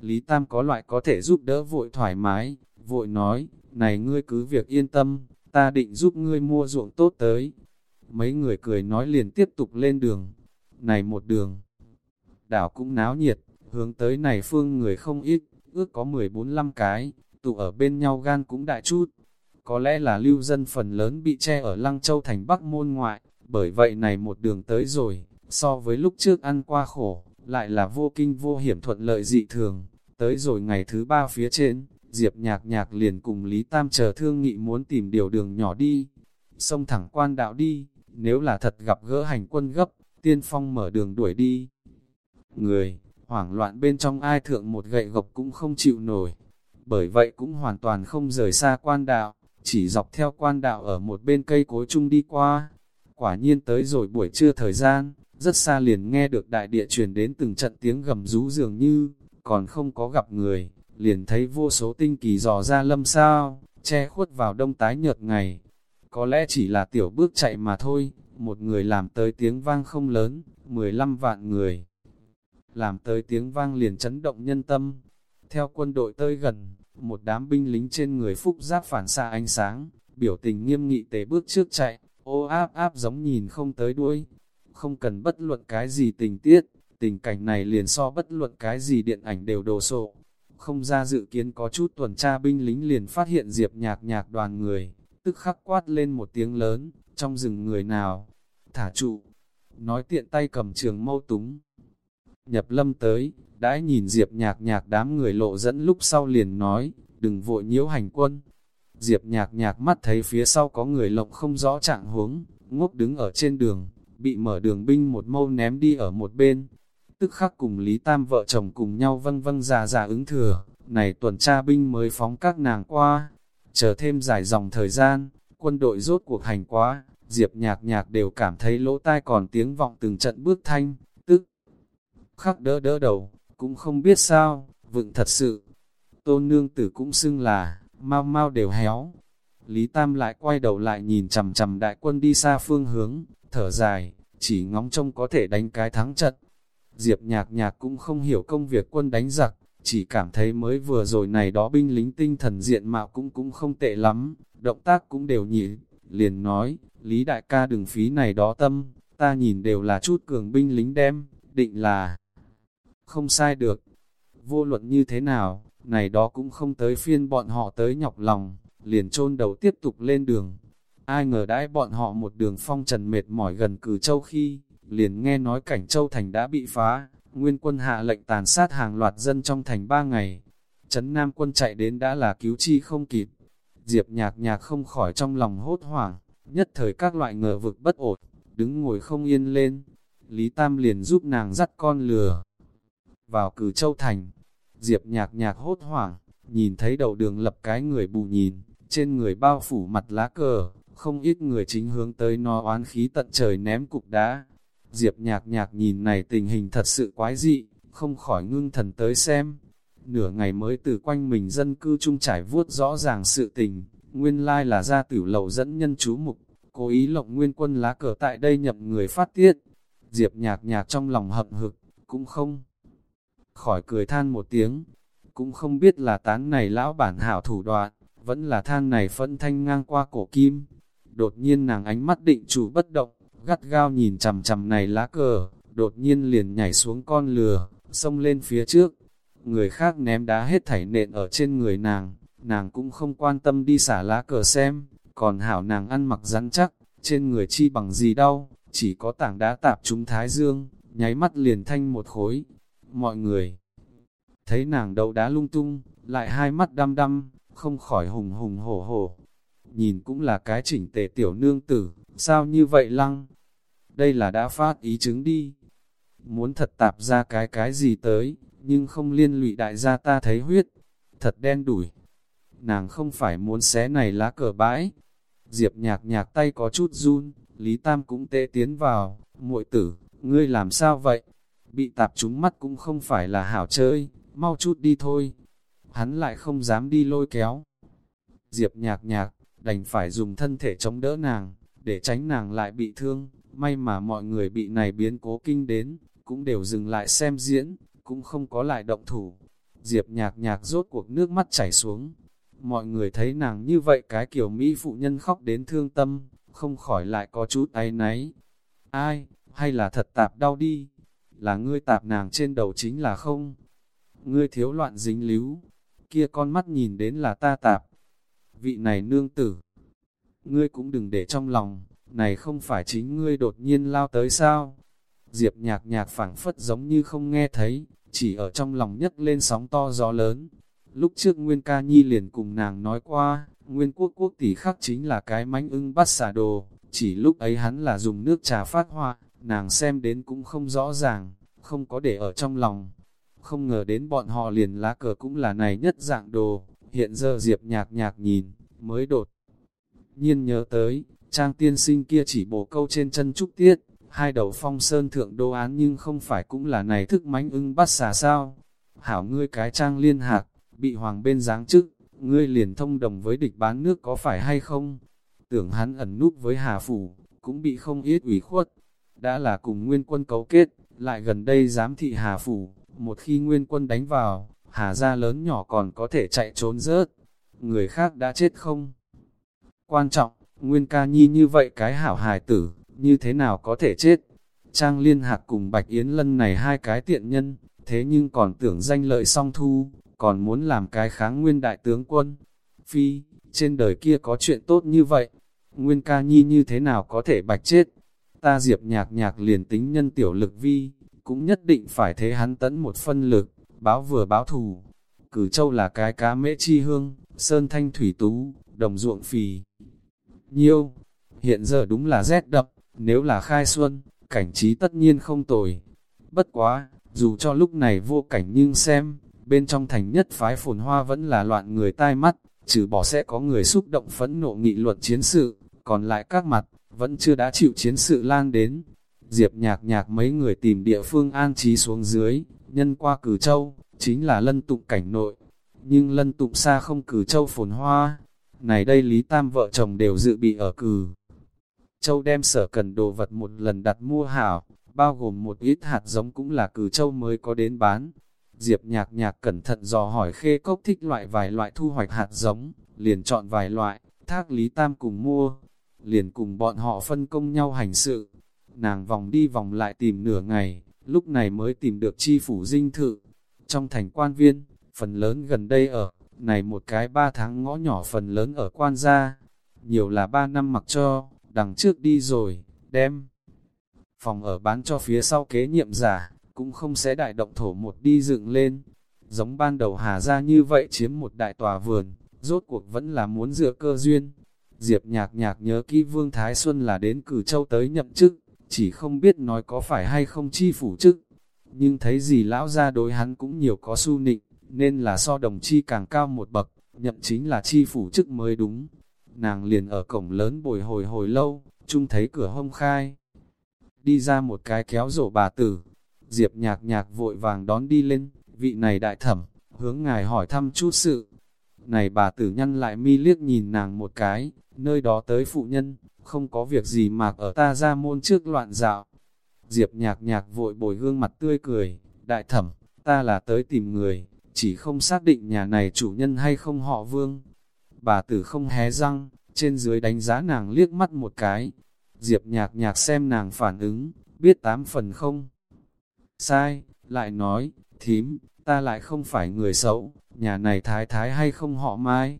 Lý Tam có loại có thể giúp đỡ vội thoải mái, vội nói, này ngươi cứ việc yên tâm, ta định giúp ngươi mua ruộng tốt tới. Mấy người cười nói liền tiếp tục lên đường, này một đường. Đảo cũng náo nhiệt, hướng tới này phương người không ít, ước có 14-15 cái, tụ ở bên nhau gan cũng đại chút. Có lẽ là lưu dân phần lớn bị che ở Lăng Châu thành Bắc môn ngoại, bởi vậy này một đường tới rồi, so với lúc trước ăn qua khổ, lại là vô kinh vô hiểm thuận lợi dị thường. Tới rồi ngày thứ ba phía trên, Diệp nhạc nhạc liền cùng Lý Tam chờ thương nghị muốn tìm điều đường nhỏ đi, xông thẳng quan đạo đi, nếu là thật gặp gỡ hành quân gấp, tiên phong mở đường đuổi đi. Người, hoảng loạn bên trong ai thượng một gậy gộc cũng không chịu nổi, bởi vậy cũng hoàn toàn không rời xa quan đạo, chỉ dọc theo quan đạo ở một bên cây cối chung đi qua. Quả nhiên tới rồi buổi trưa thời gian, rất xa liền nghe được đại địa truyền đến từng trận tiếng gầm rú dường như, còn không có gặp người, liền thấy vô số tinh kỳ dò ra lâm sao, che khuất vào đông tái nhợt ngày. Có lẽ chỉ là tiểu bước chạy mà thôi, một người làm tới tiếng vang không lớn, 15 vạn người. Làm tới tiếng vang liền chấn động nhân tâm. Theo quân đội tới gần, một đám binh lính trên người phúc giáp phản xa ánh sáng, biểu tình nghiêm nghị tế bước trước chạy, ô áp áp giống nhìn không tới đuôi. Không cần bất luận cái gì tình tiết, tình cảnh này liền so bất luận cái gì điện ảnh đều đồ sộ. Không ra dự kiến có chút tuần tra binh lính liền phát hiện diệp nhạc nhạc đoàn người, tức khắc quát lên một tiếng lớn, trong rừng người nào, thả trụ, nói tiện tay cầm trường mâu túng. Nhập lâm tới, đãi nhìn Diệp nhạc nhạc đám người lộ dẫn lúc sau liền nói, đừng vội nhiễu hành quân. Diệp nhạc nhạc mắt thấy phía sau có người lộng không rõ trạng huống, ngốc đứng ở trên đường, bị mở đường binh một mâu ném đi ở một bên. Tức khắc cùng Lý Tam vợ chồng cùng nhau vâng vâng già già ứng thừa, này tuần tra binh mới phóng các nàng qua. Chờ thêm dài dòng thời gian, quân đội rốt cuộc hành quá, Diệp nhạc nhạc đều cảm thấy lỗ tai còn tiếng vọng từng trận bước thanh, khắc đỡ đỡ đầu, cũng không biết sao, vựng thật sự. Tôn nương tử cũng xưng là, mau mau đều héo. Lý Tam lại quay đầu lại nhìn chầm chầm đại quân đi xa phương hướng, thở dài, chỉ ngóng trông có thể đánh cái thắng trận. Diệp nhạc nhạc cũng không hiểu công việc quân đánh giặc, chỉ cảm thấy mới vừa rồi này đó binh lính tinh thần diện mạo cũng cũng không tệ lắm, động tác cũng đều nhị, liền nói, Lý đại ca đừng phí này đó tâm, ta nhìn đều là chút cường binh lính đem, định là không sai được. Vô luận như thế nào, này đó cũng không tới phiên bọn họ tới nhọc lòng, liền chôn đầu tiếp tục lên đường. Ai ngờ đãi bọn họ một đường phong trần mệt mỏi gần cử châu khi, liền nghe nói cảnh châu thành đã bị phá, nguyên quân hạ lệnh tàn sát hàng loạt dân trong thành ba ngày. Trấn Nam quân chạy đến đã là cứu chi không kịp. Diệp nhạc nhạc không khỏi trong lòng hốt hoảng, nhất thời các loại ngờ vực bất ổn, đứng ngồi không yên lên. Lý Tam liền giúp nàng dắt con lừa. Vào cử châu thành, Diệp nhạc nhạc hốt hoảng, nhìn thấy đầu đường lập cái người bù nhìn, trên người bao phủ mặt lá cờ, không ít người chính hướng tới nó oán khí tận trời ném cục đá. Diệp nhạc nhạc nhìn này tình hình thật sự quái dị, không khỏi ngưng thần tới xem. Nửa ngày mới từ quanh mình dân cư trung trải vuốt rõ ràng sự tình, nguyên lai là gia tử lầu dẫn nhân chú mục, cố ý lộng nguyên quân lá cờ tại đây nhập người phát tiết. Diệp nhạc nhạc trong lòng hậm hực, cũng không khỏi cười than một tiếng, cũng không biết là tán này lão bản hảo thủ đoạn, vẫn là than này phân thanh ngang qua cổ kim. Đột nhiên nàng ánh mắt định chủ bất động, gắt gao nhìn chầm chầm này lá cờ, đột nhiên liền nhảy xuống con lừa, xông lên phía trước. người khác ném đá hết thảy nện ở trên người nàng, nàng cũng không quan tâm đi xả lá cờ xem, còn hảo nàng ăn mặc rắn chắc, trên người chi bằng gì đâu, chỉ có tảng đá tạp chúng thái dương, nháy mắt liền thanh một khối. Mọi người thấy nàng đầu đá lung tung, lại hai mắt đăm đăm, không khỏi hùng hùng hổ hổ. Nhìn cũng là cái chỉnh tề tiểu nương tử, sao như vậy lăng? Đây là đã phát ý chứng đi. Muốn thật tạp ra cái cái gì tới, nhưng không liên lụy đại gia ta thấy huyết. Thật đen đủi. Nàng không phải muốn xé này lá cờ bãi. Diệp nhạc nhạc tay có chút run, Lý Tam cũng tê tiến vào, muội tử, ngươi làm sao vậy? Bị tạp trúng mắt cũng không phải là hảo chơi, mau chút đi thôi. Hắn lại không dám đi lôi kéo. Diệp nhạc nhạc, đành phải dùng thân thể chống đỡ nàng, để tránh nàng lại bị thương. May mà mọi người bị này biến cố kinh đến, cũng đều dừng lại xem diễn, cũng không có lại động thủ. Diệp nhạc nhạc rốt cuộc nước mắt chảy xuống. Mọi người thấy nàng như vậy cái kiểu Mỹ phụ nhân khóc đến thương tâm, không khỏi lại có chút áy náy. Ai, hay là thật tạp đau đi? Là ngươi tạp nàng trên đầu chính là không? Ngươi thiếu loạn dính líu, kia con mắt nhìn đến là ta tạp. Vị này nương tử, ngươi cũng đừng để trong lòng, này không phải chính ngươi đột nhiên lao tới sao? Diệp nhạc nhạc phảng phất giống như không nghe thấy, chỉ ở trong lòng nhấc lên sóng to gió lớn. Lúc trước Nguyên Ca Nhi liền cùng nàng nói qua, Nguyên quốc quốc tỷ khắc chính là cái mánh ưng bắt xả đồ, chỉ lúc ấy hắn là dùng nước trà phát hoa, nàng xem đến cũng không rõ ràng, không có để ở trong lòng. Không ngờ đến bọn họ liền lá cờ cũng là này nhất dạng đồ, hiện giờ Diệp nhạc nhạc nhìn, mới đột. Nhiên nhớ tới, trang tiên sinh kia chỉ bổ câu trên chân trúc tiết, hai đầu phong sơn thượng đô án nhưng không phải cũng là này thức mánh ưng bắt xà sao. Hảo ngươi cái trang liên hạc, bị hoàng bên giáng chức, ngươi liền thông đồng với địch bán nước có phải hay không? Tưởng hắn ẩn núp với Hà Phủ, cũng bị không ít ủy khuất. Đã là cùng nguyên quân cấu kết, lại gần đây giám thị Hà Phủ, một khi nguyên quân đánh vào, Hà gia lớn nhỏ còn có thể chạy trốn rớt. Người khác đã chết không? Quan trọng, Nguyên ca nhi như vậy cái hảo hài tử, như thế nào có thể chết? Trang Liên Hạc cùng Bạch Yến Lân này hai cái tiện nhân, thế nhưng còn tưởng danh lợi song thu, còn muốn làm cái kháng nguyên đại tướng quân. Phi, trên đời kia có chuyện tốt như vậy, Nguyên ca nhi như thế nào có thể bạch chết? Ta diệp nhạc nhạc liền tính nhân tiểu lực vi, cũng nhất định phải thế hắn tẫn một phân lực, báo vừa báo thù. Cử châu là cái cá mễ chi hương, sơn thanh thủy tú, đồng ruộng phì. Nhiêu, hiện giờ đúng là rét đậm, nếu là khai xuân, cảnh trí tất nhiên không tồi. Bất quá, dù cho lúc này vô cảnh nhưng xem, bên trong thành nhất phái phồn hoa vẫn là loạn người tai mắt, trừ bỏ sẽ có người xúc động phẫn nộ nghị luận chiến sự, còn lại các mặt, vẫn chưa đã chịu chiến sự lan đến. Diệp nhạc nhạc mấy người tìm địa phương an trí xuống dưới, nhân qua cử châu, chính là lân tụng cảnh nội. Nhưng lân tụng xa không cử châu phồn hoa, này đây Lý Tam vợ chồng đều dự bị ở cử. Châu đem sở cần đồ vật một lần đặt mua hảo, bao gồm một ít hạt giống cũng là cử châu mới có đến bán. Diệp nhạc nhạc cẩn thận dò hỏi khê cốc thích loại vài loại thu hoạch hạt giống, liền chọn vài loại, thác Lý Tam cùng mua, liền cùng bọn họ phân công nhau hành sự. Nàng vòng đi vòng lại tìm nửa ngày, lúc này mới tìm được chi phủ dinh thự. Trong thành quan viên, phần lớn gần đây ở, này một cái ba tháng ngõ nhỏ phần lớn ở quan gia, nhiều là ba năm mặc cho, đằng trước đi rồi, đem. Phòng ở bán cho phía sau kế nhiệm giả, cũng không sẽ đại động thổ một đi dựng lên. Giống ban đầu Hà ra như vậy chiếm một đại tòa vườn, rốt cuộc vẫn là muốn dựa cơ duyên. Diệp nhạc nhạc nhớ kỹ Vương Thái Xuân là đến cử châu tới nhậm chức, chỉ không biết nói có phải hay không chi phủ chức. Nhưng thấy gì lão ra đối hắn cũng nhiều có su nịnh, nên là so đồng chi càng cao một bậc, nhậm chính là chi phủ chức mới đúng. Nàng liền ở cổng lớn bồi hồi hồi lâu, chung thấy cửa hông khai. Đi ra một cái kéo rổ bà tử, Diệp nhạc nhạc vội vàng đón đi lên, vị này đại thẩm, hướng ngài hỏi thăm chút sự. Này bà tử nhăn lại mi liếc nhìn nàng một cái, nơi đó tới phụ nhân, không có việc gì mạc ở ta ra môn trước loạn dạo. Diệp nhạc nhạc vội bồi gương mặt tươi cười, đại thẩm, ta là tới tìm người, chỉ không xác định nhà này chủ nhân hay không họ vương. Bà tử không hé răng, trên dưới đánh giá nàng liếc mắt một cái. Diệp nhạc nhạc xem nàng phản ứng, biết tám phần không. Sai, lại nói, thím, ta lại không phải người xấu, nhà này thái thái hay không họ mai.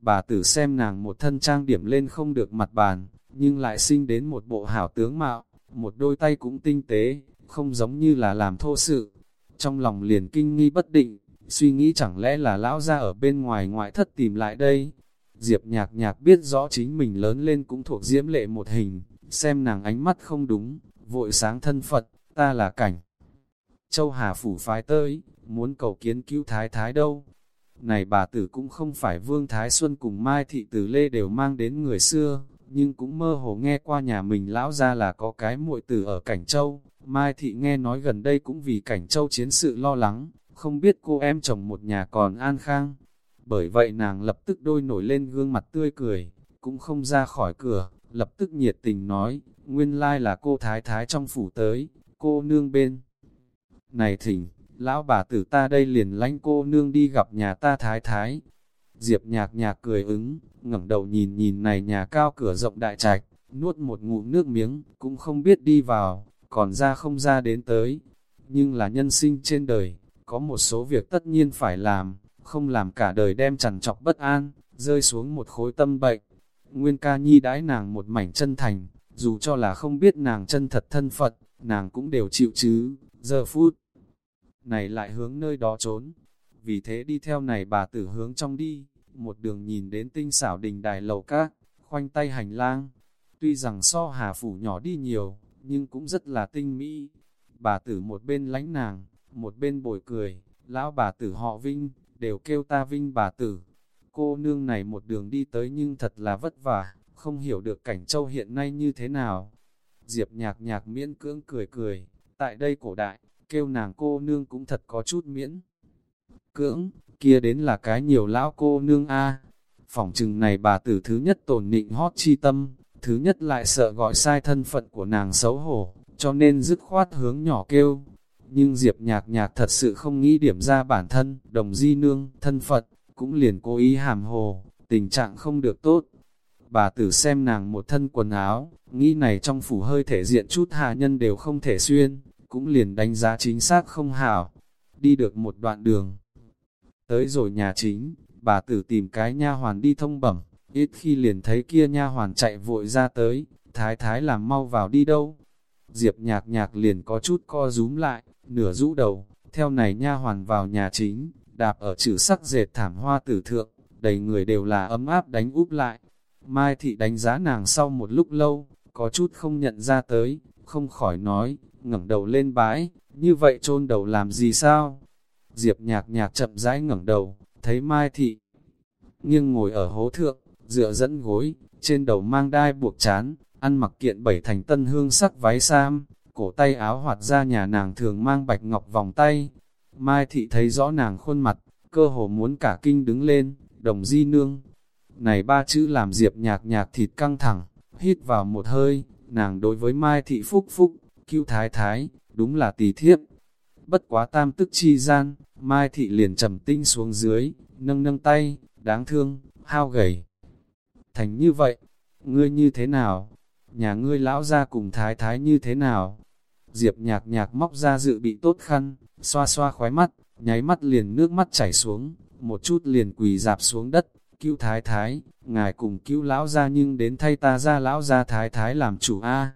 Bà tử xem nàng một thân trang điểm lên không được mặt bàn, nhưng lại sinh đến một bộ hảo tướng mạo, một đôi tay cũng tinh tế, không giống như là làm thô sự. Trong lòng liền kinh nghi bất định, suy nghĩ chẳng lẽ là lão ra ở bên ngoài ngoại thất tìm lại đây. Diệp nhạc nhạc biết rõ chính mình lớn lên cũng thuộc diễm lệ một hình, xem nàng ánh mắt không đúng, vội sáng thân Phật, ta là cảnh. Châu Hà Phủ phái tới, muốn cầu kiến cứu thái thái đâu. Này bà tử cũng không phải Vương Thái Xuân cùng Mai Thị Tử Lê đều mang đến người xưa, nhưng cũng mơ hồ nghe qua nhà mình lão ra là có cái muội tử ở Cảnh Châu. Mai Thị nghe nói gần đây cũng vì Cảnh Châu chiến sự lo lắng, không biết cô em chồng một nhà còn an khang. Bởi vậy nàng lập tức đôi nổi lên gương mặt tươi cười, cũng không ra khỏi cửa, lập tức nhiệt tình nói, nguyên lai là cô thái thái trong phủ tới, cô nương bên. Này thỉnh, lão bà tử ta đây liền lánh cô nương đi gặp nhà ta thái thái. Diệp nhạc nhạc cười ứng, ngẩng đầu nhìn nhìn này nhà cao cửa rộng đại trạch, nuốt một ngụm nước miếng, cũng không biết đi vào, còn ra không ra đến tới. Nhưng là nhân sinh trên đời, có một số việc tất nhiên phải làm, không làm cả đời đem chằn chọc bất an, rơi xuống một khối tâm bệnh. Nguyên ca nhi đãi nàng một mảnh chân thành, dù cho là không biết nàng chân thật thân Phật, nàng cũng đều chịu chứ, giờ phút. Này lại hướng nơi đó trốn, vì thế đi theo này bà tử hướng trong đi, một đường nhìn đến tinh xảo đình đài lầu các, khoanh tay hành lang. Tuy rằng so hà phủ nhỏ đi nhiều, nhưng cũng rất là tinh mỹ. Bà tử một bên lánh nàng, một bên bồi cười, lão bà tử họ Vinh, đều kêu ta Vinh bà tử. Cô nương này một đường đi tới nhưng thật là vất vả, không hiểu được cảnh châu hiện nay như thế nào. Diệp nhạc nhạc miễn cưỡng cười cười, tại đây cổ đại, kêu nàng cô nương cũng thật có chút miễn. Cưỡng, kia đến là cái nhiều lão cô nương a Phỏng chừng này bà tử thứ nhất tổn nịnh hót chi tâm, thứ nhất lại sợ gọi sai thân phận của nàng xấu hổ, cho nên dứt khoát hướng nhỏ kêu. Nhưng Diệp nhạc nhạc thật sự không nghĩ điểm ra bản thân, đồng di nương, thân phận, cũng liền cố ý hàm hồ, tình trạng không được tốt. Bà tử xem nàng một thân quần áo, nghĩ này trong phủ hơi thể diện chút hạ nhân đều không thể xuyên, cũng liền đánh giá chính xác không hảo. Đi được một đoạn đường. Tới rồi nhà chính, bà tử tìm cái nha hoàn đi thông bẩm, ít khi liền thấy kia nha hoàn chạy vội ra tới, thái thái làm mau vào đi đâu. Diệp nhạc nhạc liền có chút co rúm lại, nửa rũ đầu, theo này nha hoàn vào nhà chính, đạp ở chữ sắc dệt thảm hoa tử thượng, đầy người đều là ấm áp đánh úp lại. Mai thị đánh giá nàng sau một lúc lâu, có chút không nhận ra tới, không khỏi nói, ngẩng đầu lên bãi, như vậy chôn đầu làm gì sao? Diệp nhạc nhạc chậm rãi ngẩng đầu, thấy Mai thị nghiêng ngồi ở hố thượng, dựa dẫn gối, trên đầu mang đai buộc chán, ăn mặc kiện bảy thành tân hương sắc váy sam, cổ tay áo hoạt ra nhà nàng thường mang bạch ngọc vòng tay. Mai thị thấy rõ nàng khuôn mặt, cơ hồ muốn cả kinh đứng lên, đồng di nương. Này ba chữ làm diệp nhạc nhạc thịt căng thẳng, hít vào một hơi, nàng đối với Mai thị phúc phúc, cứu thái thái, đúng là tỷ thiếp. Bất quá tam tức chi gian, Mai thị liền trầm tinh xuống dưới, nâng nâng tay, đáng thương, hao gầy. Thành như vậy, ngươi như thế nào? Nhà ngươi lão ra cùng thái thái như thế nào? Diệp nhạc nhạc móc ra dự bị tốt khăn, xoa xoa khóe mắt, nháy mắt liền nước mắt chảy xuống, một chút liền quỳ dạp xuống đất, cứu thái thái, ngài cùng cứu lão ra nhưng đến thay ta ra lão ra thái thái làm chủ A.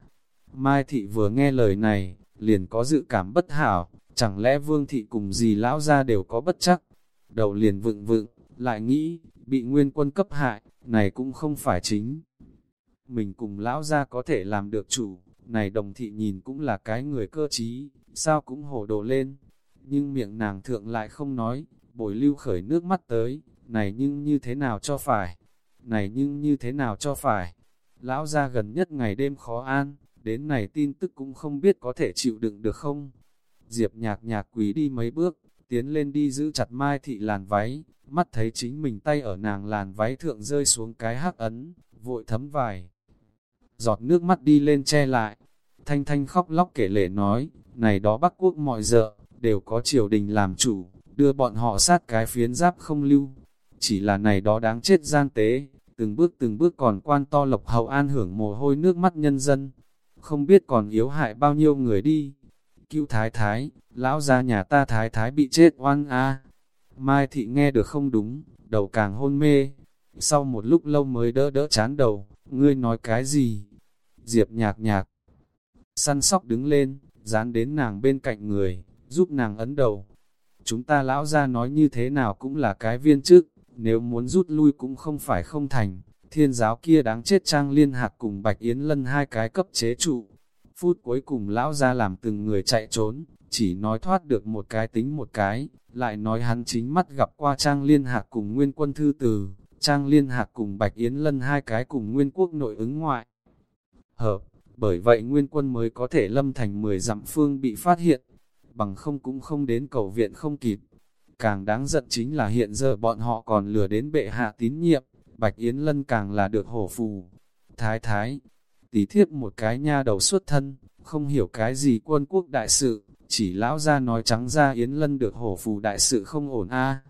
Mai thị vừa nghe lời này, liền có dự cảm bất hảo, chẳng lẽ vương thị cùng gì lão ra đều có bất chắc. Đầu liền vựng vựng, lại nghĩ, bị nguyên quân cấp hại, này cũng không phải chính. Mình cùng lão ra có thể làm được chủ, này đồng thị nhìn cũng là cái người cơ trí, sao cũng hổ đồ lên. Nhưng miệng nàng thượng lại không nói, bồi lưu khởi nước mắt tới, này nhưng như thế nào cho phải, này nhưng như thế nào cho phải. Lão ra gần nhất ngày đêm khó an, đến này tin tức cũng không biết có thể chịu đựng được không. Diệp nhạc nhạc quỳ đi mấy bước, tiến lên đi giữ chặt mai thị làn váy, mắt thấy chính mình tay ở nàng làn váy thượng rơi xuống cái hắc ấn, vội thấm vài. Giọt nước mắt đi lên che lại, thanh thanh khóc lóc kể lệ nói, này đó bắc quốc mọi dợ, đều có triều đình làm chủ, đưa bọn họ sát cái phiến giáp không lưu. Chỉ là này đó đáng chết gian tế, từng bước từng bước còn quan to lộc hậu an hưởng mồ hôi nước mắt nhân dân, không biết còn yếu hại bao nhiêu người đi. cứu thái thái, lão ra nhà ta thái thái bị chết oan a Mai thị nghe được không đúng, đầu càng hôn mê. Sau một lúc lâu mới đỡ đỡ chán đầu, ngươi nói cái gì? Diệp nhạc nhạc, săn sóc đứng lên, dán đến nàng bên cạnh người, giúp nàng ấn đầu. Chúng ta lão ra nói như thế nào cũng là cái viên chức, nếu muốn rút lui cũng không phải không thành. Thiên giáo kia đáng chết trang liên hạc cùng Bạch Yến Lân hai cái cấp chế trụ. Phút cuối cùng lão ra làm từng người chạy trốn, chỉ nói thoát được một cái tính một cái, lại nói hắn chính mắt gặp qua trang liên hạc cùng nguyên quân thư từ, trang liên hạc cùng Bạch Yến Lân hai cái cùng nguyên quốc nội ứng ngoại. Hợp, bởi vậy nguyên quân mới có thể lâm thành 10 dặm phương bị phát hiện, bằng không cũng không đến cầu viện không kịp. Càng đáng giận chính là hiện giờ bọn họ còn lừa đến bệ hạ tín nhiệm, Bạch Yến Lân càng là được hổ phù. Thái thái, tí thiếp một cái nha đầu xuất thân, không hiểu cái gì quân quốc đại sự, chỉ lão ra nói trắng ra Yến Lân được hổ phù đại sự không ổn a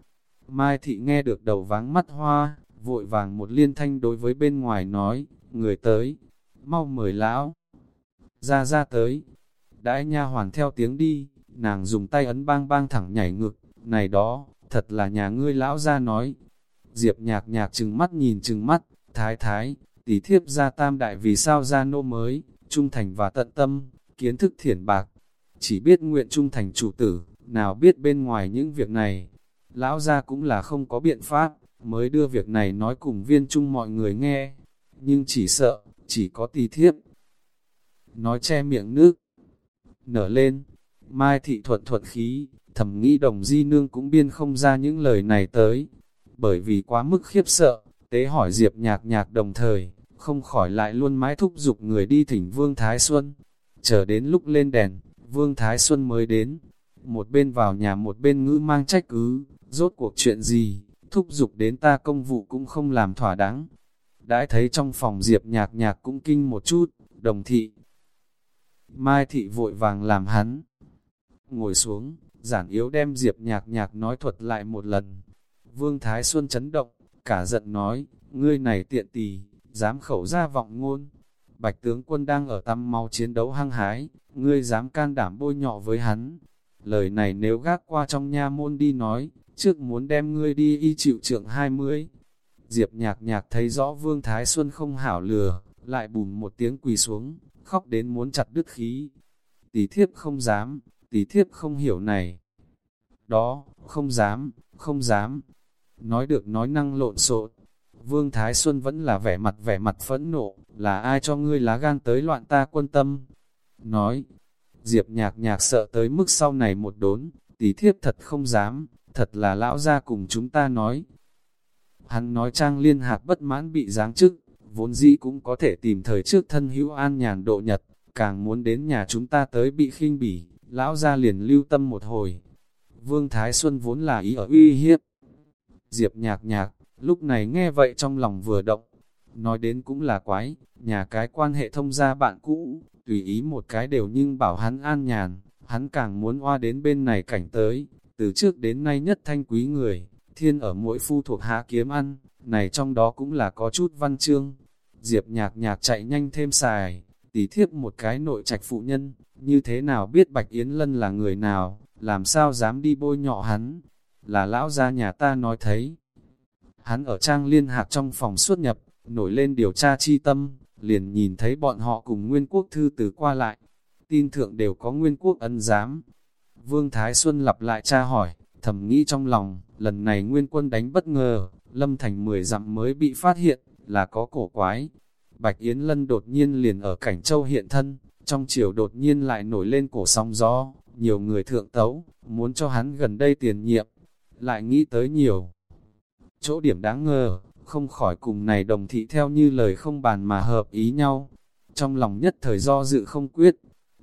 Mai thị nghe được đầu váng mắt hoa, vội vàng một liên thanh đối với bên ngoài nói, người tới, mau mời lão. Ra ra tới, đãi nha hoàn theo tiếng đi, nàng dùng tay ấn bang bang thẳng nhảy ngực, này đó, thật là nhà ngươi lão ra nói. Diệp nhạc nhạc trừng mắt nhìn trừng mắt, thái thái, tỷ thiếp ra tam đại vì sao ra nô mới, trung thành và tận tâm, kiến thức thiển bạc, chỉ biết nguyện trung thành chủ tử, nào biết bên ngoài những việc này. Lão ra cũng là không có biện pháp, mới đưa việc này nói cùng viên trung mọi người nghe, nhưng chỉ sợ, chỉ có tì thiếp. Nói che miệng nước, nở lên, mai thị thuận thuận khí, thầm nghĩ đồng di nương cũng biên không ra những lời này tới, bởi vì quá mức khiếp sợ, tế hỏi diệp nhạc nhạc đồng thời, không khỏi lại luôn mãi thúc giục người đi thỉnh Vương Thái Xuân. Chờ đến lúc lên đèn, Vương Thái Xuân mới đến, một bên vào nhà một bên ngữ mang trách cứ, rốt cuộc chuyện gì, thúc giục đến ta công vụ cũng không làm thỏa đáng. Đãi thấy trong phòng Diệp nhạc nhạc cũng kinh một chút, đồng thị. Mai thị vội vàng làm hắn. Ngồi xuống, giản yếu đem Diệp nhạc nhạc nói thuật lại một lần. Vương Thái Xuân chấn động, cả giận nói, ngươi này tiện tỳ dám khẩu ra vọng ngôn. Bạch tướng quân đang ở tăm mau chiến đấu hăng hái, ngươi dám can đảm bôi nhọ với hắn. Lời này nếu gác qua trong nha môn đi nói, trước muốn đem ngươi đi y chịu trượng hai mươi. Diệp nhạc nhạc thấy rõ Vương Thái Xuân không hảo lừa, lại bùm một tiếng quỳ xuống, khóc đến muốn chặt đứt khí. Tỷ thiếp không dám, tỷ thiếp không hiểu này. Đó, không dám, không dám. Nói được nói năng lộn xộn. Vương Thái Xuân vẫn là vẻ mặt vẻ mặt phẫn nộ, là ai cho ngươi lá gan tới loạn ta quân tâm. Nói, Diệp nhạc nhạc sợ tới mức sau này một đốn, tỷ thiếp thật không dám, thật là lão ra cùng chúng ta nói. Hắn nói trang liên hạc bất mãn bị giáng chức, vốn dĩ cũng có thể tìm thời trước thân hữu an nhàn độ nhật, càng muốn đến nhà chúng ta tới bị khinh bỉ, lão ra liền lưu tâm một hồi. Vương Thái Xuân vốn là ý ở uy hiếp. Diệp nhạc nhạc, lúc này nghe vậy trong lòng vừa động, nói đến cũng là quái, nhà cái quan hệ thông gia bạn cũ, tùy ý một cái đều nhưng bảo hắn an nhàn, hắn càng muốn hoa đến bên này cảnh tới, từ trước đến nay nhất thanh quý người, thiên ở mỗi phu thuộc hạ kiếm ăn, này trong đó cũng là có chút văn chương. Diệp nhạc nhạc chạy nhanh thêm xài, tỉ thiếp một cái nội trạch phụ nhân, như thế nào biết Bạch Yến Lân là người nào, làm sao dám đi bôi nhọ hắn, là lão gia nhà ta nói thấy. Hắn ở trang liên hạc trong phòng xuất nhập, nổi lên điều tra chi tâm, liền nhìn thấy bọn họ cùng nguyên quốc thư từ qua lại. Tin thượng đều có nguyên quốc ân giám. Vương Thái Xuân lặp lại tra hỏi, thầm nghĩ trong lòng, lần này nguyên quân đánh bất ngờ, lâm thành 10 dặm mới bị phát hiện, là có cổ quái. Bạch Yến Lân đột nhiên liền ở cảnh châu hiện thân, trong chiều đột nhiên lại nổi lên cổ sóng gió, nhiều người thượng tấu, muốn cho hắn gần đây tiền nhiệm, lại nghĩ tới nhiều. Chỗ điểm đáng ngờ, không khỏi cùng này đồng thị theo như lời không bàn mà hợp ý nhau. Trong lòng nhất thời do dự không quyết,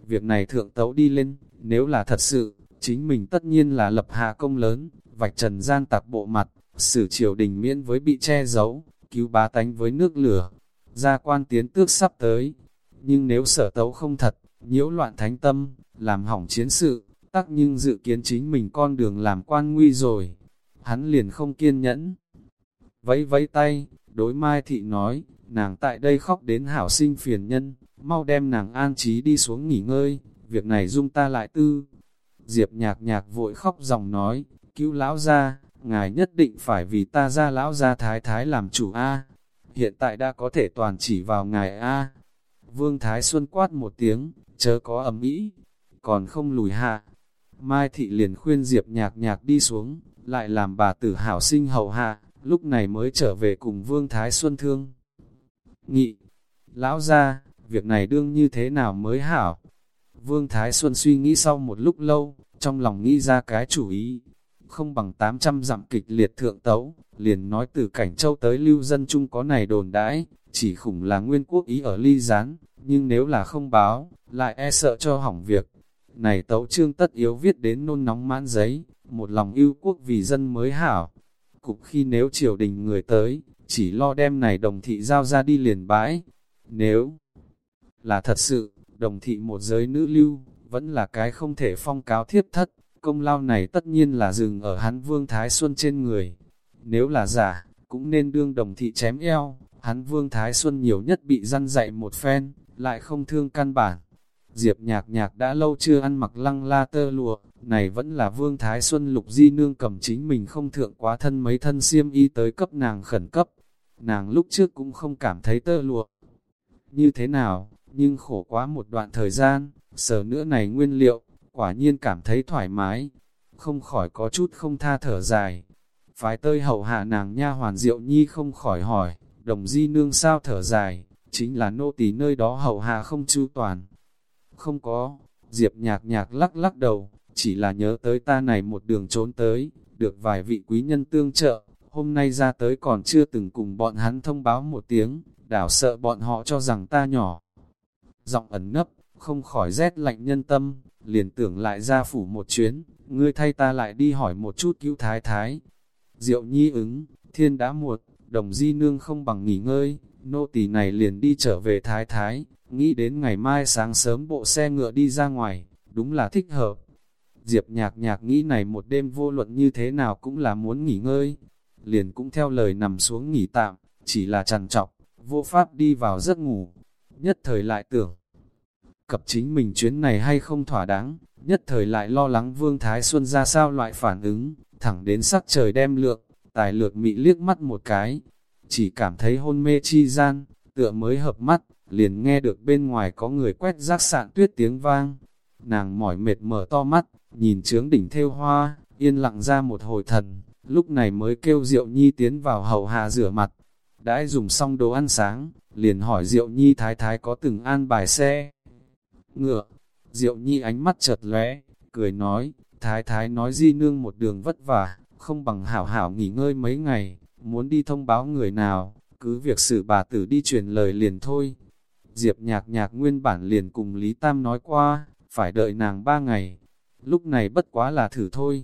việc này thượng tấu đi lên, nếu là thật sự, chính mình tất nhiên là lập hạ công lớn, vạch trần gian tạc bộ mặt, xử triều đình miễn với bị che giấu, cứu bá tánh với nước lửa. Gia quan tiến tước sắp tới, nhưng nếu sở tấu không thật, nhiễu loạn thánh tâm, làm hỏng chiến sự, tắc nhưng dự kiến chính mình con đường làm quan nguy rồi. Hắn liền không kiên nhẫn, vẫy vẫy tay, đối Mai Thị nói, nàng tại đây khóc đến hảo sinh phiền nhân, mau đem nàng an trí đi xuống nghỉ ngơi, việc này dung ta lại tư. Diệp nhạc nhạc vội khóc dòng nói, cứu lão ra, ngài nhất định phải vì ta ra lão ra thái thái làm chủ A. Hiện tại đã có thể toàn chỉ vào ngài A. Vương Thái Xuân quát một tiếng, chớ có ấm ý, còn không lùi hạ. Mai Thị liền khuyên Diệp nhạc nhạc đi xuống, lại làm bà tử hảo sinh hậu hạ, lúc này mới trở về cùng Vương Thái Xuân thương. Nghị, lão ra, việc này đương như thế nào mới hảo? Vương Thái Xuân suy nghĩ sau một lúc lâu, trong lòng nghĩ ra cái chủ ý, không bằng 800 dặm kịch liệt thượng tấu, liền nói từ cảnh châu tới lưu dân chung có này đồn đãi, chỉ khủng là nguyên quốc ý ở ly gián, nhưng nếu là không báo, lại e sợ cho hỏng việc. Này tấu trương tất yếu viết đến nôn nóng mãn giấy, một lòng yêu quốc vì dân mới hảo. Cục khi nếu triều đình người tới, chỉ lo đem này đồng thị giao ra đi liền bãi. Nếu là thật sự, đồng thị một giới nữ lưu, vẫn là cái không thể phong cáo thiếp thất, công lao này tất nhiên là dừng ở hắn Vương Thái Xuân trên người. Nếu là giả, cũng nên đương đồng thị chém eo, hắn Vương Thái Xuân nhiều nhất bị răn dạy một phen, lại không thương căn bản. Diệp nhạc nhạc đã lâu chưa ăn mặc lăng la tơ lụa, này vẫn là Vương Thái Xuân lục di nương cầm chính mình không thượng quá thân mấy thân xiêm y tới cấp nàng khẩn cấp. Nàng lúc trước cũng không cảm thấy tơ lụa. Như thế nào, nhưng khổ quá một đoạn thời gian, sở nữa này nguyên liệu, quả nhiên cảm thấy thoải mái, không khỏi có chút không tha thở dài. Phái tơi hậu hạ nàng nha hoàn diệu nhi không khỏi hỏi, đồng di nương sao thở dài, chính là nô tỳ nơi đó hậu hạ không chu toàn. Không có, diệp nhạc nhạc lắc lắc đầu, chỉ là nhớ tới ta này một đường trốn tới, được vài vị quý nhân tương trợ, hôm nay ra tới còn chưa từng cùng bọn hắn thông báo một tiếng, đảo sợ bọn họ cho rằng ta nhỏ. Giọng ẩn nấp, không khỏi rét lạnh nhân tâm, liền tưởng lại ra phủ một chuyến, ngươi thay ta lại đi hỏi một chút cứu thái thái. Diệu nhi ứng, thiên đã muộn, đồng di nương không bằng nghỉ ngơi, nô tỳ này liền đi trở về thái thái, nghĩ đến ngày mai sáng sớm bộ xe ngựa đi ra ngoài, đúng là thích hợp. Diệp nhạc nhạc nghĩ này một đêm vô luận như thế nào cũng là muốn nghỉ ngơi, liền cũng theo lời nằm xuống nghỉ tạm, chỉ là trằn trọc, vô pháp đi vào giấc ngủ, nhất thời lại tưởng, cập chính mình chuyến này hay không thỏa đáng, nhất thời lại lo lắng Vương Thái Xuân ra sao loại phản ứng, thẳng đến sắc trời đem lượng, tài lược mị liếc mắt một cái, chỉ cảm thấy hôn mê chi gian, tựa mới hợp mắt, liền nghe được bên ngoài có người quét rác sạn tuyết tiếng vang. Nàng mỏi mệt mở to mắt, nhìn trướng đỉnh theo hoa, yên lặng ra một hồi thần, lúc này mới kêu Diệu Nhi tiến vào hầu hạ rửa mặt. Đãi dùng xong đồ ăn sáng, liền hỏi Diệu Nhi thái thái có từng an bài xe ngựa. Diệu nhi ánh mắt chợt lóe, cười nói, thái thái nói di nương một đường vất vả, không bằng hảo hảo nghỉ ngơi mấy ngày, muốn đi thông báo người nào, cứ việc xử bà tử đi truyền lời liền thôi. Diệp nhạc nhạc nguyên bản liền cùng Lý Tam nói qua, phải đợi nàng ba ngày, lúc này bất quá là thử thôi.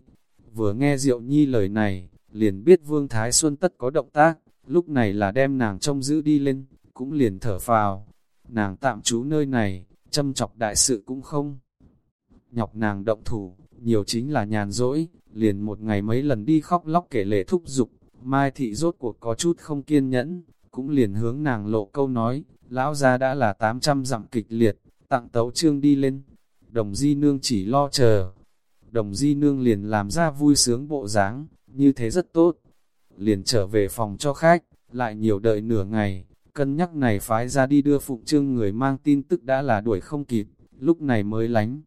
Vừa nghe Diệu Nhi lời này, liền biết Vương Thái Xuân tất có động tác, lúc này là đem nàng trông giữ đi lên, cũng liền thở phào. Nàng tạm trú nơi này, châm chọc đại sự cũng không. Nhọc nàng động thủ, nhiều chính là nhàn rỗi, liền một ngày mấy lần đi khóc lóc kể lệ thúc giục, Mai thị rốt cuộc có chút không kiên nhẫn, cũng liền hướng nàng lộ câu nói, lão gia đã là 800 dặm kịch liệt, tặng tấu trương đi lên. Đồng di nương chỉ lo chờ. Đồng di nương liền làm ra vui sướng bộ dáng, như thế rất tốt. Liền trở về phòng cho khách, lại nhiều đợi nửa ngày, Cân nhắc này phái ra đi đưa phụng trương người mang tin tức đã là đuổi không kịp, lúc này mới lánh.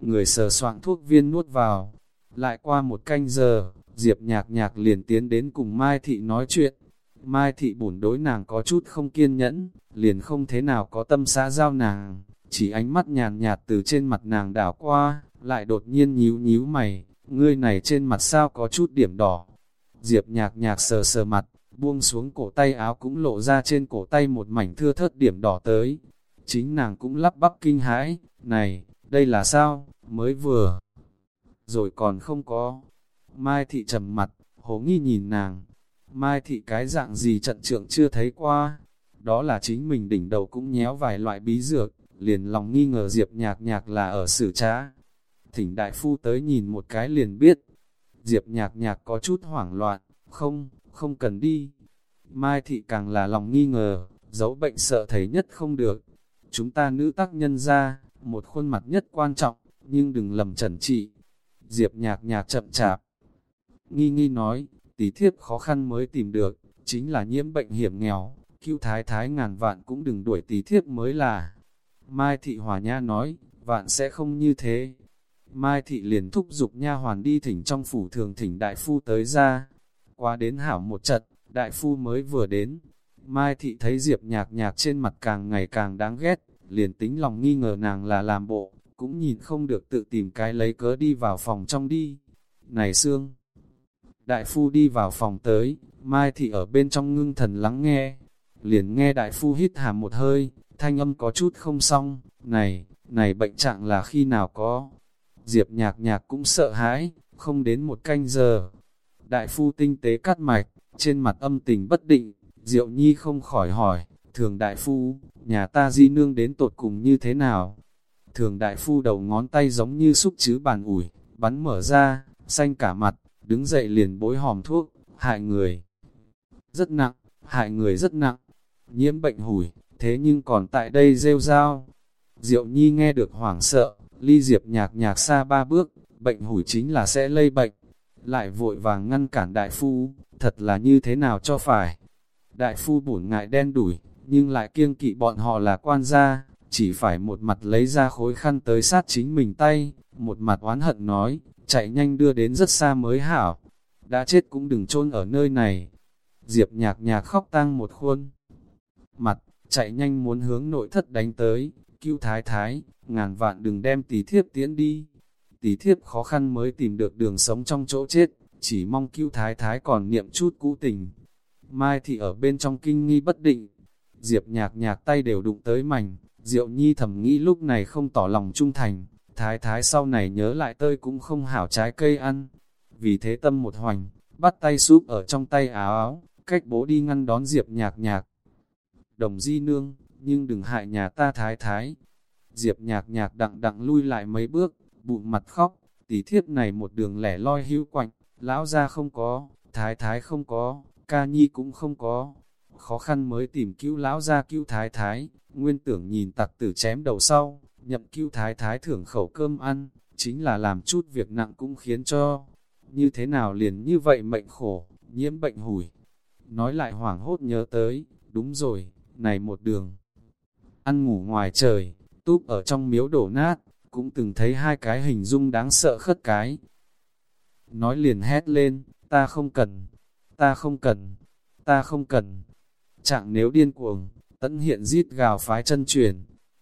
Người sờ soạn thuốc viên nuốt vào. Lại qua một canh giờ, Diệp nhạc nhạc liền tiến đến cùng Mai Thị nói chuyện. Mai Thị bổn đối nàng có chút không kiên nhẫn, liền không thế nào có tâm xã giao nàng, chỉ ánh mắt nhàn nhạt từ trên mặt nàng đảo qua, lại đột nhiên nhíu nhíu mày, ngươi này trên mặt sao có chút điểm đỏ. Diệp nhạc nhạc sờ sờ mặt, buông xuống cổ tay áo cũng lộ ra trên cổ tay một mảnh thưa thớt điểm đỏ tới. Chính nàng cũng lắp bắp kinh hãi, này, đây là sao, mới vừa, rồi còn không có. Mai thị trầm mặt, hố nghi nhìn nàng, Mai thị cái dạng gì trận trưởng chưa thấy qua, đó là chính mình đỉnh đầu cũng nhéo vài loại bí dược, liền lòng nghi ngờ Diệp nhạc nhạc là ở xử trá. Thỉnh đại phu tới nhìn một cái liền biết, Diệp nhạc nhạc có chút hoảng loạn, không, không cần đi. Mai thị càng là lòng nghi ngờ, giấu bệnh sợ thấy nhất không được. Chúng ta nữ tác nhân ra, một khuôn mặt nhất quan trọng, nhưng đừng lầm trần trị. Diệp nhạc nhạc chậm chạp. Nghi nghi nói, tí thiếp khó khăn mới tìm được, chính là nhiễm bệnh hiểm nghèo, cứu thái thái ngàn vạn cũng đừng đuổi tí thiếp mới là. Mai thị hòa nha nói, vạn sẽ không như thế. Mai thị liền thúc giục nha hoàn đi thỉnh trong phủ thường thỉnh đại phu tới ra. Qua đến hảo một trận, đại phu mới vừa đến. Mai thị thấy Diệp nhạc nhạc trên mặt càng ngày càng đáng ghét, liền tính lòng nghi ngờ nàng là làm bộ, cũng nhìn không được tự tìm cái lấy cớ đi vào phòng trong đi. Này Sương! Đại phu đi vào phòng tới, Mai thị ở bên trong ngưng thần lắng nghe. Liền nghe đại phu hít hà một hơi, thanh âm có chút không xong, này, này bệnh trạng là khi nào có. Diệp nhạc nhạc cũng sợ hãi, không đến một canh giờ. Đại phu tinh tế cắt mạch, trên mặt âm tình bất định, Diệu Nhi không khỏi hỏi, thường đại phu, nhà ta di nương đến tột cùng như thế nào? Thường đại phu đầu ngón tay giống như xúc chứ bàn ủi, bắn mở ra, xanh cả mặt, đứng dậy liền bối hòm thuốc, hại người. Rất nặng, hại người rất nặng, nhiễm bệnh hủi, thế nhưng còn tại đây rêu rao. Diệu Nhi nghe được hoảng sợ, ly diệp nhạc nhạc xa ba bước, bệnh hủi chính là sẽ lây bệnh. Lại vội vàng ngăn cản đại phu, thật là như thế nào cho phải. Đại phu bổn ngại đen đủi, nhưng lại kiêng kỵ bọn họ là quan gia, chỉ phải một mặt lấy ra khối khăn tới sát chính mình tay, một mặt oán hận nói, chạy nhanh đưa đến rất xa mới hảo, đã chết cũng đừng chôn ở nơi này. Diệp nhạc nhạc khóc tang một khuôn. Mặt, chạy nhanh muốn hướng nội thất đánh tới, cứu thái thái, ngàn vạn đừng đem tỷ thiếp tiến đi. Tỷ thiếp khó khăn mới tìm được đường sống trong chỗ chết, chỉ mong cứu thái thái còn niệm chút cũ tình. Mai thì ở bên trong kinh nghi bất định, Diệp nhạc nhạc tay đều đụng tới mảnh, Diệu Nhi thầm nghĩ lúc này không tỏ lòng trung thành, thái thái sau này nhớ lại tơi cũng không hảo trái cây ăn. Vì thế tâm một hoành, bắt tay súp ở trong tay áo áo, cách bố đi ngăn đón Diệp nhạc nhạc. Đồng di nương, nhưng đừng hại nhà ta thái thái. Diệp nhạc nhạc đặng đặng lui lại mấy bước, bụng mặt khóc, tỷ thiếp này một đường lẻ loi hưu quạnh, lão ra không có, thái thái không có, ca nhi cũng không có. Khó khăn mới tìm cứu lão ra cứu thái thái, nguyên tưởng nhìn tặc tử chém đầu sau, nhậm cứu thái thái thưởng khẩu cơm ăn, chính là làm chút việc nặng cũng khiến cho, như thế nào liền như vậy mệnh khổ, nhiễm bệnh hủi. Nói lại hoảng hốt nhớ tới, đúng rồi, này một đường. Ăn ngủ ngoài trời, túp ở trong miếu đổ nát, cũng từng thấy hai cái hình dung đáng sợ khất cái. Nói liền hét lên, ta không cần, ta không cần, ta không cần. Chẳng nếu điên cuồng, tẫn hiện giết gào phái chân truyền.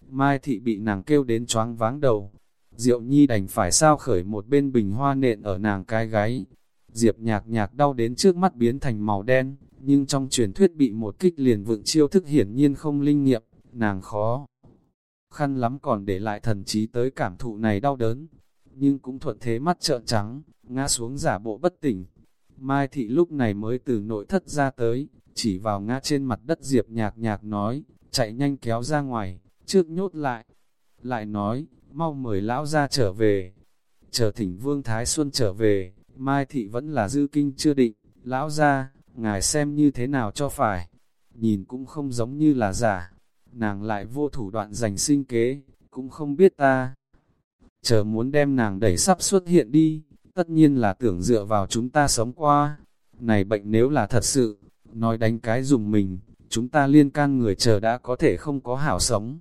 Mai thị bị nàng kêu đến choáng váng đầu. Diệu nhi đành phải sao khởi một bên bình hoa nện ở nàng cái gáy. Diệp nhạc nhạc đau đến trước mắt biến thành màu đen, nhưng trong truyền thuyết bị một kích liền vượng chiêu thức hiển nhiên không linh nghiệm, nàng khó. Khăn lắm còn để lại thần trí tới cảm thụ này đau đớn, nhưng cũng thuận thế mắt trợn trắng, ngã xuống giả bộ bất tỉnh. Mai thị lúc này mới từ nội thất ra tới, chỉ vào ngã trên mặt đất diệp nhạc nhạc nói, chạy nhanh kéo ra ngoài, trước nhốt lại. Lại nói, mau mời lão ra trở về. Chờ thỉnh vương Thái Xuân trở về, Mai thị vẫn là dư kinh chưa định, lão ra, ngài xem như thế nào cho phải. Nhìn cũng không giống như là giả, nàng lại vô thủ đoạn giành sinh kế, cũng không biết ta. Chờ muốn đem nàng đẩy sắp xuất hiện đi, tất nhiên là tưởng dựa vào chúng ta sống qua. Này bệnh nếu là thật sự, nói đánh cái dùng mình, chúng ta liên can người chờ đã có thể không có hảo sống.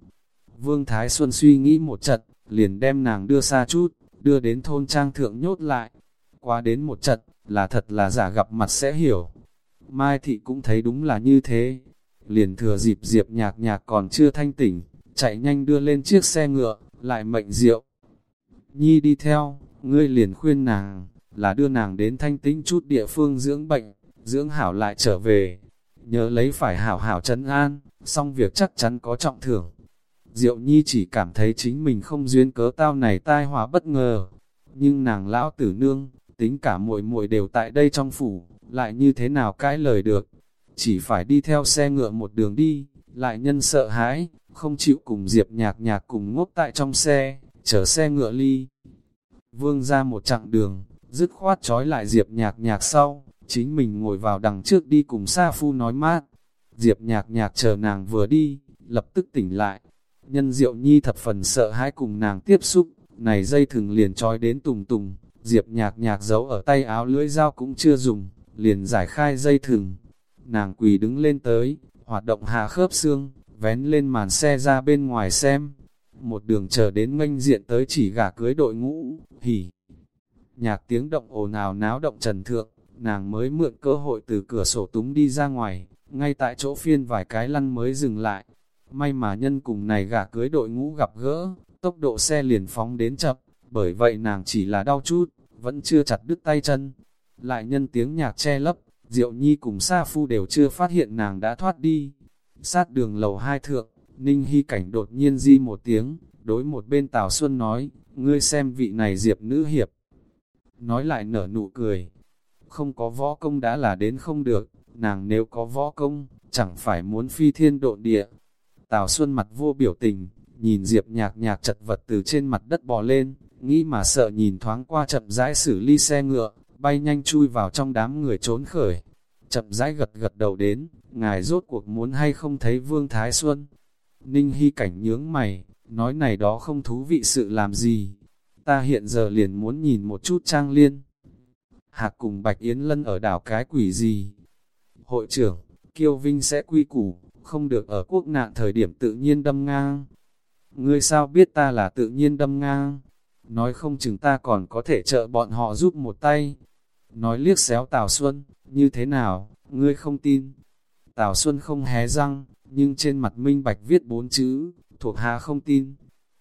Vương Thái Xuân suy nghĩ một trận, liền đem nàng đưa xa chút, đưa đến thôn trang thượng nhốt lại. Qua đến một trận, là thật là giả gặp mặt sẽ hiểu. Mai Thị cũng thấy đúng là như thế. Liền thừa dịp diệp nhạc nhạc còn chưa thanh tỉnh, chạy nhanh đưa lên chiếc xe ngựa, lại mệnh rượu. Nhi đi theo, ngươi liền khuyên nàng, là đưa nàng đến thanh tĩnh chút địa phương dưỡng bệnh, dưỡng hảo lại trở về. Nhớ lấy phải hảo hảo trấn an, xong việc chắc chắn có trọng thưởng. Diệu Nhi chỉ cảm thấy chính mình không duyên cớ tao này tai họa bất ngờ. Nhưng nàng lão tử nương, tính cả muội muội đều tại đây trong phủ, lại như thế nào cãi lời được. Chỉ phải đi theo xe ngựa một đường đi, lại nhân sợ hãi, không chịu cùng Diệp nhạc nhạc cùng ngốc tại trong xe, chở xe ngựa ly. Vương ra một chặng đường, dứt khoát trói lại Diệp nhạc nhạc sau, chính mình ngồi vào đằng trước đi cùng Sa Phu nói mát. Diệp nhạc nhạc chờ nàng vừa đi, lập tức tỉnh lại. nhân diệu nhi thập phần sợ hãi cùng nàng tiếp xúc, này dây thừng liền trói đến tùng tùng, diệp nhạc nhạc giấu ở tay áo lưỡi dao cũng chưa dùng, liền giải khai dây thừng. Nàng quỳ đứng lên tới, hoạt động hạ khớp xương, vén lên màn xe ra bên ngoài xem. Một đường chờ đến nganh diện tới chỉ gả cưới đội ngũ, hỉ. Nhạc tiếng động ồn ào náo động trần thượng, nàng mới mượn cơ hội từ cửa sổ túng đi ra ngoài, ngay tại chỗ phiên vài cái lăn mới dừng lại. May mà nhân cùng này gả cưới đội ngũ gặp gỡ, tốc độ xe liền phóng đến chậm, bởi vậy nàng chỉ là đau chút, vẫn chưa chặt đứt tay chân. Lại nhân tiếng nhạc che lấp, Diệu Nhi cùng Sa Phu đều chưa phát hiện nàng đã thoát đi. Sát đường lầu hai thượng, Ninh Hy Cảnh đột nhiên di một tiếng, đối một bên Tào Xuân nói, ngươi xem vị này diệp nữ hiệp. Nói lại nở nụ cười, không có võ công đã là đến không được, nàng nếu có võ công, chẳng phải muốn phi thiên độ địa. Tào Xuân mặt vô biểu tình, nhìn Diệp nhạc nhạc chật vật từ trên mặt đất bò lên, nghĩ mà sợ nhìn thoáng qua chậm rãi xử ly xe ngựa, bay nhanh chui vào trong đám người trốn khởi. Chậm rãi gật gật đầu đến, ngài rốt cuộc muốn hay không thấy Vương Thái Xuân. Ninh Hy cảnh nhướng mày, nói này đó không thú vị sự làm gì. Ta hiện giờ liền muốn nhìn một chút trang liên. Hạc cùng Bạch Yến Lân ở đảo cái quỷ gì? Hội trưởng, Kiêu Vinh sẽ quy củ, không được ở quốc nạn thời điểm tự nhiên đâm ngang. Ngươi sao biết ta là tự nhiên đâm ngang? Nói không chừng ta còn có thể trợ bọn họ giúp một tay. Nói liếc xéo Tào Xuân, như thế nào, ngươi không tin. Tào Xuân không hé răng, nhưng trên mặt minh bạch viết bốn chữ, thuộc hạ không tin.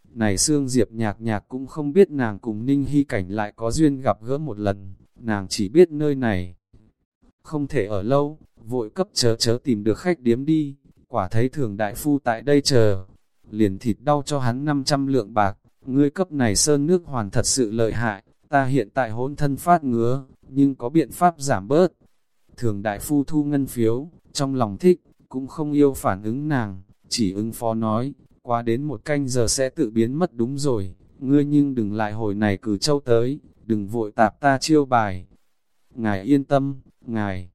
Này Sương Diệp nhạc nhạc cũng không biết nàng cùng Ninh Hy Cảnh lại có duyên gặp gỡ một lần, nàng chỉ biết nơi này. Không thể ở lâu, vội cấp chớ chớ tìm được khách điếm đi, quả thấy thường đại phu tại đây chờ, liền thịt đau cho hắn 500 lượng bạc, ngươi cấp này sơn nước hoàn thật sự lợi hại, ta hiện tại hỗn thân phát ngứa, nhưng có biện pháp giảm bớt. Thường đại phu thu ngân phiếu, trong lòng thích, cũng không yêu phản ứng nàng, chỉ ứng phó nói, qua đến một canh giờ sẽ tự biến mất đúng rồi, ngươi nhưng đừng lại hồi này cử châu tới, đừng vội tạp ta chiêu bài. Ngài yên tâm, ngài,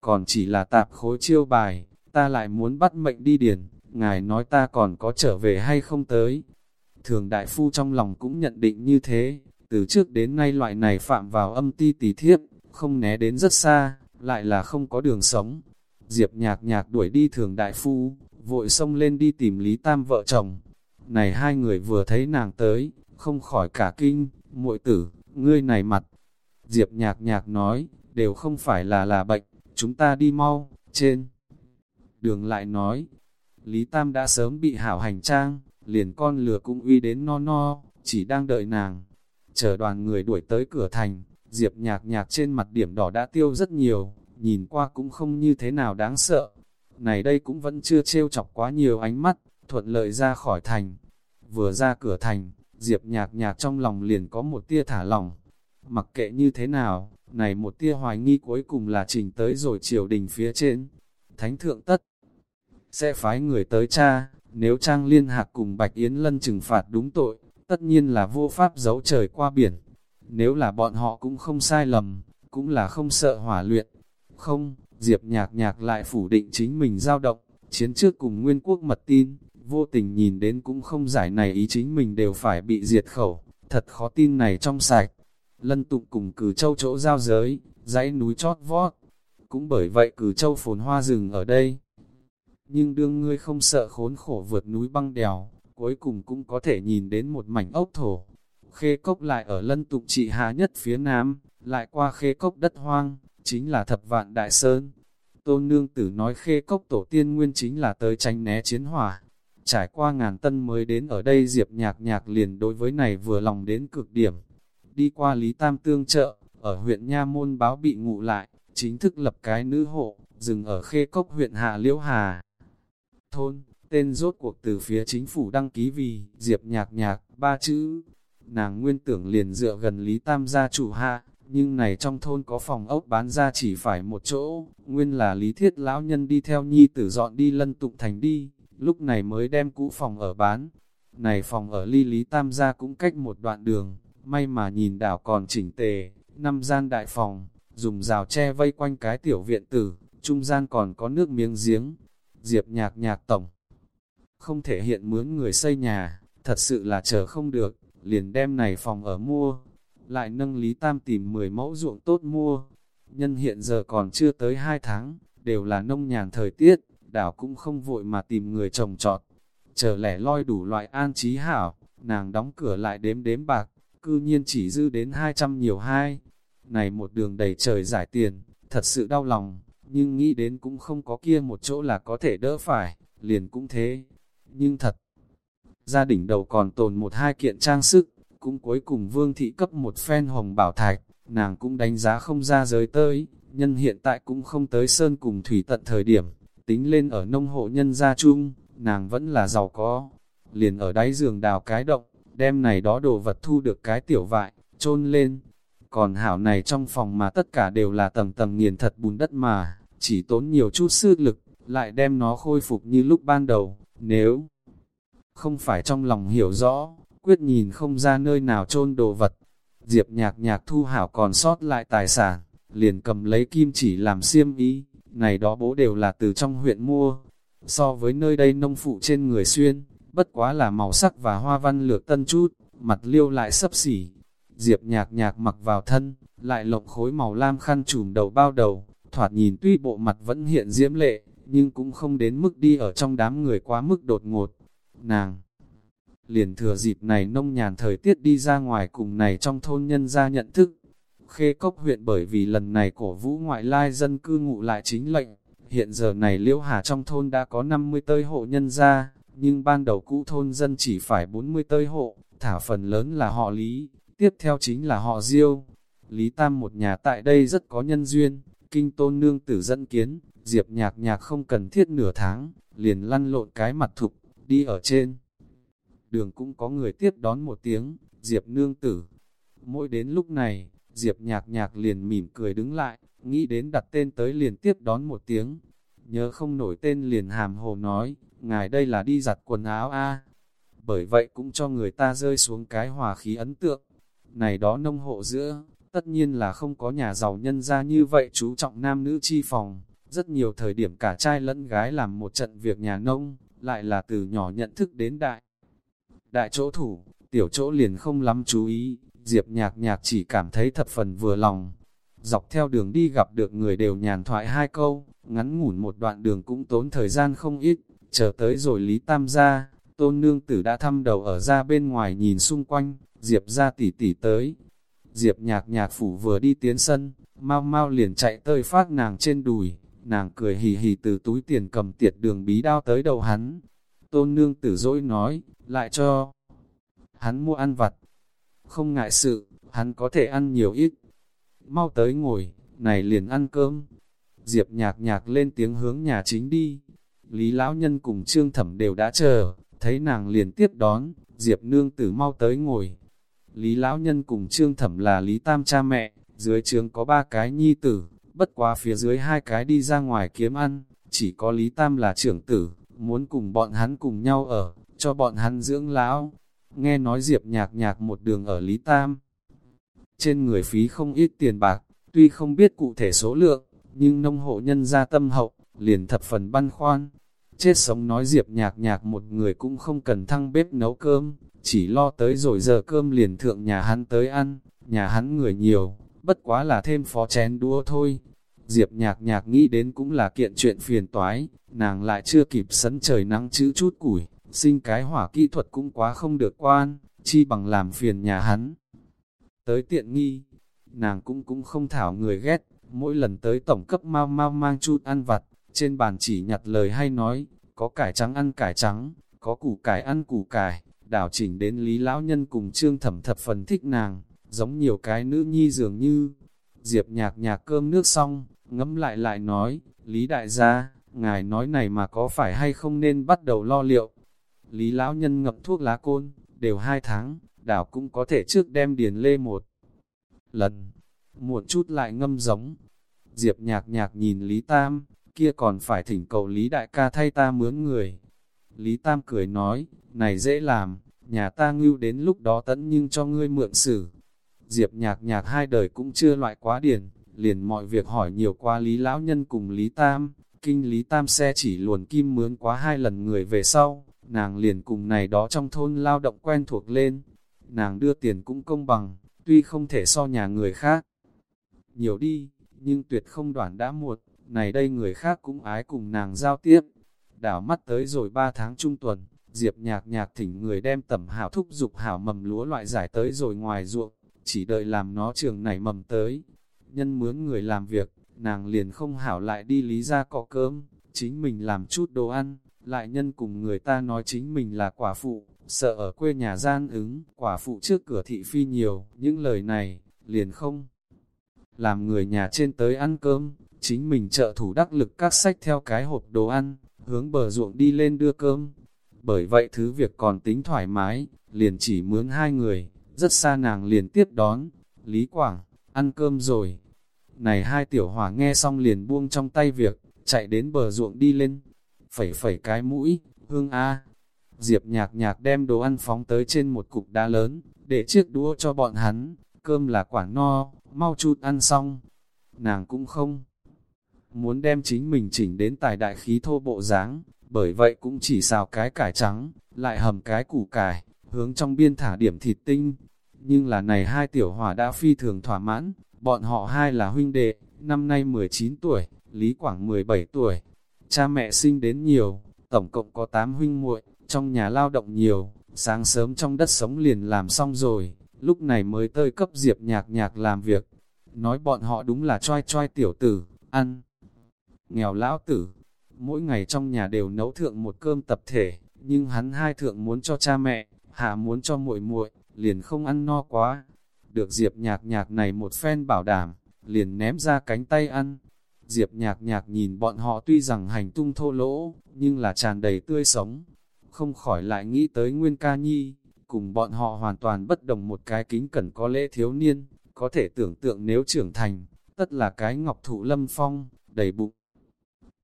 còn chỉ là tạp khối chiêu bài, ta lại muốn bắt mệnh đi điển, ngài nói ta còn có trở về hay không tới. Thường đại phu trong lòng cũng nhận định như thế, từ trước đến nay loại này phạm vào âm ti tỳ thiếp, không né đến rất xa, lại là không có đường sống. Diệp nhạc nhạc đuổi đi thường đại phu, vội xông lên đi tìm Lý Tam vợ chồng. Này hai người vừa thấy nàng tới, không khỏi cả kinh, muội tử, ngươi này mặt. Diệp nhạc nhạc nói, đều không phải là là bệnh, chúng ta đi mau, trên. Đường lại nói, Lý Tam đã sớm bị hảo hành trang, liền con lừa cũng uy đến no no, chỉ đang đợi nàng. Chờ đoàn người đuổi tới cửa thành, Diệp nhạc nhạc trên mặt điểm đỏ đã tiêu rất nhiều, nhìn qua cũng không như thế nào đáng sợ. Này đây cũng vẫn chưa trêu chọc quá nhiều ánh mắt, thuận lợi ra khỏi thành. Vừa ra cửa thành, Diệp nhạc nhạc trong lòng liền có một tia thả lỏng. Mặc kệ như thế nào, này một tia hoài nghi cuối cùng là trình tới rồi triều đình phía trên. Thánh thượng tất sẽ phái người tới cha, nếu Trang Liên Hạc cùng Bạch Yến Lân trừng phạt đúng tội, tất nhiên là vô pháp giấu trời qua biển. Nếu là bọn họ cũng không sai lầm, cũng là không sợ hỏa luyện. Không, Diệp nhạc nhạc lại phủ định chính mình dao động, chiến trước cùng nguyên quốc mật tin, vô tình nhìn đến cũng không giải này ý chính mình đều phải bị diệt khẩu, thật khó tin này trong sạch. Lân tụng cùng cử châu chỗ giao giới, dãy núi chót vót, cũng bởi vậy cử châu phồn hoa rừng ở đây. Nhưng đương ngươi không sợ khốn khổ vượt núi băng đèo, cuối cùng cũng có thể nhìn đến một mảnh ốc thổ. Khê cốc lại ở lân tụng trị hạ nhất phía nam, lại qua khê cốc đất hoang, chính là thập vạn đại sơn. Tôn nương tử nói khê cốc tổ tiên nguyên chính là tới tránh né chiến hỏa. Trải qua ngàn tân mới đến ở đây diệp nhạc nhạc liền đối với này vừa lòng đến cực điểm. Đi qua Lý Tam Tương chợ, ở huyện Nha Môn báo bị ngụ lại, chính thức lập cái nữ hộ, dừng ở khê cốc huyện Hạ Liễu Hà. Thôn, tên rốt cuộc từ phía chính phủ đăng ký vì Diệp Nhạc Nhạc, ba chữ. Nàng nguyên tưởng liền dựa gần Lý Tam gia chủ hạ, nhưng này trong thôn có phòng ốc bán ra chỉ phải một chỗ, nguyên là lý thiết lão nhân đi theo nhi tử dọn đi lân tụng thành đi, lúc này mới đem cũ phòng ở bán. Này phòng ở ly lý tam gia cũng cách một đoạn đường, may mà nhìn đảo còn chỉnh tề, năm gian đại phòng, dùng rào tre vây quanh cái tiểu viện tử, trung gian còn có nước miếng giếng. Diệp nhạc nhạc tổng. Không thể hiện mướn người xây nhà, thật sự là chờ không được, liền đem này phòng ở mua. Lại nâng Lý Tam tìm 10 mẫu ruộng tốt mua. Nhân hiện giờ còn chưa tới 2 tháng, đều là nông nhàn thời tiết, đảo cũng không vội mà tìm người trồng trọt. Chờ lẻ loi đủ loại an trí hảo, nàng đóng cửa lại đếm đếm bạc, cư nhiên chỉ dư đến 200 nhiều hai. Này một đường đầy trời giải tiền, thật sự đau lòng, nhưng nghĩ đến cũng không có kia một chỗ là có thể đỡ phải, liền cũng thế. Nhưng thật, gia đình đầu còn tồn một hai kiện trang sức, cũng cuối cùng vương thị cấp một phen hồng bảo thạch, nàng cũng đánh giá không ra giới tới, nhân hiện tại cũng không tới sơn cùng thủy tận thời điểm, tính lên ở nông hộ nhân gia chung, nàng vẫn là giàu có, liền ở đáy giường đào cái động, đem này đó đồ vật thu được cái tiểu vại, chôn lên. Còn hảo này trong phòng mà tất cả đều là tầng tầng nghiền thật bùn đất mà, chỉ tốn nhiều chút sức lực, lại đem nó khôi phục như lúc ban đầu, nếu không phải trong lòng hiểu rõ, quyết nhìn không ra nơi nào chôn đồ vật. Diệp nhạc nhạc thu hảo còn sót lại tài sản, liền cầm lấy kim chỉ làm xiêm ý, này đó bố đều là từ trong huyện mua. So với nơi đây nông phụ trên người xuyên, bất quá là màu sắc và hoa văn lược tân chút, mặt liêu lại sấp xỉ. Diệp nhạc nhạc mặc vào thân, lại lộng khối màu lam khăn trùm đầu bao đầu, thoạt nhìn tuy bộ mặt vẫn hiện diễm lệ, nhưng cũng không đến mức đi ở trong đám người quá mức đột ngột. Nàng liền thừa dịp này nông nhàn thời tiết đi ra ngoài cùng này trong thôn nhân ra nhận thức. Khê Cốc huyện bởi vì lần này cổ vũ ngoại lai dân cư ngụ lại chính lệnh, hiện giờ này liễu hà trong thôn đã có 50 tơi hộ nhân ra, nhưng ban đầu cũ thôn dân chỉ phải 40 tơi hộ, thả phần lớn là họ Lý, tiếp theo chính là họ Diêu. Lý Tam một nhà tại đây rất có nhân duyên, kinh tôn nương tử dẫn kiến, diệp nhạc nhạc không cần thiết nửa tháng, liền lăn lộn cái mặt thục, đi ở trên. Đường cũng có người tiếp đón một tiếng, diệp nương tử. Mỗi đến lúc này, diệp nhạc nhạc liền mỉm cười đứng lại, nghĩ đến đặt tên tới liền tiếp đón một tiếng. Nhớ không nổi tên liền hàm hồ nói, ngài đây là đi giặt quần áo a Bởi vậy cũng cho người ta rơi xuống cái hòa khí ấn tượng. Này đó nông hộ giữa, tất nhiên là không có nhà giàu nhân ra như vậy chú trọng nam nữ chi phòng. Rất nhiều thời điểm cả trai lẫn gái làm một trận việc nhà nông, lại là từ nhỏ nhận thức đến đại. Đại chỗ thủ, tiểu chỗ liền không lắm chú ý, Diệp nhạc nhạc chỉ cảm thấy thập phần vừa lòng. Dọc theo đường đi gặp được người đều nhàn thoại hai câu, ngắn ngủn một đoạn đường cũng tốn thời gian không ít, chờ tới rồi Lý Tam ra, tôn nương tử đã thăm đầu ở ra bên ngoài nhìn xung quanh, Diệp ra tỉ tỉ tới. Diệp nhạc nhạc phủ vừa đi tiến sân, mau mau liền chạy tơi phát nàng trên đùi, nàng cười hì hì từ túi tiền cầm tiệt đường bí đao tới đầu hắn. Tôn nương tử dỗi nói, lại cho hắn mua ăn vặt. Không ngại sự, hắn có thể ăn nhiều ít. Mau tới ngồi, này liền ăn cơm. Diệp nhạc nhạc lên tiếng hướng nhà chính đi. Lý lão nhân cùng trương thẩm đều đã chờ, thấy nàng liền tiếp đón, Diệp nương tử mau tới ngồi. Lý lão nhân cùng trương thẩm là Lý Tam cha mẹ, dưới trường có ba cái nhi tử, bất quá phía dưới hai cái đi ra ngoài kiếm ăn, chỉ có Lý Tam là trưởng tử, muốn cùng bọn hắn cùng nhau ở, cho bọn hắn dưỡng lão. Nghe nói Diệp nhạc nhạc một đường ở Lý Tam. Trên người phí không ít tiền bạc, tuy không biết cụ thể số lượng, nhưng nông hộ nhân gia tâm hậu, liền thập phần băn khoan. Chết sống nói Diệp nhạc nhạc một người cũng không cần thăng bếp nấu cơm, chỉ lo tới rồi giờ cơm liền thượng nhà hắn tới ăn, nhà hắn người nhiều, bất quá là thêm phó chén đua thôi. Diệp nhạc nhạc nghĩ đến cũng là kiện chuyện phiền toái, nàng lại chưa kịp sấn trời nắng chữ chút củi, sinh cái hỏa kỹ thuật cũng quá không được quan, chi bằng làm phiền nhà hắn. Tới tiện nghi, nàng cũng cũng không thảo người ghét, mỗi lần tới tổng cấp mau mau mang chút ăn vặt, trên bàn chỉ nhặt lời hay nói, có cải trắng ăn cải trắng, có củ cải ăn củ cải, đảo chỉnh đến Lý Lão Nhân cùng Trương Thẩm thập phần thích nàng, giống nhiều cái nữ nhi dường như. Diệp nhạc nhạc cơm nước xong, ngẫm lại lại nói, Lý Đại gia, ngài nói này mà có phải hay không nên bắt đầu lo liệu. Lý Lão Nhân ngậm thuốc lá côn, đều hai tháng, đảo cũng có thể trước đem điền lê một lần, muộn chút lại ngâm giống. Diệp nhạc nhạc nhìn Lý Tam, kia còn phải thỉnh cầu Lý Đại ca thay ta mướn người. Lý Tam cười nói, này dễ làm, nhà ta ngưu đến lúc đó tẫn nhưng cho ngươi mượn xử. Diệp nhạc nhạc hai đời cũng chưa loại quá điển, liền mọi việc hỏi nhiều qua Lý Lão Nhân cùng Lý Tam, kinh Lý Tam xe chỉ luồn kim mướn quá hai lần người về sau, nàng liền cùng này đó trong thôn lao động quen thuộc lên. Nàng đưa tiền cũng công bằng, tuy không thể so nhà người khác. Nhiều đi, nhưng tuyệt không đoản đã muộn, này đây người khác cũng ái cùng nàng giao tiếp. Đảo mắt tới rồi 3 tháng trung tuần, Diệp nhạc nhạc thỉnh người đem tẩm hảo thúc dục hảo mầm lúa loại giải tới rồi ngoài ruộng, chỉ đợi làm nó trường nảy mầm tới. Nhân mướn người làm việc, nàng liền không hảo lại đi lý ra cọ cơm, chính mình làm chút đồ ăn, lại nhân cùng người ta nói chính mình là quả phụ, sợ ở quê nhà gian ứng, quả phụ trước cửa thị phi nhiều, những lời này, liền không. Làm người nhà trên tới ăn cơm, chính mình trợ thủ đắc lực các sách theo cái hộp đồ ăn, hướng bờ ruộng đi lên đưa cơm. Bởi vậy thứ việc còn tính thoải mái, liền chỉ mướn hai người, rất xa nàng liền tiếp đón. Lý Quảng, ăn cơm rồi. Này hai tiểu hỏa nghe xong liền buông trong tay việc, chạy đến bờ ruộng đi lên. Phẩy phẩy cái mũi, hương a. Diệp nhạc nhạc đem đồ ăn phóng tới trên một cục đá lớn, để chiếc đũa cho bọn hắn, cơm là quả no, mau chút ăn xong. Nàng cũng không muốn đem chính mình chỉnh đến tài đại khí thô bộ dáng, bởi vậy cũng chỉ xào cái cải trắng, lại hầm cái củ cải, hướng trong biên thả điểm thịt tinh. Nhưng là này hai tiểu hỏa đã phi thường thỏa mãn, bọn họ hai là huynh đệ, năm nay 19 tuổi, Lý Quảng 17 tuổi. Cha mẹ sinh đến nhiều, tổng cộng có 8 huynh muội, trong nhà lao động nhiều, sáng sớm trong đất sống liền làm xong rồi, lúc này mới tơi cấp diệp nhạc nhạc làm việc. Nói bọn họ đúng là choi choi tiểu tử, ăn. Nghèo lão tử, mỗi ngày trong nhà đều nấu thượng một cơm tập thể, nhưng hắn hai thượng muốn cho cha mẹ, hạ muốn cho muội muội, liền không ăn no quá. Được Diệp nhạc nhạc này một phen bảo đảm, liền ném ra cánh tay ăn. Diệp nhạc nhạc nhìn bọn họ tuy rằng hành tung thô lỗ, nhưng là tràn đầy tươi sống. Không khỏi lại nghĩ tới Nguyên Ca Nhi, cùng bọn họ hoàn toàn bất đồng một cái kính cẩn có lễ thiếu niên, có thể tưởng tượng nếu trưởng thành, tất là cái ngọc thụ lâm phong, đầy bụng.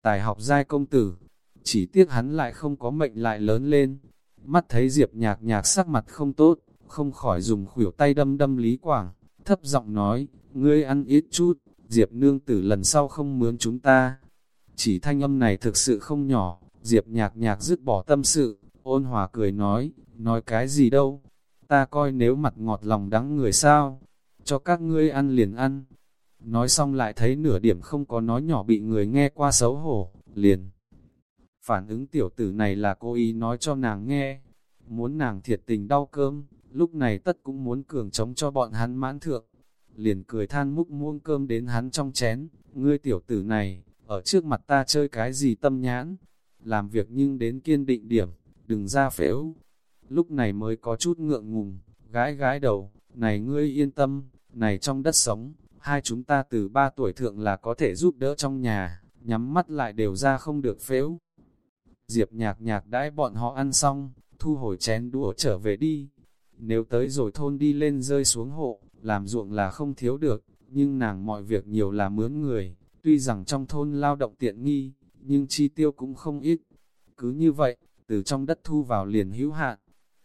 Tài học giai công tử, chỉ tiếc hắn lại không có mệnh lại lớn lên. Mắt thấy Diệp nhạc nhạc sắc mặt không tốt, không khỏi dùng khuỷu tay đâm đâm Lý Quảng, thấp giọng nói, ngươi ăn ít chút, Diệp nương tử lần sau không mướn chúng ta. Chỉ thanh âm này thực sự không nhỏ, Diệp nhạc nhạc dứt bỏ tâm sự, ôn hòa cười nói, nói cái gì đâu, ta coi nếu mặt ngọt lòng đắng người sao, cho các ngươi ăn liền ăn. Nói xong lại thấy nửa điểm không có nói nhỏ bị người nghe qua xấu hổ, liền. Phản ứng tiểu tử này là cô ý nói cho nàng nghe, muốn nàng thiệt tình đau cơm, lúc này tất cũng muốn cường chống cho bọn hắn mãn thượng. Liền cười than múc muông cơm đến hắn trong chén, ngươi tiểu tử này, ở trước mặt ta chơi cái gì tâm nhãn, làm việc nhưng đến kiên định điểm, đừng ra phễu. Lúc này mới có chút ngượng ngùng, gái gái đầu, này ngươi yên tâm, này trong đất sống, hai chúng ta từ ba tuổi thượng là có thể giúp đỡ trong nhà, nhắm mắt lại đều ra không được phễu. Diệp nhạc nhạc đãi bọn họ ăn xong, thu hồi chén đũa trở về đi. Nếu tới rồi thôn đi lên rơi xuống hộ, làm ruộng là không thiếu được, nhưng nàng mọi việc nhiều là mướn người, tuy rằng trong thôn lao động tiện nghi, nhưng chi tiêu cũng không ít. Cứ như vậy, từ trong đất thu vào liền hữu hạn.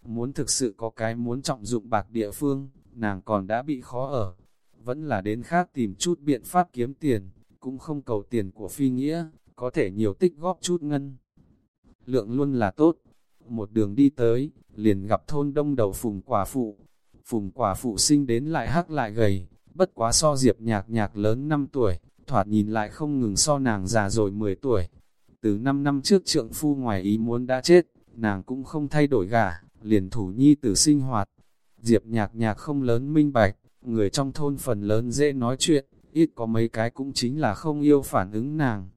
Muốn thực sự có cái muốn trọng dụng bạc địa phương, nàng còn đã bị khó ở. Vẫn là đến khác tìm chút biện pháp kiếm tiền, cũng không cầu tiền của phi nghĩa, có thể nhiều tích góp chút ngân. Lượng luôn là tốt. Một đường đi tới, liền gặp thôn đông đầu phùng quả phụ. Phùng quả phụ sinh đến lại hắc lại gầy, bất quá so diệp nhạc nhạc lớn 5 tuổi, thoạt nhìn lại không ngừng so nàng già rồi 10 tuổi. Từ 5 năm trước trượng phu ngoài ý muốn đã chết, nàng cũng không thay đổi gà, liền thủ nhi tử sinh hoạt. Diệp nhạc nhạc không lớn minh bạch, người trong thôn phần lớn dễ nói chuyện, ít có mấy cái cũng chính là không yêu phản ứng nàng.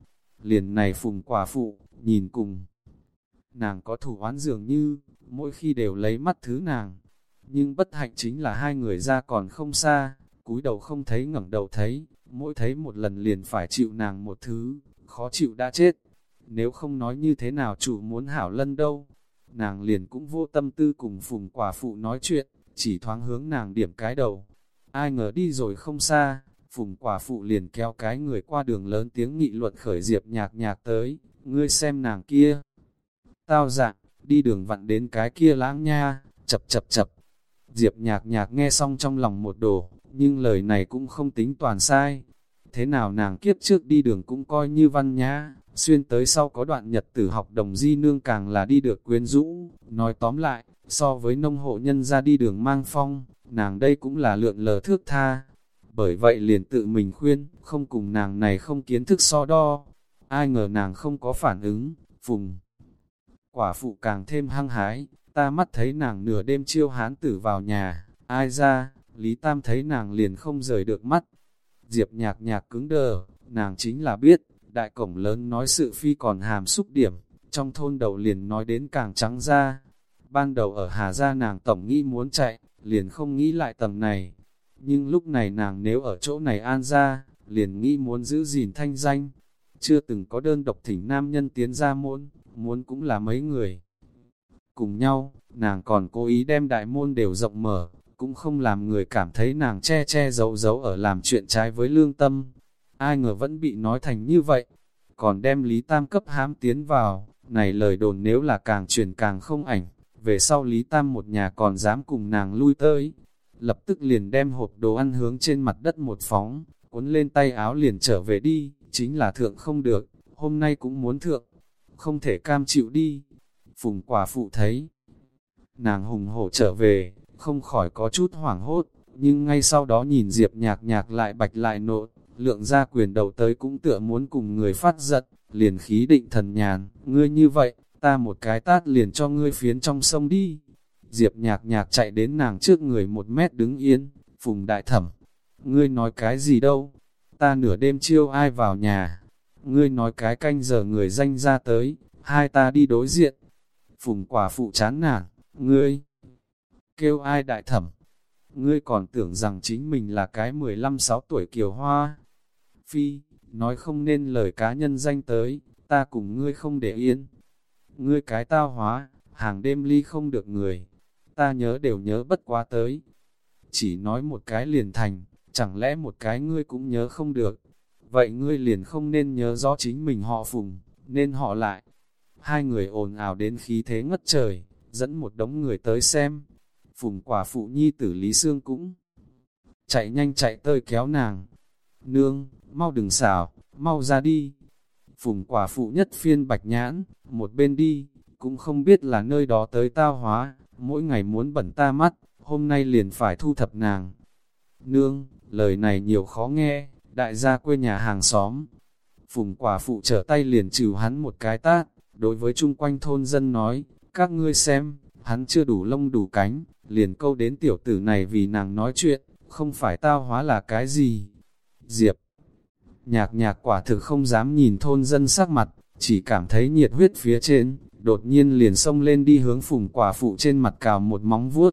Liền này phùng quả phụ, nhìn cùng. Nàng có thủ oán dường như, mỗi khi đều lấy mắt thứ nàng. Nhưng bất hạnh chính là hai người ra còn không xa, cúi đầu không thấy ngẩng đầu thấy, mỗi thấy một lần liền phải chịu nàng một thứ, khó chịu đã chết. Nếu không nói như thế nào chủ muốn hảo lân đâu, nàng liền cũng vô tâm tư cùng phùng quả phụ nói chuyện, chỉ thoáng hướng nàng điểm cái đầu. Ai ngờ đi rồi không xa, phùng quả phụ liền kéo cái người qua đường lớn tiếng nghị luận khởi diệp nhạc nhạc tới, ngươi xem nàng kia. Tao dạng, đi đường vặn đến cái kia lãng nha, chập chập chập. Diệp nhạc nhạc nghe xong trong lòng một đồ, nhưng lời này cũng không tính toàn sai. Thế nào nàng kiếp trước đi đường cũng coi như văn nhã, xuyên tới sau có đoạn nhật tử học đồng di nương càng là đi được quyến rũ, nói tóm lại, so với nông hộ nhân ra đi đường mang phong, nàng đây cũng là lượn lờ thước tha. Bởi vậy liền tự mình khuyên, không cùng nàng này không kiến thức so đo. Ai ngờ nàng không có phản ứng, phùng. Quả phụ càng thêm hăng hái, ta mắt thấy nàng nửa đêm chiêu hán tử vào nhà, ai ra, Lý Tam thấy nàng liền không rời được mắt. Diệp nhạc nhạc cứng đờ, nàng chính là biết, đại cổng lớn nói sự phi còn hàm xúc điểm, trong thôn đầu liền nói đến càng trắng ra. Ban đầu ở Hà Gia nàng tổng nghĩ muốn chạy, liền không nghĩ lại tầm này. Nhưng lúc này nàng nếu ở chỗ này an ra, liền nghĩ muốn giữ gìn thanh danh. Chưa từng có đơn độc thỉnh nam nhân tiến ra muốn, muốn cũng là mấy người. Cùng nhau, nàng còn cố ý đem đại môn đều rộng mở, cũng không làm người cảm thấy nàng che che giấu giấu ở làm chuyện trái với lương tâm. Ai ngờ vẫn bị nói thành như vậy, còn đem Lý Tam cấp hám tiến vào, này lời đồn nếu là càng truyền càng không ảnh, về sau Lý Tam một nhà còn dám cùng nàng lui tới. Lập tức liền đem hộp đồ ăn hướng trên mặt đất một phóng, cuốn lên tay áo liền trở về đi, chính là thượng không được, hôm nay cũng muốn thượng, không thể cam chịu đi. Phùng quả phụ thấy, nàng hùng hổ trở về, không khỏi có chút hoảng hốt, nhưng ngay sau đó nhìn Diệp nhạc nhạc lại bạch lại nộ, lượng ra quyền đầu tới cũng tựa muốn cùng người phát giận, liền khí định thần nhàn, ngươi như vậy, ta một cái tát liền cho ngươi phiến trong sông đi. Diệp nhạc nhạc chạy đến nàng trước người một mét đứng yên, phùng đại thẩm, ngươi nói cái gì đâu, ta nửa đêm chiêu ai vào nhà, ngươi nói cái canh giờ người danh ra tới, hai ta đi đối diện. Phùng quả phụ chán nản, ngươi, kêu ai đại thẩm, ngươi còn tưởng rằng chính mình là cái 15-6 tuổi kiều hoa. Phi, nói không nên lời cá nhân danh tới, ta cùng ngươi không để yên. Ngươi cái tao hóa, hàng đêm ly không được người, ta nhớ đều nhớ bất quá tới. Chỉ nói một cái liền thành, chẳng lẽ một cái ngươi cũng nhớ không được. Vậy ngươi liền không nên nhớ rõ chính mình họ phùng, nên họ lại. Hai người ồn ào đến khí thế ngất trời, dẫn một đống người tới xem. Phùng quả phụ nhi tử Lý Sương cũng chạy nhanh chạy tới kéo nàng. Nương, mau đừng xảo, mau ra đi. Phùng quả phụ nhất phiên bạch nhãn, một bên đi, cũng không biết là nơi đó tới tao hóa, mỗi ngày muốn bẩn ta mắt, hôm nay liền phải thu thập nàng. Nương, lời này nhiều khó nghe, đại gia quê nhà hàng xóm. Phùng quả phụ trở tay liền trừ hắn một cái tát, đối với chung quanh thôn dân nói, các ngươi xem, hắn chưa đủ lông đủ cánh, liền câu đến tiểu tử này vì nàng nói chuyện, không phải tao hóa là cái gì. Diệp, nhạc nhạc quả thực không dám nhìn thôn dân sắc mặt, chỉ cảm thấy nhiệt huyết phía trên, đột nhiên liền xông lên đi hướng phùng quả phụ trên mặt cào một móng vuốt.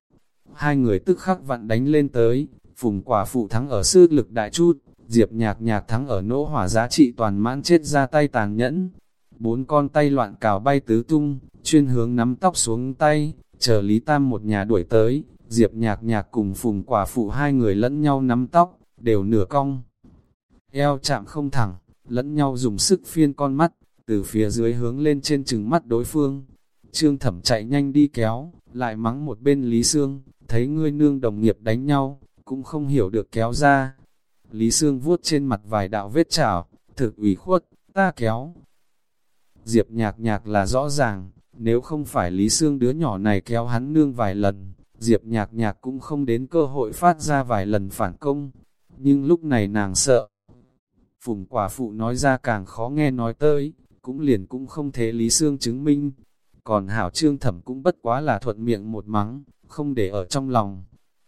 Hai người tức khắc vặn đánh lên tới, phùng quả phụ thắng ở sư lực đại chút, diệp nhạc nhạc thắng ở nỗ hỏa giá trị toàn mãn chết ra tay tàn nhẫn. Bốn con tay loạn cào bay tứ tung, chuyên hướng nắm tóc xuống tay, chờ Lý Tam một nhà đuổi tới, diệp nhạc nhạc cùng phùng quả phụ hai người lẫn nhau nắm tóc, đều nửa cong. Eo chạm không thẳng, lẫn nhau dùng sức phiên con mắt, từ phía dưới hướng lên trên trừng mắt đối phương. Trương thẩm chạy nhanh đi kéo, lại mắng một bên Lý Sương, thấy ngươi nương đồng nghiệp đánh nhau, cũng không hiểu được kéo ra. Lý Sương vuốt trên mặt vài đạo vết chảo, thực ủy khuất, ta kéo. Diệp nhạc nhạc là rõ ràng, nếu không phải Lý Sương đứa nhỏ này kéo hắn nương vài lần, Diệp nhạc nhạc cũng không đến cơ hội phát ra vài lần phản công. Nhưng lúc này nàng sợ. Phùng quả phụ nói ra càng khó nghe nói tới, cũng liền cũng không thế Lý Sương chứng minh. Còn Hảo Trương Thẩm cũng bất quá là thuận miệng một mắng, không để ở trong lòng.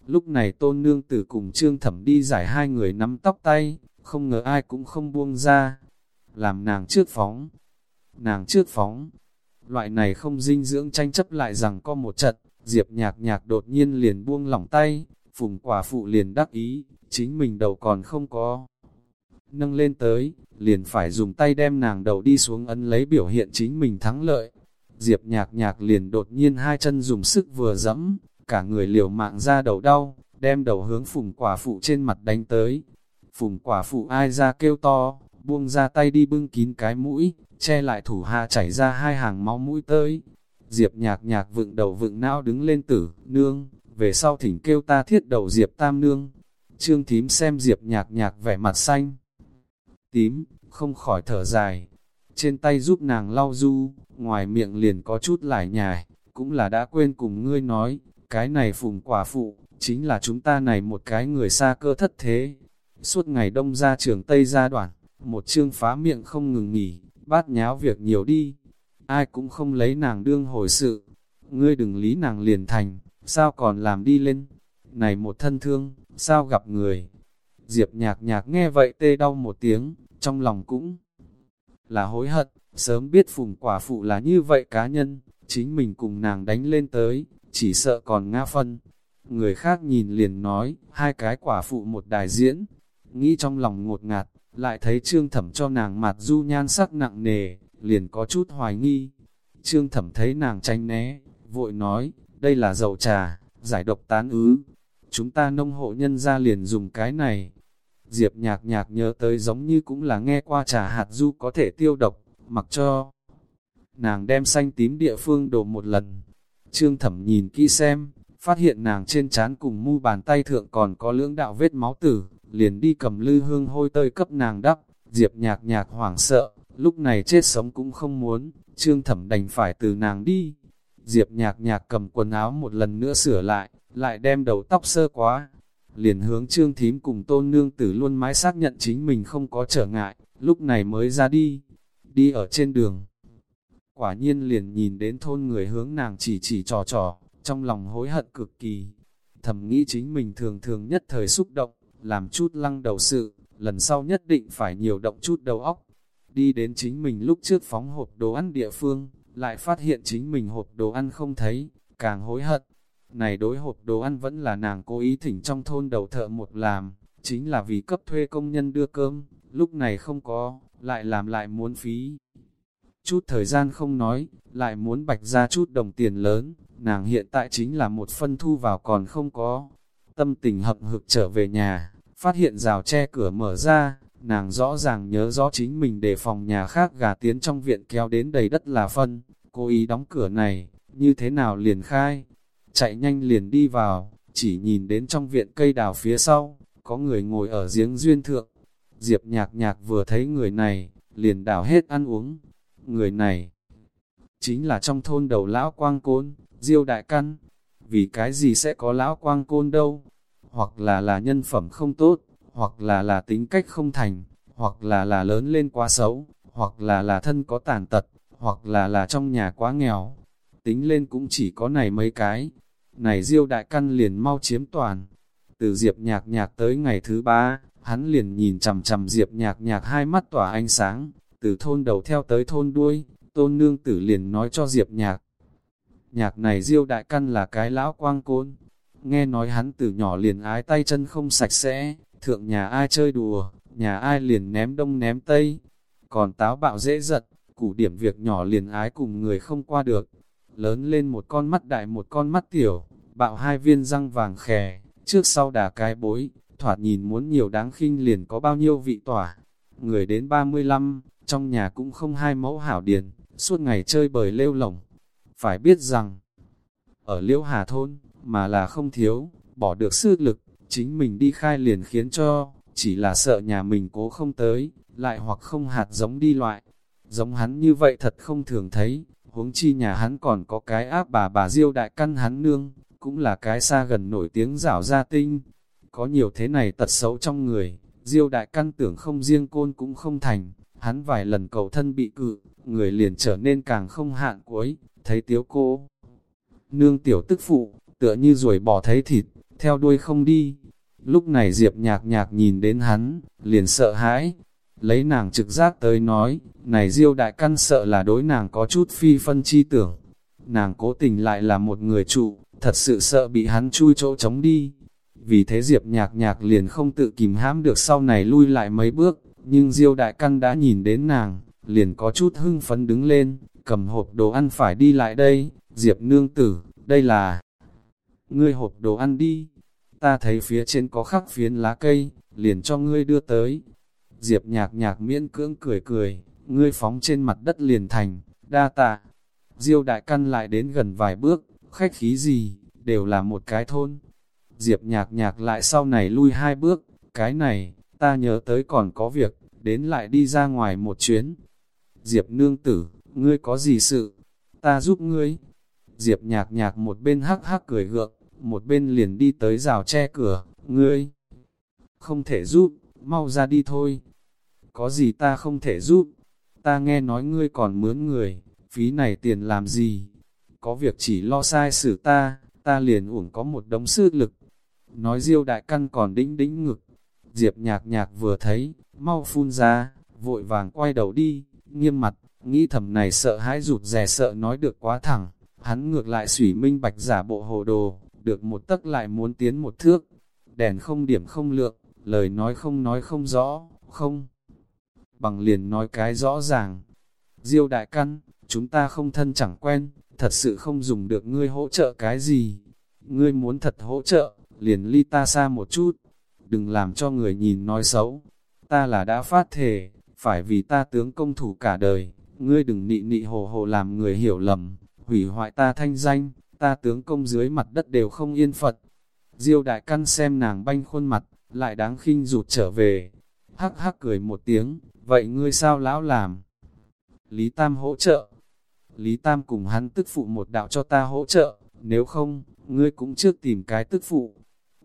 Lúc này tôn nương tử cùng Trương Thẩm đi giải hai người nắm tóc tay, không ngờ ai cũng không buông ra. Làm nàng trước phóng, nàng trước phóng. Loại này không dinh dưỡng tranh chấp lại rằng có một trận, Diệp nhạc nhạc đột nhiên liền buông lỏng tay, phùng quả phụ liền đắc ý, chính mình đầu còn không có nâng lên tới, liền phải dùng tay đem nàng đầu đi xuống ấn lấy biểu hiện chính mình thắng lợi. Diệp nhạc nhạc liền đột nhiên hai chân dùng sức vừa dẫm, cả người liều mạng ra đầu đau, đem đầu hướng phùng quả phụ trên mặt đánh tới. Phùng quả phụ ai ra kêu to, buông ra tay đi bưng kín cái mũi, che lại thủ hạ chảy ra hai hàng máu mũi tới. Diệp nhạc nhạc vựng đầu vựng não đứng lên tử, nương, về sau thỉnh kêu ta thiết đầu Diệp tam nương. Trương thím xem Diệp nhạc nhạc vẻ mặt xanh, tím, không khỏi thở dài. trên tay giúp nàng lau du, ngoài miệng liền có chút lải nhài cũng là đã quên cùng ngươi nói, cái này phùng quả phụ, chính là chúng ta này một cái người xa cơ thất thế. Suốt ngày đông ra trường Tây ra đoạn, một chương phá miệng không ngừng nghỉ, bát nháo việc nhiều đi. Ai cũng không lấy nàng đương hồi sự. Ngươi đừng lý nàng liền thành, sao còn làm đi lên. Này một thân thương, sao gặp người. Diệp nhạc nhạc nghe vậy tê đau một tiếng, trong lòng cũng là hối hận, sớm biết phùng quả phụ là như vậy cá nhân, chính mình cùng nàng đánh lên tới, chỉ sợ còn ngã phân. Người khác nhìn liền nói, hai cái quả phụ một đài diễn, nghĩ trong lòng ngột ngạt, lại thấy trương thẩm cho nàng mặt du nhan sắc nặng nề, liền có chút hoài nghi. Trương thẩm thấy nàng tránh né, vội nói, đây là dầu trà, giải độc tán ứ. Chúng ta nông hộ nhân ra liền dùng cái này. Diệp nhạc nhạc nhớ tới giống như cũng là nghe qua trà hạt du có thể tiêu độc, mặc cho. Nàng đem xanh tím địa phương đổ một lần. Trương thẩm nhìn kỹ xem, phát hiện nàng trên trán cùng mu bàn tay thượng còn có lưỡng đạo vết máu tử, liền đi cầm lư hương hôi tơi cấp nàng đắp, diệp nhạc nhạc hoảng sợ, lúc này chết sống cũng không muốn, trương thẩm đành phải từ nàng đi. Diệp nhạc nhạc cầm quần áo một lần nữa sửa lại, lại đem đầu tóc sơ quá, liền hướng trương thím cùng tôn nương tử luôn mãi xác nhận chính mình không có trở ngại, lúc này mới ra đi, đi ở trên đường. Quả nhiên liền nhìn đến thôn người hướng nàng chỉ chỉ trò trò, trong lòng hối hận cực kỳ. Thầm nghĩ chính mình thường thường nhất thời xúc động, làm chút lăng đầu sự, lần sau nhất định phải nhiều động chút đầu óc. Đi đến chính mình lúc trước phóng hộp đồ ăn địa phương, lại phát hiện chính mình hộp đồ ăn không thấy, càng hối hận. Này đối hộp đồ ăn vẫn là nàng cố ý thỉnh trong thôn đầu thợ một làm, chính là vì cấp thuê công nhân đưa cơm, lúc này không có, lại làm lại muốn phí. Chút thời gian không nói, lại muốn bạch ra chút đồng tiền lớn, nàng hiện tại chính là một phân thu vào còn không có. Tâm tình hậm hực trở về nhà, phát hiện rào che cửa mở ra, nàng rõ ràng nhớ rõ chính mình để phòng nhà khác gà tiến trong viện kéo đến đầy đất là phân, cố ý đóng cửa này, như thế nào liền khai, chạy nhanh liền đi vào, chỉ nhìn đến trong viện cây đào phía sau, có người ngồi ở giếng duyên thượng. Diệp nhạc nhạc vừa thấy người này, liền đảo hết ăn uống. Người này, chính là trong thôn đầu lão quang côn, diêu đại căn. Vì cái gì sẽ có lão quang côn đâu? Hoặc là là nhân phẩm không tốt, hoặc là là tính cách không thành, hoặc là là lớn lên quá xấu, hoặc là là thân có tàn tật, hoặc là là trong nhà quá nghèo. Tính lên cũng chỉ có này mấy cái. Này diêu đại căn liền mau chiếm toàn. Từ diệp nhạc nhạc tới ngày thứ ba, hắn liền nhìn chằm chằm diệp nhạc nhạc hai mắt tỏa ánh sáng, từ thôn đầu theo tới thôn đuôi, tôn nương tử liền nói cho diệp nhạc. Nhạc này diêu đại căn là cái lão quang côn, nghe nói hắn từ nhỏ liền ái tay chân không sạch sẽ, thượng nhà ai chơi đùa, nhà ai liền ném đông ném tây, còn táo bạo dễ giật, củ điểm việc nhỏ liền ái cùng người không qua được, lớn lên một con mắt đại một con mắt tiểu, bạo hai viên răng vàng khè, trước sau đà cái bối, thoạt nhìn muốn nhiều đáng khinh liền có bao nhiêu vị tỏa. Người đến 35, trong nhà cũng không hai mẫu hảo điền, suốt ngày chơi bời lêu lỏng. Phải biết rằng, ở liễu hà thôn, mà là không thiếu, bỏ được sư lực, chính mình đi khai liền khiến cho, chỉ là sợ nhà mình cố không tới, lại hoặc không hạt giống đi loại. Giống hắn như vậy thật không thường thấy, huống chi nhà hắn còn có cái áp bà bà diêu đại căn hắn nương, cũng là cái xa gần nổi tiếng rảo gia tinh. Có nhiều thế này tật xấu trong người, diêu đại căn tưởng không riêng côn cũng không thành, hắn vài lần cầu thân bị cự, người liền trở nên càng không hạn cuối, thấy tiếu cô. Nương tiểu tức phụ, tựa như ruồi bỏ thấy thịt, theo đuôi không đi. Lúc này Diệp nhạc nhạc nhìn đến hắn, liền sợ hãi, lấy nàng trực giác tới nói, này diêu đại căn sợ là đối nàng có chút phi phân chi tưởng. Nàng cố tình lại là một người trụ, thật sự sợ bị hắn chui chỗ trống đi. Vì thế Diệp nhạc nhạc liền không tự kìm hãm được sau này lui lại mấy bước, nhưng diêu đại căn đã nhìn đến nàng, liền có chút hưng phấn đứng lên, cầm hộp đồ ăn phải đi lại đây, Diệp nương tử, đây là... Ngươi hộp đồ ăn đi, ta thấy phía trên có khắc phiến lá cây, liền cho ngươi đưa tới. Diệp nhạc nhạc miễn cưỡng cười cười, ngươi phóng trên mặt đất liền thành, đa tạ. Diêu đại căn lại đến gần vài bước, khách khí gì, đều là một cái thôn. Diệp nhạc nhạc lại sau này lui hai bước, cái này, ta nhớ tới còn có việc, đến lại đi ra ngoài một chuyến. Diệp nương tử, ngươi có gì sự? Ta giúp ngươi. Diệp nhạc nhạc một bên hắc hắc cười gượng, một bên liền đi tới rào che cửa, ngươi. Không thể giúp, mau ra đi thôi. Có gì ta không thể giúp? Ta nghe nói ngươi còn mướn người, phí này tiền làm gì? Có việc chỉ lo sai xử ta, ta liền uổng có một đống sức lực. Nói diêu đại căn còn đĩnh đĩnh ngực. Diệp nhạc nhạc vừa thấy, mau phun ra, vội vàng quay đầu đi, nghiêm mặt, nghĩ thầm này sợ hãi rụt rè sợ nói được quá thẳng. Hắn ngược lại sủy minh bạch giả bộ hồ đồ, được một tấc lại muốn tiến một thước. Đèn không điểm không lượng, lời nói không nói không rõ, không. Bằng liền nói cái rõ ràng. Diêu đại căn, chúng ta không thân chẳng quen, thật sự không dùng được ngươi hỗ trợ cái gì. Ngươi muốn thật hỗ trợ, liền ly ta xa một chút, đừng làm cho người nhìn nói xấu. Ta là đã phát thể, phải vì ta tướng công thủ cả đời, ngươi đừng nị nị hồ hồ làm người hiểu lầm, hủy hoại ta thanh danh, ta tướng công dưới mặt đất đều không yên Phật. Diêu đại căn xem nàng banh khuôn mặt, lại đáng khinh rụt trở về. Hắc hắc cười một tiếng, vậy ngươi sao lão làm? Lý Tam hỗ trợ. Lý Tam cùng hắn tức phụ một đạo cho ta hỗ trợ, nếu không, ngươi cũng trước tìm cái tức phụ.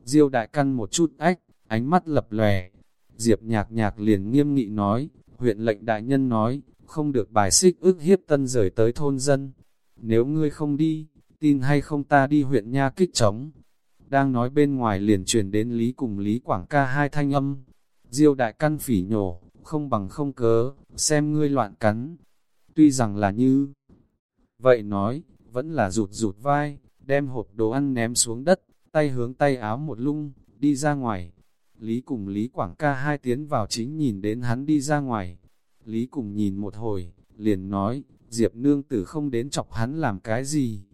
Diêu đại căn một chút ách, ánh mắt lập lòe. Diệp nhạc nhạc liền nghiêm nghị nói, huyện lệnh đại nhân nói, không được bài xích ước hiếp tân rời tới thôn dân. Nếu ngươi không đi, tin hay không ta đi huyện nha kích trống. Đang nói bên ngoài liền truyền đến Lý cùng Lý Quảng ca hai thanh âm. Diêu đại căn phỉ nhổ, không bằng không cớ, xem ngươi loạn cắn. Tuy rằng là như vậy nói, vẫn là rụt rụt vai, đem hộp đồ ăn ném xuống đất, tay hướng tay áo một lung, đi ra ngoài. Lý cùng Lý Quảng ca hai tiến vào chính nhìn đến hắn đi ra ngoài. Lý cùng nhìn một hồi, liền nói, Diệp nương tử không đến chọc hắn làm cái gì.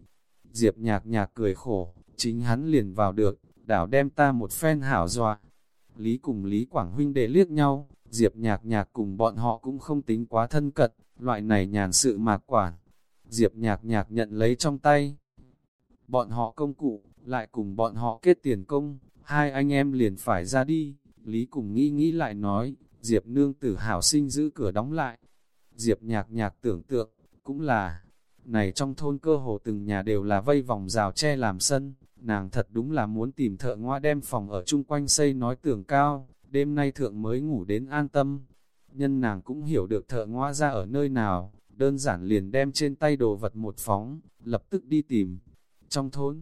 Diệp nhạc nhạc cười khổ, chính hắn liền vào được, đảo đem ta một phen hảo dọa. Lý cùng Lý Quảng huynh đệ liếc nhau, Diệp nhạc nhạc cùng bọn họ cũng không tính quá thân cận, loại này nhàn sự mạc quản. Diệp nhạc nhạc nhận lấy trong tay. Bọn họ công cụ, lại cùng bọn họ kết tiền công, hai anh em liền phải ra đi. Lý cùng nghĩ nghĩ lại nói, Diệp nương tử hảo sinh giữ cửa đóng lại. Diệp nhạc nhạc tưởng tượng, cũng là, này trong thôn cơ hồ từng nhà đều là vây vòng rào tre làm sân, nàng thật đúng là muốn tìm thợ ngoa đem phòng ở chung quanh xây nói tường cao, đêm nay thượng mới ngủ đến an tâm. Nhân nàng cũng hiểu được thợ ngoa ra ở nơi nào, đơn giản liền đem trên tay đồ vật một phóng, lập tức đi tìm. Trong thôn,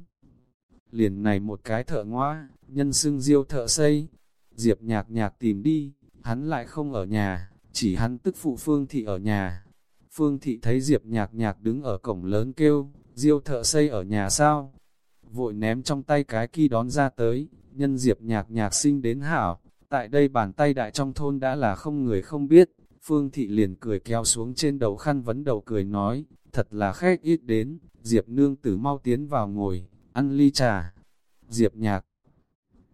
liền này một cái thợ ngoa, nhân xưng diêu thợ xây, diệp nhạc nhạc tìm đi, hắn lại không ở nhà, chỉ hắn tức phụ Phương Thị ở nhà. Phương Thị thấy diệp nhạc nhạc đứng ở cổng lớn kêu, diêu thợ xây ở nhà sao? Vội ném trong tay cái kỳ đón ra tới, nhân diệp nhạc nhạc sinh đến hảo, tại đây bàn tay đại trong thôn đã là không người không biết, Phương Thị liền cười kéo xuống trên đầu khăn vấn đầu cười nói, thật là khách ít đến, Diệp nương tử mau tiến vào ngồi, ăn ly trà. Diệp nhạc,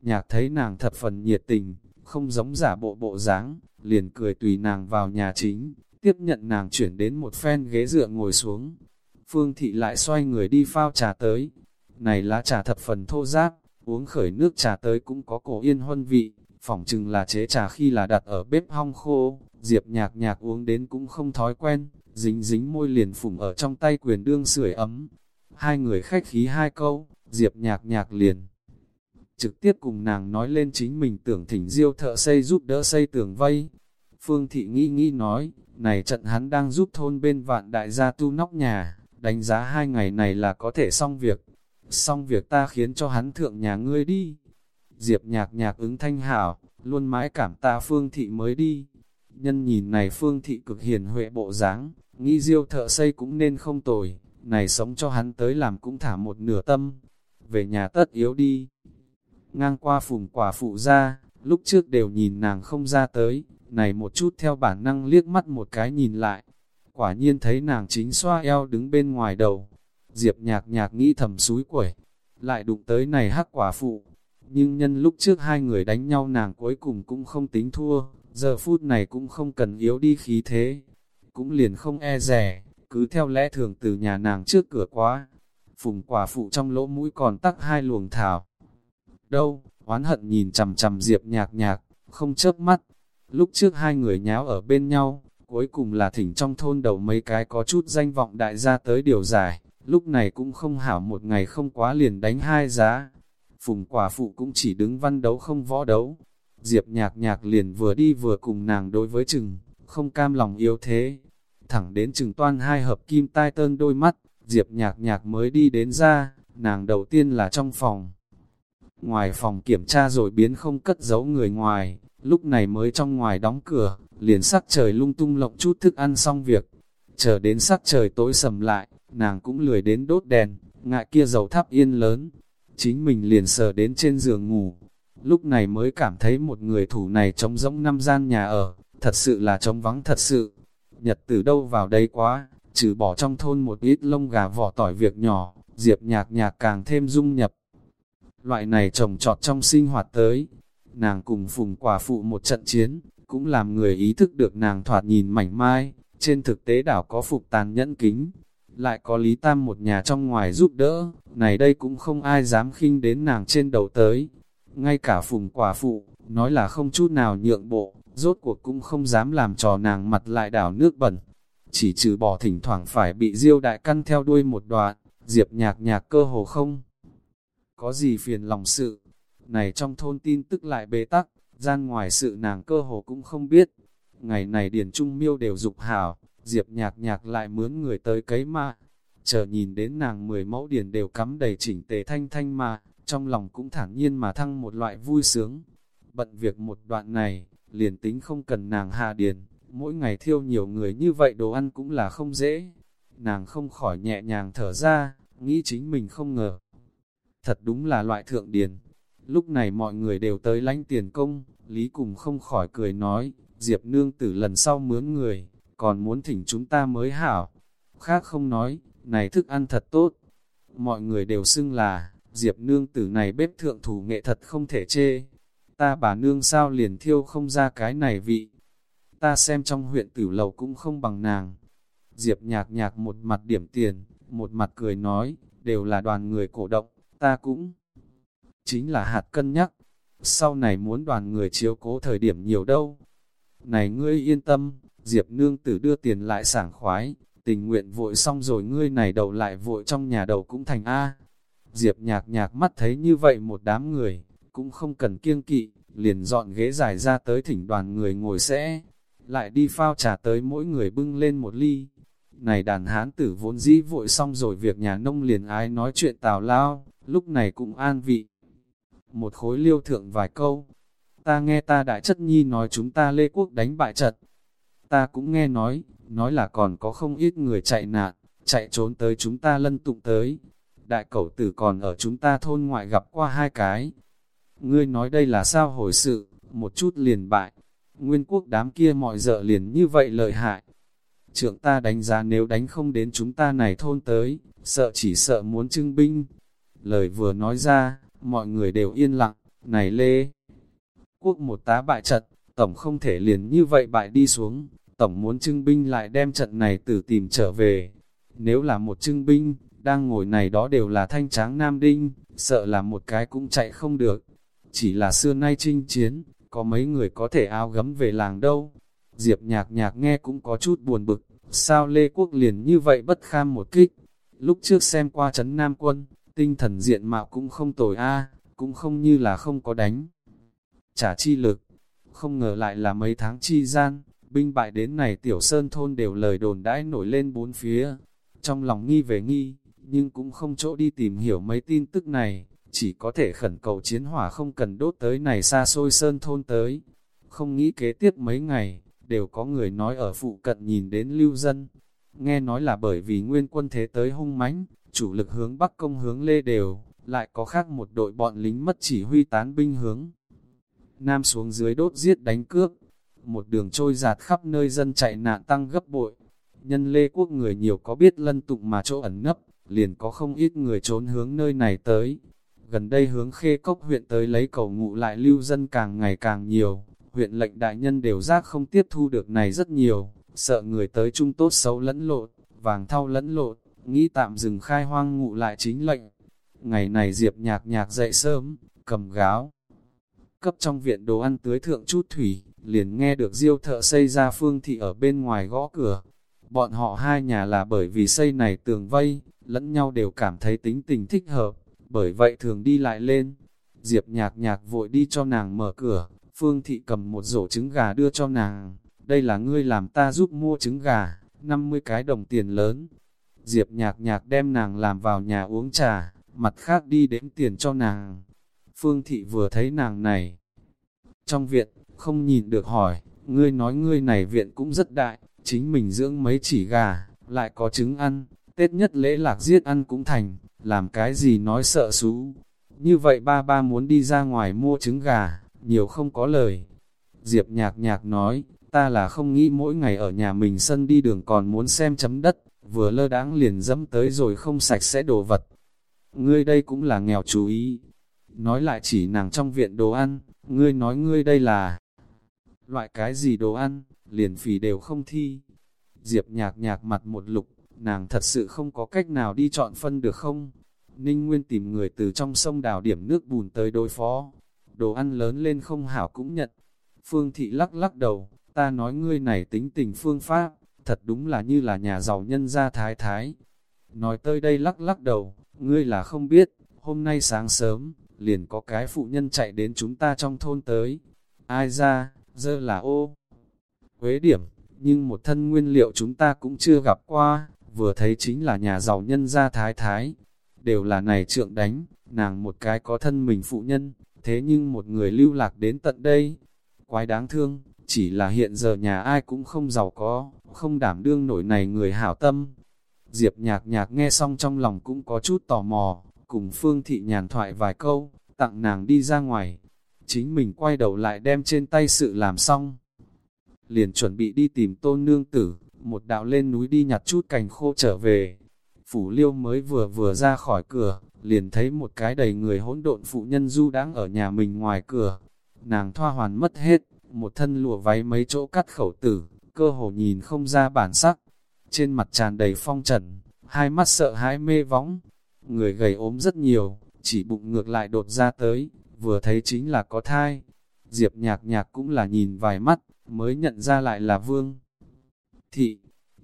nhạc thấy nàng thật phần nhiệt tình, không giống giả bộ bộ dáng, liền cười tùy nàng vào nhà chính, tiếp nhận nàng chuyển đến một phen ghế dựa ngồi xuống. Phương Thị lại xoay người đi phao trà tới, này lá trà thập phần thô giáp, uống khởi nước trà tới cũng có cổ yên huân vị, phỏng chừng là chế trà khi là đặt ở bếp hong khô, Diệp nhạc nhạc uống đến cũng không thói quen, dính dính môi liền phủng ở trong tay quyền đương sưởi ấm. Hai người khách khí hai câu, Diệp nhạc nhạc liền. Trực tiếp cùng nàng nói lên chính mình tưởng thỉnh diêu thợ xây giúp đỡ xây tường vây. Phương thị nghĩ nghĩ nói, này trận hắn đang giúp thôn bên vạn đại gia tu nóc nhà, đánh giá hai ngày này là có thể xong việc. Xong việc ta khiến cho hắn thượng nhà ngươi đi. Diệp nhạc nhạc ứng thanh hảo, luôn mãi cảm ta phương thị mới đi. Nhân nhìn này phương thị cực hiền huệ bộ dáng, nghĩ diêu thợ xây cũng nên không tồi, này sống cho hắn tới làm cũng thả một nửa tâm. Về nhà tất yếu đi. Ngang qua phùng quả phụ ra, lúc trước đều nhìn nàng không ra tới, này một chút theo bản năng liếc mắt một cái nhìn lại. Quả nhiên thấy nàng chính xoa eo đứng bên ngoài đầu. Diệp nhạc nhạc nghĩ thầm suối quẩy, lại đụng tới này hắc quả phụ. Nhưng nhân lúc trước hai người đánh nhau nàng cuối cùng cũng không tính thua, giờ phút này cũng không cần yếu đi khí thế, cũng liền không e rẻ, cứ theo lẽ thường từ nhà nàng trước cửa quá. Phùng quả phụ trong lỗ mũi còn tắc hai luồng thảo. Đâu, oán hận nhìn chằm chằm diệp nhạc nhạc, không chớp mắt. Lúc trước hai người nháo ở bên nhau, cuối cùng là thỉnh trong thôn đầu mấy cái có chút danh vọng đại gia tới điều giải, lúc này cũng không hảo một ngày không quá liền đánh hai giá. Phùng quả phụ cũng chỉ đứng văn đấu không võ đấu. Diệp nhạc nhạc liền vừa đi vừa cùng nàng đối với chừng, không cam lòng yếu thế. Thẳng đến chừng toan hai hợp kim tai tơn đôi mắt, Diệp nhạc nhạc mới đi đến ra, nàng đầu tiên là trong phòng. Ngoài phòng kiểm tra rồi biến không cất giấu người ngoài, lúc này mới trong ngoài đóng cửa, liền sắc trời lung tung lộng chút thức ăn xong việc. Chờ đến sắc trời tối sầm lại, nàng cũng lười đến đốt đèn, ngại kia dầu thắp yên lớn. Chính mình liền sờ đến trên giường ngủ. Lúc này mới cảm thấy một người thủ này trống rỗng năm gian nhà ở, thật sự là trống vắng thật sự. Nhật từ đâu vào đây quá, trừ bỏ trong thôn một ít lông gà vỏ tỏi việc nhỏ, diệp nhạc nhạc càng thêm dung nhập. Loại này trồng trọt trong sinh hoạt tới, nàng cùng phùng quả phụ một trận chiến, cũng làm người ý thức được nàng thoạt nhìn mảnh mai, trên thực tế đảo có phục tàn nhẫn kính, lại có Lý Tam một nhà trong ngoài giúp đỡ, này đây cũng không ai dám khinh đến nàng trên đầu tới. Ngay cả phùng quả phụ, nói là không chút nào nhượng bộ, rốt cuộc cũng không dám làm trò nàng mặt lại đảo nước bẩn. Chỉ trừ bỏ thỉnh thoảng phải bị diêu đại căn theo đuôi một đoạn, diệp nhạc nhạc cơ hồ không. Có gì phiền lòng sự, này trong thôn tin tức lại bế tắc, gian ngoài sự nàng cơ hồ cũng không biết. Ngày này Điền Trung Miêu đều dục hảo, Diệp nhạc nhạc lại mướn người tới cấy mà. Chờ nhìn đến nàng mười mẫu điền đều cắm đầy chỉnh tề thanh thanh mà, trong lòng cũng thản nhiên mà thăng một loại vui sướng. Bận việc một đoạn này, liền tính không cần nàng hạ điền, mỗi ngày thiêu nhiều người như vậy đồ ăn cũng là không dễ. Nàng không khỏi nhẹ nhàng thở ra, nghĩ chính mình không ngờ. Thật đúng là loại thượng điền. Lúc này mọi người đều tới lánh tiền công, Lý cùng không khỏi cười nói, Diệp nương tử lần sau mướn người, còn muốn thỉnh chúng ta mới hảo. Khác không nói, này thức ăn thật tốt. Mọi người đều xưng là, Diệp nương tử này bếp thượng thủ nghệ thật không thể chê. Ta bà nương sao liền thiêu không ra cái này vị. Ta xem trong huyện tử lầu cũng không bằng nàng. Diệp nhạc nhạc một mặt điểm tiền, một mặt cười nói, đều là đoàn người cổ động, ta cũng chính là hạt cân nhắc. Sau này muốn đoàn người chiếu cố thời điểm nhiều đâu. Này ngươi yên tâm, Diệp nương tử đưa tiền lại sảng khoái, tình nguyện vội xong rồi ngươi này đầu lại vội trong nhà đầu cũng thành A. Diệp nhạc nhạc mắt thấy như vậy một đám người, cũng không cần kiêng kỵ, liền dọn ghế dài ra tới thỉnh đoàn người ngồi sẽ, lại đi phao trà tới mỗi người bưng lên một ly. Này đàn hán tử vốn dĩ vội xong rồi việc nhà nông liền ái nói chuyện tào lao, lúc này cũng an vị. Một khối liêu thượng vài câu, ta nghe ta đại chất nhi nói chúng ta lê quốc đánh bại trật. Ta cũng nghe nói, nói là còn có không ít người chạy nạn, chạy trốn tới chúng ta lân tụng tới. Đại cẩu tử còn ở chúng ta thôn ngoại gặp qua hai cái. Ngươi nói đây là sao hồi sự, một chút liền bại. Nguyên quốc đám kia mọi dợ liền như vậy lợi hại. Trưởng ta đánh giá nếu đánh không đến chúng ta này thôn tới, sợ chỉ sợ muốn trưng binh. Lời vừa nói ra, mọi người đều yên lặng, này lê. Quốc một tá bại trận, tổng không thể liền như vậy bại đi xuống, tổng muốn trưng binh lại đem trận này từ tìm trở về. Nếu là một trưng binh, đang ngồi này đó đều là thanh tráng nam đinh, sợ là một cái cũng chạy không được. Chỉ là xưa nay chinh chiến, có mấy người có thể áo gấm về làng đâu. Diệp nhạc nhạc nghe cũng có chút buồn bực, sao Lê Quốc liền như vậy bất kham một kích. Lúc trước xem qua chấn Nam quân, tinh thần diện mạo cũng không tồi a cũng không như là không có đánh. Trả chi lực, không ngờ lại là mấy tháng chi gian, binh bại đến này tiểu sơn thôn đều lời đồn đãi nổi lên bốn phía. Trong lòng nghi về nghi, nhưng cũng không chỗ đi tìm hiểu mấy tin tức này, chỉ có thể khẩn cầu chiến hỏa không cần đốt tới này xa xôi sơn thôn tới. Không nghĩ kế tiếp mấy ngày, đều có người nói ở phụ cận nhìn đến lưu dân. Nghe nói là bởi vì nguyên quân thế tới hung mãnh, chủ lực hướng bắc công hướng lê đều, lại có khác một đội bọn lính mất chỉ huy tán binh hướng. Nam xuống dưới đốt giết đánh cướp, một đường trôi giạt khắp nơi dân chạy nạn tăng gấp bội. Nhân lê quốc người nhiều có biết lân tụng mà chỗ ẩn nấp, liền có không ít người trốn hướng nơi này tới. Gần đây hướng khê cốc huyện tới lấy cầu ngụ lại lưu dân càng ngày càng nhiều, huyện lệnh đại nhân đều giác không tiếp thu được này rất nhiều, sợ người tới trung tốt xấu lẫn lộn, vàng thau lẫn lộn, nghĩ tạm dừng khai hoang ngụ lại chính lệnh. Ngày này Diệp nhạc nhạc dậy sớm, cầm gáo, cấp trong viện đồ ăn tưới thượng chút thủy, liền nghe được diêu thợ xây ra phương thị ở bên ngoài gõ cửa. Bọn họ hai nhà là bởi vì xây này tường vây, lẫn nhau đều cảm thấy tính tình thích hợp, bởi vậy thường đi lại lên. Diệp nhạc nhạc vội đi cho nàng mở cửa, Phương Thị cầm một rổ trứng gà đưa cho nàng, đây là ngươi làm ta giúp mua trứng gà, 50 cái đồng tiền lớn. Diệp nhạc nhạc đem nàng làm vào nhà uống trà, mặt khác đi đếm tiền cho nàng. Phương Thị vừa thấy nàng này. Trong viện, không nhìn được hỏi, ngươi nói ngươi này viện cũng rất đại, chính mình dưỡng mấy chỉ gà, lại có trứng ăn, Tết nhất lễ lạc giết ăn cũng thành, làm cái gì nói sợ xú. Như vậy ba ba muốn đi ra ngoài mua trứng gà, nhiều không có lời. Diệp nhạc nhạc nói, ta là không nghĩ mỗi ngày ở nhà mình sân đi đường còn muốn xem chấm đất, vừa lơ đáng liền dẫm tới rồi không sạch sẽ đồ vật. Ngươi đây cũng là nghèo chú ý. Nói lại chỉ nàng trong viện đồ ăn, ngươi nói ngươi đây là loại cái gì đồ ăn, liền phì đều không thi. Diệp nhạc nhạc mặt một lục, nàng thật sự không có cách nào đi chọn phân được không? Ninh Nguyên tìm người từ trong sông đào điểm nước bùn tới đối phó. Đồ ăn lớn lên không hảo cũng nhận. Phương Thị lắc lắc đầu, ta nói ngươi này tính tình phương pháp, thật đúng là như là nhà giàu nhân gia thái thái. Nói tới đây lắc lắc đầu, ngươi là không biết, hôm nay sáng sớm, liền có cái phụ nhân chạy đến chúng ta trong thôn tới. Ai ra, dơ là ô. Quế điểm, nhưng một thân nguyên liệu chúng ta cũng chưa gặp qua, vừa thấy chính là nhà giàu nhân gia thái thái. Đều là này trượng đánh, nàng một cái có thân mình phụ nhân, thế nhưng một người lưu lạc đến tận đây. Quái đáng thương, chỉ là hiện giờ nhà ai cũng không giàu có, không đảm đương nổi này người hảo tâm. Diệp nhạc nhạc nghe xong trong lòng cũng có chút tò mò, cùng Phương Thị nhàn thoại vài câu, tặng nàng đi ra ngoài. Chính mình quay đầu lại đem trên tay sự làm xong. Liền chuẩn bị đi tìm tôn nương tử, một đạo lên núi đi nhặt chút cành khô trở về. Phủ liêu mới vừa vừa ra khỏi cửa, liền thấy một cái đầy người hỗn độn phụ nhân du đang ở nhà mình ngoài cửa. Nàng thoa hoàn mất hết, một thân lụa váy mấy chỗ cắt khẩu tử, cơ hồ nhìn không ra bản sắc. Trên mặt tràn đầy phong trần, hai mắt sợ hãi mê võng. Người gầy ốm rất nhiều, chỉ bụng ngược lại đột ra tới, vừa thấy chính là có thai. Diệp nhạc nhạc cũng là nhìn vài mắt, mới nhận ra lại là vương. Thị,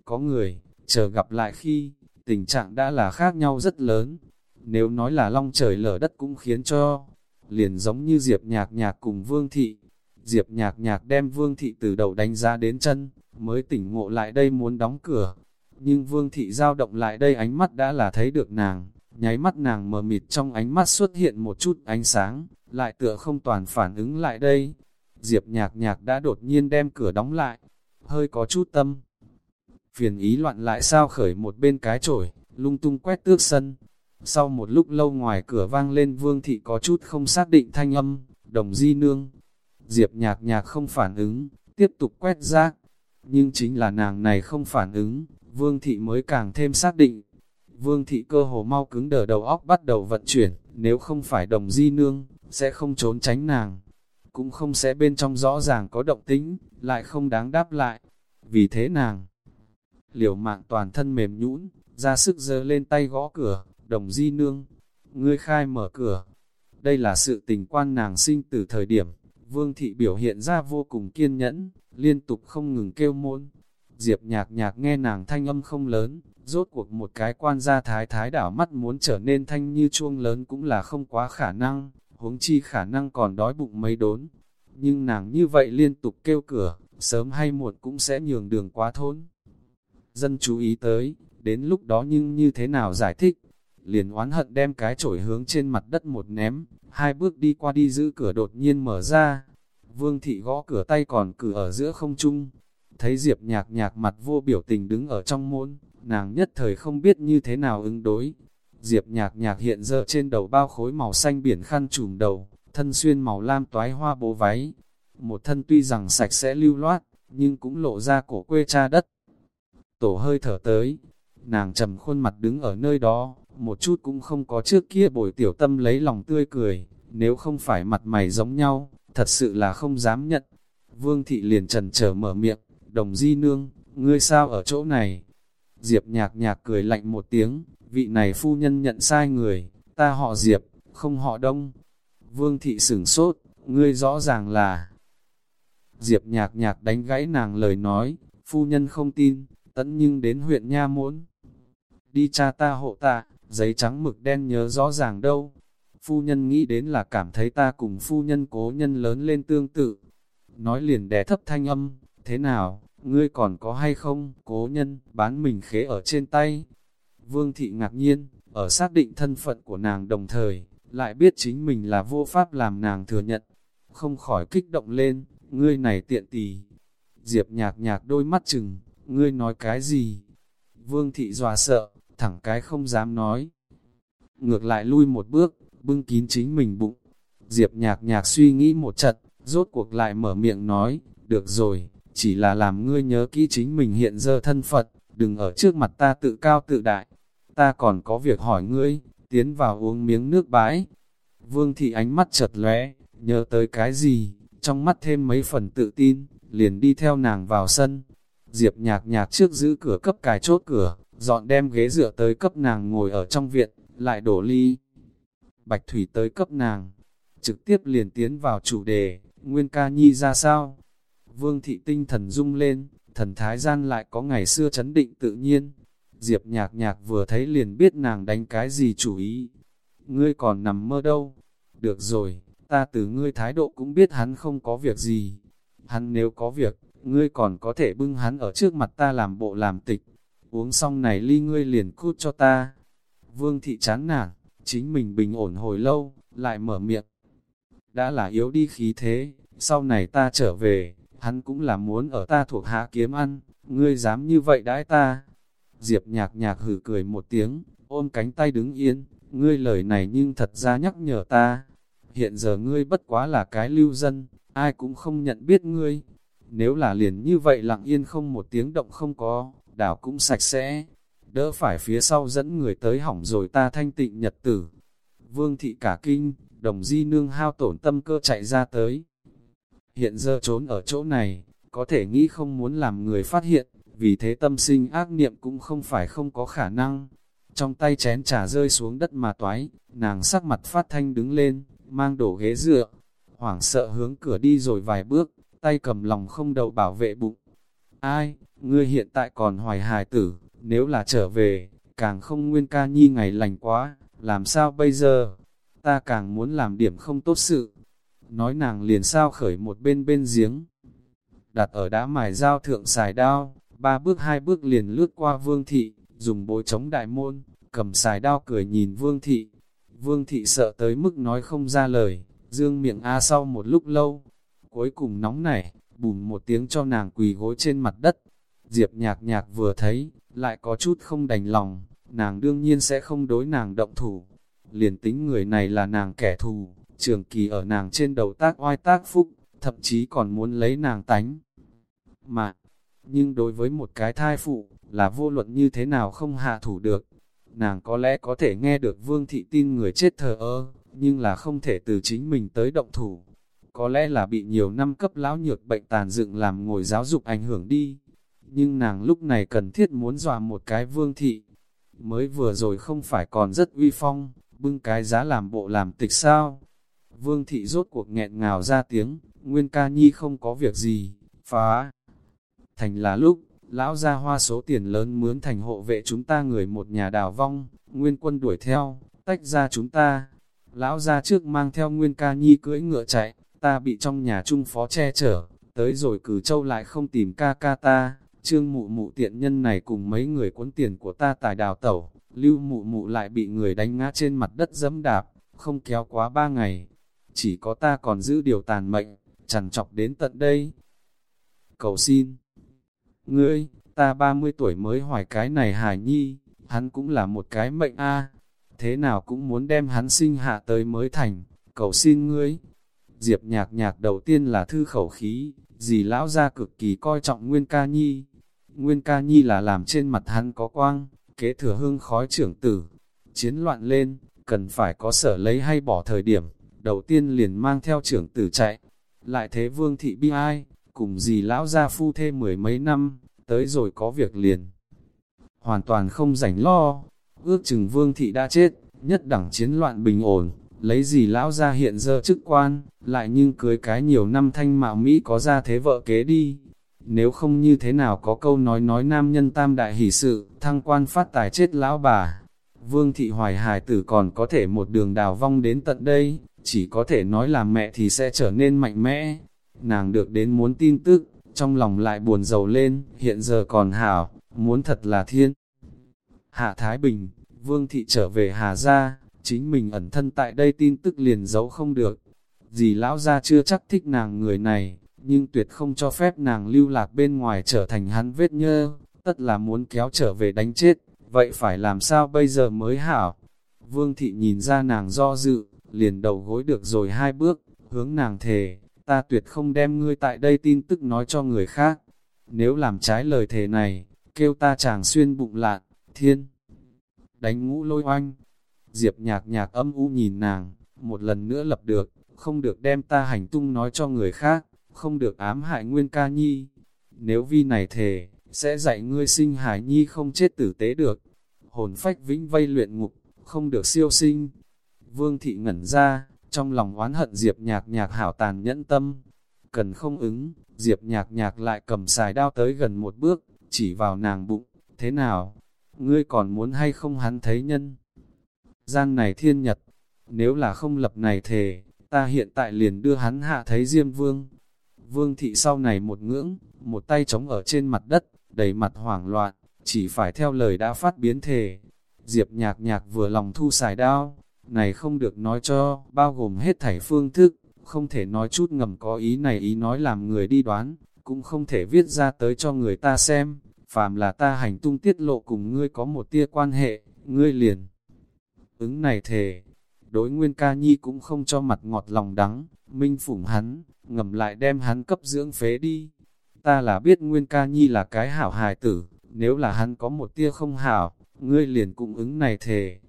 có người, chờ gặp lại khi, tình trạng đã là khác nhau rất lớn. Nếu nói là long trời lở đất cũng khiến cho, liền giống như Diệp nhạc nhạc cùng Vương Thị. Diệp nhạc nhạc đem Vương Thị từ đầu đánh ra đến chân, mới tỉnh ngộ lại đây muốn đóng cửa. Nhưng Vương Thị giao động lại đây ánh mắt đã là thấy được nàng, nháy mắt nàng mờ mịt trong ánh mắt xuất hiện một chút ánh sáng, lại tựa không toàn phản ứng lại đây. Diệp nhạc nhạc đã đột nhiên đem cửa đóng lại, hơi có chút tâm. Phiền ý loạn lại sao khởi một bên cái chổi, lung tung quét tước sân, sau một lúc lâu ngoài cửa vang lên vương thị có chút không xác định thanh âm, đồng di nương. Diệp nhạc nhạc không phản ứng, tiếp tục quét rác. Nhưng chính là nàng này không phản ứng, vương thị mới càng thêm xác định. Vương thị cơ hồ mau cứng đờ đầu óc bắt đầu vận chuyển, nếu không phải đồng di nương, sẽ không trốn tránh nàng. Cũng không sẽ bên trong rõ ràng có động tính, lại không đáng đáp lại. Vì thế nàng, liều mạng toàn thân mềm nhũn, ra sức giơ lên tay gõ cửa, đồng di nương, ngươi khai mở cửa. Đây là sự tình quan nàng sinh từ thời điểm, vương thị biểu hiện ra vô cùng kiên nhẫn, liên tục không ngừng kêu môn. Diệp nhạc nhạc nghe nàng thanh âm không lớn, rốt cuộc một cái quan gia thái thái đảo mắt muốn trở nên thanh như chuông lớn cũng là không quá khả năng, huống chi khả năng còn đói bụng mấy đốn. Nhưng nàng như vậy liên tục kêu cửa, sớm hay muộn cũng sẽ nhường đường quá thôn. Dân chú ý tới, đến lúc đó nhưng như thế nào giải thích, liền oán hận đem cái chổi hướng trên mặt đất một ném, hai bước đi qua đi giữ cửa đột nhiên mở ra. Vương thị gõ cửa tay còn cử ở giữa không trung, thấy Diệp nhạc nhạc mặt vô biểu tình đứng ở trong môn, nàng nhất thời không biết như thế nào ứng đối. Diệp nhạc nhạc hiện giờ trên đầu bao khối màu xanh biển khăn trùm đầu, thân xuyên màu lam toái hoa bố váy. Một thân tuy rằng sạch sẽ lưu loát, nhưng cũng lộ ra cổ quê cha đất. Tổ hơi thở tới, nàng trầm khuôn mặt đứng ở nơi đó, một chút cũng không có trước kia bồi tiểu tâm lấy lòng tươi cười, nếu không phải mặt mày giống nhau, thật sự là không dám nhận. Vương thị liền trần trở mở miệng, đồng di nương, ngươi sao ở chỗ này? Diệp nhạc nhạc cười lạnh một tiếng, vị này phu nhân nhận sai người, ta họ Diệp, không họ Đông. Vương thị sửng sốt, ngươi rõ ràng là Diệp nhạc nhạc đánh gãy nàng lời nói, phu nhân không tin, tẫn nhưng đến huyện Nha Mỗn. Đi cha ta hộ ta, giấy trắng mực đen nhớ rõ ràng đâu. Phu nhân nghĩ đến là cảm thấy ta cùng phu nhân cố nhân lớn lên tương tự. Nói liền đè thấp thanh âm, thế nào, ngươi còn có hay không, cố nhân, bán mình khế ở trên tay. Vương thị ngạc nhiên, ở xác định thân phận của nàng đồng thời, lại biết chính mình là vô pháp làm nàng thừa nhận. Không khỏi kích động lên, ngươi này tiện tì. Diệp nhạc nhạc đôi mắt chừng, ngươi nói cái gì? Vương thị dòa sợ, thẳng cái không dám nói. Ngược lại lui một bước, bưng kín chính mình bụng. Diệp nhạc nhạc suy nghĩ một trận, rốt cuộc lại mở miệng nói, được rồi, chỉ là làm ngươi nhớ kỹ chính mình hiện giờ thân Phật, đừng ở trước mặt ta tự cao tự đại. Ta còn có việc hỏi ngươi, tiến vào uống miếng nước bãi. Vương thị ánh mắt chật lóe, nhớ tới cái gì, trong mắt thêm mấy phần tự tin, liền đi theo nàng vào sân. Diệp nhạc nhạc trước giữ cửa cấp cài chốt cửa, dọn đem ghế dựa tới cấp nàng ngồi ở trong viện, lại đổ ly. Bạch Thủy tới cấp nàng, trực tiếp liền tiến vào chủ đề, Nguyên ca nhi ra sao? Vương thị tinh thần rung lên, thần thái gian lại có ngày xưa chấn định tự nhiên. Diệp nhạc nhạc vừa thấy liền biết nàng đánh cái gì chủ ý. Ngươi còn nằm mơ đâu? Được rồi, ta từ ngươi thái độ cũng biết hắn không có việc gì. Hắn nếu có việc, ngươi còn có thể bưng hắn ở trước mặt ta làm bộ làm tịch. Uống xong này ly ngươi liền cút cho ta. Vương thị chán nản, chính mình bình ổn hồi lâu, lại mở miệng. Đã là yếu đi khí thế, sau này ta trở về, hắn cũng là muốn ở ta thuộc hạ kiếm ăn, ngươi dám như vậy đãi ta. Diệp nhạc nhạc hử cười một tiếng, ôm cánh tay đứng yên, ngươi lời này nhưng thật ra nhắc nhở ta. Hiện giờ ngươi bất quá là cái lưu dân, ai cũng không nhận biết ngươi. Nếu là liền như vậy lặng yên không một tiếng động không có, đảo cũng sạch sẽ. Đỡ phải phía sau dẫn người tới hỏng rồi ta thanh tịnh nhật tử. Vương thị cả kinh, đồng di nương hao tổn tâm cơ chạy ra tới. Hiện giờ trốn ở chỗ này, có thể nghĩ không muốn làm người phát hiện, vì thế tâm sinh ác niệm cũng không phải không có khả năng. Trong tay chén trà rơi xuống đất mà toái, nàng sắc mặt phát thanh đứng lên, mang đổ ghế dựa, hoảng sợ hướng cửa đi rồi vài bước, tay cầm lòng không đầu bảo vệ bụng. Ai, ngươi hiện tại còn hoài hài tử, nếu là trở về, càng không nguyên ca nhi ngày lành quá, làm sao bây giờ? Ta càng muốn làm điểm không tốt sự. Nói nàng liền sao khởi một bên bên giếng. Đặt ở đá mài dao thượng xài đao, ba bước hai bước liền lướt qua vương thị, dùng bối chống đại môn, cầm xài đao cười nhìn vương thị. Vương thị sợ tới mức nói không ra lời, dương miệng a sau một lúc lâu. Cuối cùng nóng nảy, bùm một tiếng cho nàng quỳ gối trên mặt đất. Diệp nhạc nhạc vừa thấy, lại có chút không đành lòng, nàng đương nhiên sẽ không đối nàng động thủ. Liền tính người này là nàng kẻ thù, trường kỳ ở nàng trên đầu tác oai tác phúc, thậm chí còn muốn lấy nàng tánh. Mà, nhưng đối với một cái thai phụ, là vô luận như thế nào không hạ thủ được. Nàng có lẽ có thể nghe được vương thị tin người chết thờ ơ, nhưng là không thể từ chính mình tới động thủ. Có lẽ là bị nhiều năm cấp lão nhược bệnh tàn dựng làm ngồi giáo dục ảnh hưởng đi. Nhưng nàng lúc này cần thiết muốn dọa một cái vương thị. Mới vừa rồi không phải còn rất uy phong, bưng cái giá làm bộ làm tịch sao. Vương thị rốt cuộc nghẹn ngào ra tiếng, Nguyên ca nhi không có việc gì, phá. Thành là lúc, lão ra hoa số tiền lớn mướn thành hộ vệ chúng ta người một nhà đào vong, Nguyên quân đuổi theo, tách ra chúng ta. Lão ra trước mang theo Nguyên ca nhi cưỡi ngựa chạy, ta bị trong nhà trung phó che chở, tới rồi cử châu lại không tìm ca ca ta. Trương mụ mụ tiện nhân này cùng mấy người cuốn tiền của ta tài đào tẩu, lưu mụ mụ lại bị người đánh ngã trên mặt đất dẫm đạp, không kéo quá ba ngày. Chỉ có ta còn giữ điều tàn mệnh, chằn chọc đến tận đây. Cầu xin, ngươi, ta 30 tuổi mới hoài cái này hài nhi, hắn cũng là một cái mệnh a thế nào cũng muốn đem hắn sinh hạ tới mới thành, cầu xin ngươi. Diệp nhạc nhạc đầu tiên là thư khẩu khí, dì lão ra cực kỳ coi trọng Nguyên ca nhi. Nguyên ca nhi là làm trên mặt hắn có quang, kế thừa hương khói trưởng tử. Chiến loạn lên, cần phải có sở lấy hay bỏ thời điểm, đầu tiên liền mang theo trưởng tử chạy. Lại thế vương thị bi ai, cùng dì lão gia phu thêm mười mấy năm, tới rồi có việc liền. Hoàn toàn không rảnh lo, ước chừng vương thị đã chết, nhất đẳng chiến loạn bình ổn, lấy gì lão ra hiện giờ chức quan, lại nhưng cưới cái nhiều năm thanh mạo Mỹ có ra thế vợ kế đi. Nếu không như thế nào có câu nói nói nam nhân tam đại hỷ sự, thăng quan phát tài chết lão bà. Vương thị hoài hài tử còn có thể một đường đào vong đến tận đây, chỉ có thể nói là mẹ thì sẽ trở nên mạnh mẽ. Nàng được đến muốn tin tức, trong lòng lại buồn giàu lên, hiện giờ còn hảo, muốn thật là thiên. Hạ Thái Bình, Vương Thị trở về Hà Gia, chính mình ẩn thân tại đây tin tức liền giấu không được. Dì lão gia chưa chắc thích nàng người này, nhưng tuyệt không cho phép nàng lưu lạc bên ngoài trở thành hắn vết nhơ, tất là muốn kéo trở về đánh chết, vậy phải làm sao bây giờ mới hảo? Vương thị nhìn ra nàng do dự, liền đầu gối được rồi hai bước, hướng nàng thề, ta tuyệt không đem ngươi tại đây tin tức nói cho người khác. Nếu làm trái lời thề này, kêu ta chàng xuyên bụng lạn, thiên. Đánh ngũ lôi oanh, Diệp nhạc nhạc âm u nhìn nàng, một lần nữa lập được, không được đem ta hành tung nói cho người khác, không được ám hại nguyên ca nhi. Nếu vi này thề, sẽ dạy ngươi sinh hải nhi không chết tử tế được. Hồn phách vĩnh vây luyện ngục, không được siêu sinh. Vương thị ngẩn ra, trong lòng oán hận Diệp nhạc nhạc hảo tàn nhẫn tâm. Cần không ứng, Diệp nhạc nhạc lại cầm xài đao tới gần một bước, chỉ vào nàng bụng, thế nào? Ngươi còn muốn hay không hắn thấy nhân? gian này thiên nhật, nếu là không lập này thề, ta hiện tại liền đưa hắn hạ thấy Diêm Vương. Vương thị sau này một ngưỡng, một tay chống ở trên mặt đất, đầy mặt hoảng loạn, chỉ phải theo lời đã phát biến thề. Diệp nhạc nhạc vừa lòng thu xài đao, này không được nói cho, bao gồm hết thảy phương thức, không thể nói chút ngầm có ý này ý nói làm người đi đoán, cũng không thể viết ra tới cho người ta xem, phàm là ta hành tung tiết lộ cùng ngươi có một tia quan hệ, ngươi liền ứng này thề. Đối nguyên ca nhi cũng không cho mặt ngọt lòng đắng, minh phủng hắn, ngầm lại đem hắn cấp dưỡng phế đi. Ta là biết nguyên ca nhi là cái hảo hài tử, nếu là hắn có một tia không hảo, ngươi liền cũng ứng này thề.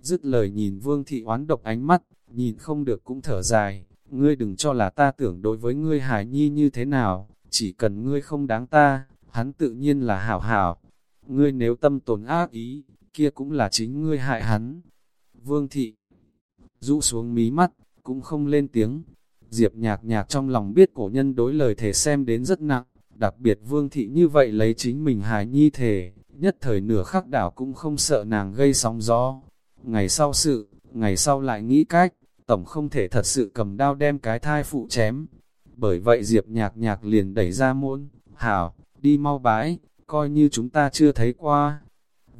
Dứt lời nhìn vương thị oán độc ánh mắt, nhìn không được cũng thở dài, ngươi đừng cho là ta tưởng đối với ngươi hài nhi như thế nào, chỉ cần ngươi không đáng ta, hắn tự nhiên là hảo hảo. Ngươi nếu tâm tồn ác ý, kia cũng là chính ngươi hại hắn, Vương thị rũ xuống mí mắt, cũng không lên tiếng. Diệp nhạc nhạc trong lòng biết cổ nhân đối lời thể xem đến rất nặng, đặc biệt vương thị như vậy lấy chính mình hài nhi thể, nhất thời nửa khắc đảo cũng không sợ nàng gây sóng gió. Ngày sau sự, ngày sau lại nghĩ cách, tổng không thể thật sự cầm đao đem cái thai phụ chém. Bởi vậy Diệp nhạc nhạc liền đẩy ra môn, hảo, đi mau bãi, coi như chúng ta chưa thấy qua.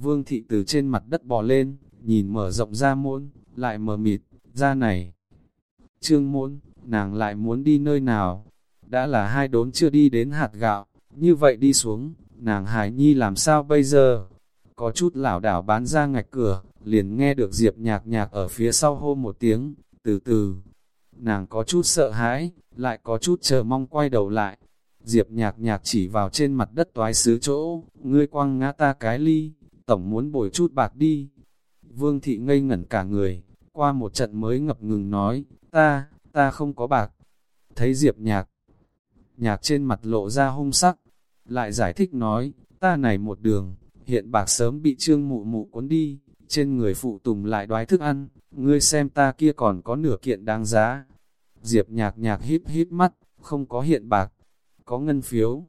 Vương thị từ trên mặt đất bò lên, nhìn mở rộng ra môn, lại mở mịt, ra này. Trương môn, nàng lại muốn đi nơi nào? Đã là hai đốn chưa đi đến hạt gạo, như vậy đi xuống, nàng Hải Nhi làm sao bây giờ? Có chút lảo đảo bán ra ngạch cửa, liền nghe được Diệp nhạc nhạc ở phía sau hô một tiếng, từ từ. Nàng có chút sợ hãi, lại có chút chờ mong quay đầu lại. Diệp nhạc nhạc chỉ vào trên mặt đất toái xứ chỗ, ngươi quăng ngã ta cái ly, tổng muốn bồi chút bạc đi. Vương thị ngây ngẩn cả người, qua một trận mới ngập ngừng nói, ta, ta không có bạc. Thấy Diệp nhạc, nhạc trên mặt lộ ra hung sắc, lại giải thích nói, ta này một đường, hiện bạc sớm bị trương mụ mụ cuốn đi, trên người phụ tùng lại đoái thức ăn, ngươi xem ta kia còn có nửa kiện đáng giá. Diệp nhạc nhạc híp híp mắt, không có hiện bạc, có ngân phiếu.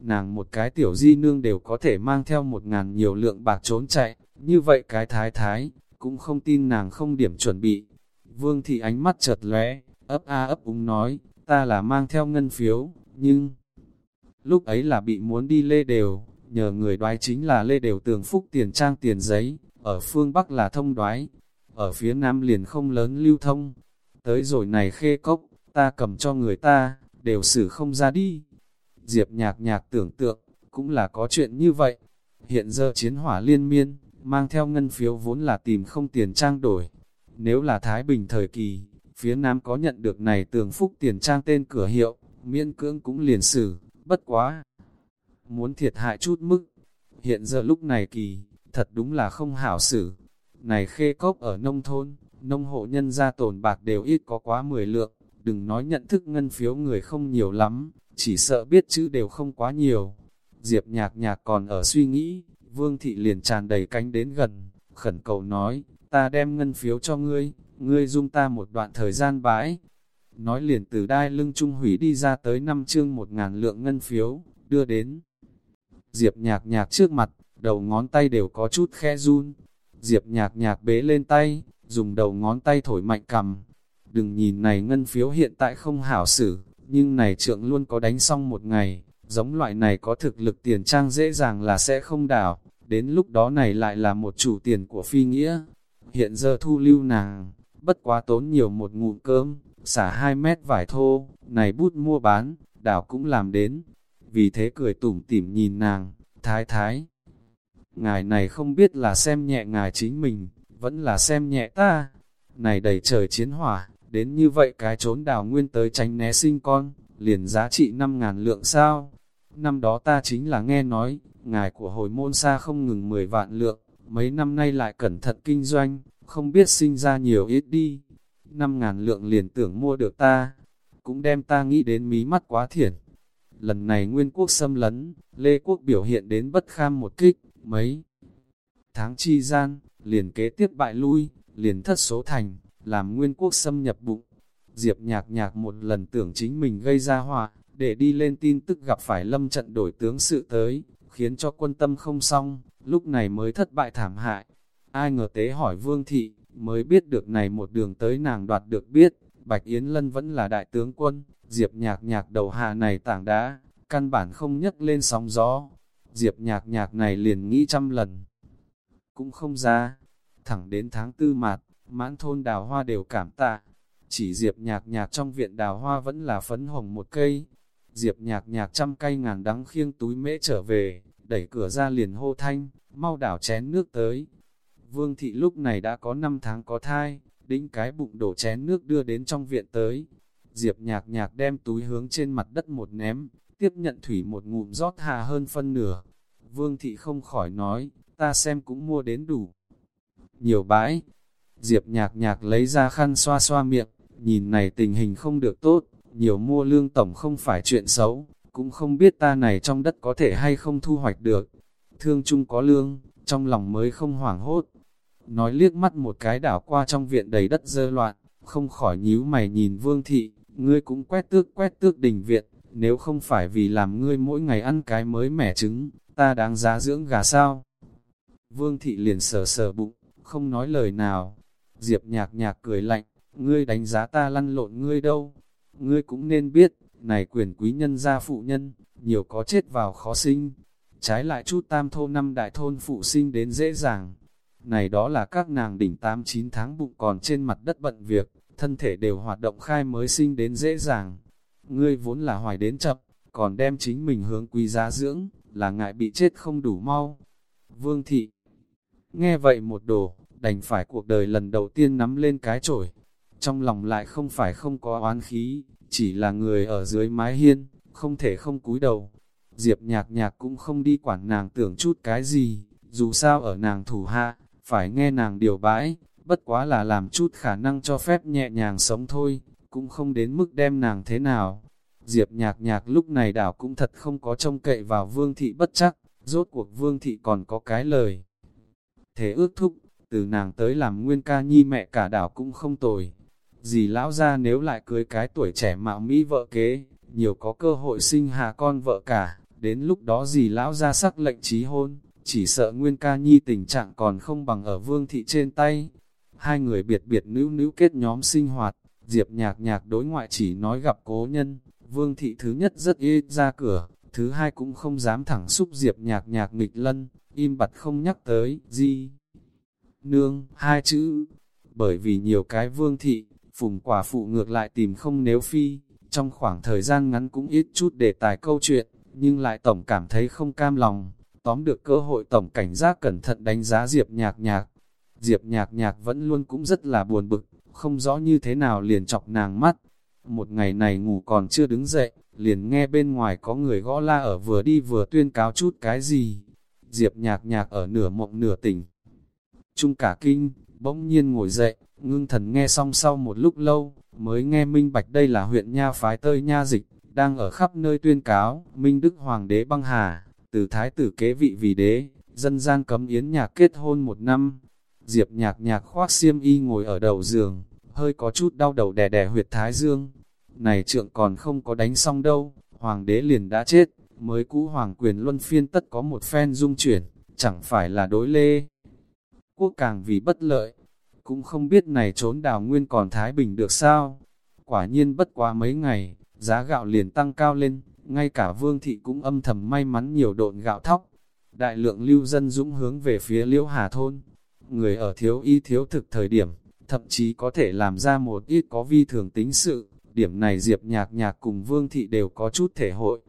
Nàng một cái tiểu di nương đều có thể mang theo một ngàn nhiều lượng bạc trốn chạy, như vậy cái thái thái, cũng không tin nàng không điểm chuẩn bị. Vương thị ánh mắt chợt lóe, ấp a ấp úng nói, ta là mang theo ngân phiếu, nhưng... Lúc ấy là bị muốn đi lê đều, nhờ người đoái chính là lê đều tường phúc tiền trang tiền giấy, ở phương Bắc là thông đoái, ở phía Nam liền không lớn lưu thông. Tới rồi này khê cốc, ta cầm cho người ta, đều xử không ra đi. Diệp nhạc nhạc tưởng tượng, cũng là có chuyện như vậy. Hiện giờ chiến hỏa liên miên, mang theo ngân phiếu vốn là tìm không tiền trang đổi. Nếu là Thái Bình thời kỳ, phía Nam có nhận được này tường phúc tiền trang tên cửa hiệu, miễn cưỡng cũng liền xử, bất quá. Muốn thiệt hại chút mức, hiện giờ lúc này kỳ, thật đúng là không hảo xử. Này khê cốc ở nông thôn, nông hộ nhân gia tồn bạc đều ít có quá 10 lượng, đừng nói nhận thức ngân phiếu người không nhiều lắm, chỉ sợ biết chữ đều không quá nhiều. Diệp nhạc nhạc còn ở suy nghĩ, Vương thị liền tràn đầy cánh đến gần, khẩn cầu nói, ta đem ngân phiếu cho ngươi, ngươi dung ta một đoạn thời gian bãi. Nói liền từ đai lưng trung hủy đi ra tới năm chương một ngàn lượng ngân phiếu, đưa đến. Diệp nhạc nhạc trước mặt, đầu ngón tay đều có chút khe run. Diệp nhạc nhạc bế lên tay, dùng đầu ngón tay thổi mạnh cầm. Đừng nhìn này ngân phiếu hiện tại không hảo xử, nhưng này trượng luôn có đánh xong một ngày, giống loại này có thực lực tiền trang dễ dàng là sẽ không đảo, đến lúc đó này lại là một chủ tiền của phi nghĩa. Hiện giờ thu lưu nàng, bất quá tốn nhiều một ngụm cơm, xả hai mét vải thô, này bút mua bán, đảo cũng làm đến. Vì thế cười tủm tỉm nhìn nàng, thái thái. Ngài này không biết là xem nhẹ ngài chính mình, vẫn là xem nhẹ ta. Này đầy trời chiến hỏa, đến như vậy cái trốn đào nguyên tới tránh né sinh con, liền giá trị 5.000 lượng sao. Năm đó ta chính là nghe nói, ngài của hồi môn xa không ngừng 10 vạn lượng, mấy năm nay lại cẩn thận kinh doanh, không biết sinh ra nhiều ít đi. năm ngàn lượng liền tưởng mua được ta, cũng đem ta nghĩ đến mí mắt quá thiển. Lần này nguyên quốc xâm lấn, Lê Quốc biểu hiện đến bất kham một kích, mấy tháng chi gian, liền kế tiếp bại lui, liền thất số thành, làm nguyên quốc xâm nhập bụng. Diệp nhạc nhạc một lần tưởng chính mình gây ra họa, để đi lên tin tức gặp phải lâm trận đổi tướng sự tới, khiến cho quân tâm không xong, lúc này mới thất bại thảm hại. Ai ngờ tế hỏi vương thị, mới biết được này một đường tới nàng đoạt được biết, Bạch Yến Lân vẫn là đại tướng quân, Diệp nhạc nhạc đầu hạ này tảng đá, căn bản không nhấc lên sóng gió. Diệp nhạc nhạc này liền nghĩ trăm lần, cũng không ra, thẳng đến tháng tư mạt, mãn thôn đào hoa đều cảm tạ. Chỉ diệp nhạc nhạc trong viện đào hoa vẫn là phấn hồng một cây. Diệp nhạc nhạc trăm cây ngàn đắng khiêng túi mễ trở về, đẩy cửa ra liền hô thanh, mau đảo chén nước tới. Vương thị lúc này đã có 5 tháng có thai, đĩnh cái bụng đổ chén nước đưa đến trong viện tới. Diệp nhạc nhạc đem túi hướng trên mặt đất một ném, tiếp nhận thủy một ngụm rót hà hơn phân nửa. Vương thị không khỏi nói, ta xem cũng mua đến đủ. Nhiều bãi, Diệp nhạc nhạc lấy ra khăn xoa xoa miệng, nhìn này tình hình không được tốt, nhiều mua lương tổng không phải chuyện xấu, cũng không biết ta này trong đất có thể hay không thu hoạch được. Thương chung có lương, trong lòng mới không hoảng hốt. Nói liếc mắt một cái đảo qua trong viện đầy đất dơ loạn, không khỏi nhíu mày nhìn vương thị, ngươi cũng quét tước quét tước đình viện, nếu không phải vì làm ngươi mỗi ngày ăn cái mới mẻ trứng, ta đáng giá dưỡng gà sao. Vương thị liền sờ sờ bụng, không nói lời nào, Diệp nhạc nhạc cười lạnh, ngươi đánh giá ta lăn lộn ngươi đâu. Ngươi cũng nên biết, này quyền quý nhân gia phụ nhân, nhiều có chết vào khó sinh. Trái lại chút tam thô năm đại thôn phụ sinh đến dễ dàng. Này đó là các nàng đỉnh 8-9 tháng bụng còn trên mặt đất bận việc, thân thể đều hoạt động khai mới sinh đến dễ dàng. Ngươi vốn là hoài đến chậm, còn đem chính mình hướng quý giá dưỡng, là ngại bị chết không đủ mau. Vương thị Nghe vậy một đồ, đành phải cuộc đời lần đầu tiên nắm lên cái chổi. Trong lòng lại không phải không có oán khí, chỉ là người ở dưới mái hiên, không thể không cúi đầu. Diệp nhạc nhạc cũng không đi quản nàng tưởng chút cái gì, dù sao ở nàng thủ hạ, phải nghe nàng điều bãi, bất quá là làm chút khả năng cho phép nhẹ nhàng sống thôi, cũng không đến mức đem nàng thế nào. Diệp nhạc nhạc lúc này đảo cũng thật không có trông cậy vào vương thị bất chắc, rốt cuộc vương thị còn có cái lời. Thế ước thúc, từ nàng tới làm nguyên ca nhi mẹ cả đảo cũng không tồi. Dì lão ra nếu lại cưới cái tuổi trẻ mạo mỹ vợ kế, nhiều có cơ hội sinh hạ con vợ cả, đến lúc đó dì lão ra sắc lệnh trí hôn, chỉ sợ nguyên ca nhi tình trạng còn không bằng ở vương thị trên tay. Hai người biệt biệt nữ nữ kết nhóm sinh hoạt, diệp nhạc nhạc đối ngoại chỉ nói gặp cố nhân, vương thị thứ nhất rất ít ra cửa, thứ hai cũng không dám thẳng xúc diệp nhạc nhạc nghịch lân, im bặt không nhắc tới, gì nương, hai chữ. Bởi vì nhiều cái vương thị, phùng quả phụ ngược lại tìm không nếu phi, trong khoảng thời gian ngắn cũng ít chút đề tài câu chuyện, nhưng lại tổng cảm thấy không cam lòng, tóm được cơ hội tổng cảnh giác cẩn thận đánh giá Diệp nhạc nhạc. Diệp nhạc nhạc vẫn luôn cũng rất là buồn bực, không rõ như thế nào liền chọc nàng mắt. Một ngày này ngủ còn chưa đứng dậy, liền nghe bên ngoài có người gõ la ở vừa đi vừa tuyên cáo chút cái gì. Diệp nhạc nhạc ở nửa mộng nửa tỉnh, chung cả kinh, bỗng nhiên ngồi dậy, ngưng thần nghe xong sau một lúc lâu, mới nghe minh bạch đây là huyện nha phái tơi nha dịch, đang ở khắp nơi tuyên cáo, minh đức hoàng đế băng hà, từ thái tử kế vị vì đế, dân gian cấm yến nhạc kết hôn một năm. Diệp nhạc nhạc khoác xiêm y ngồi ở đầu giường, hơi có chút đau đầu đè đè huyệt thái dương. Này trượng còn không có đánh xong đâu, hoàng đế liền đã chết, mới cũ hoàng quyền luân phiên tất có một phen dung chuyển, chẳng phải là đối lê. Quốc càng vì bất lợi, cũng không biết này trốn đào nguyên còn Thái Bình được sao. Quả nhiên bất quá mấy ngày, giá gạo liền tăng cao lên, ngay cả vương thị cũng âm thầm may mắn nhiều độn gạo thóc. Đại lượng lưu dân dũng hướng về phía liễu hà thôn. Người ở thiếu y thiếu thực thời điểm, thậm chí có thể làm ra một ít có vi thường tính sự. Điểm này Diệp nhạc nhạc cùng vương thị đều có chút thể hội.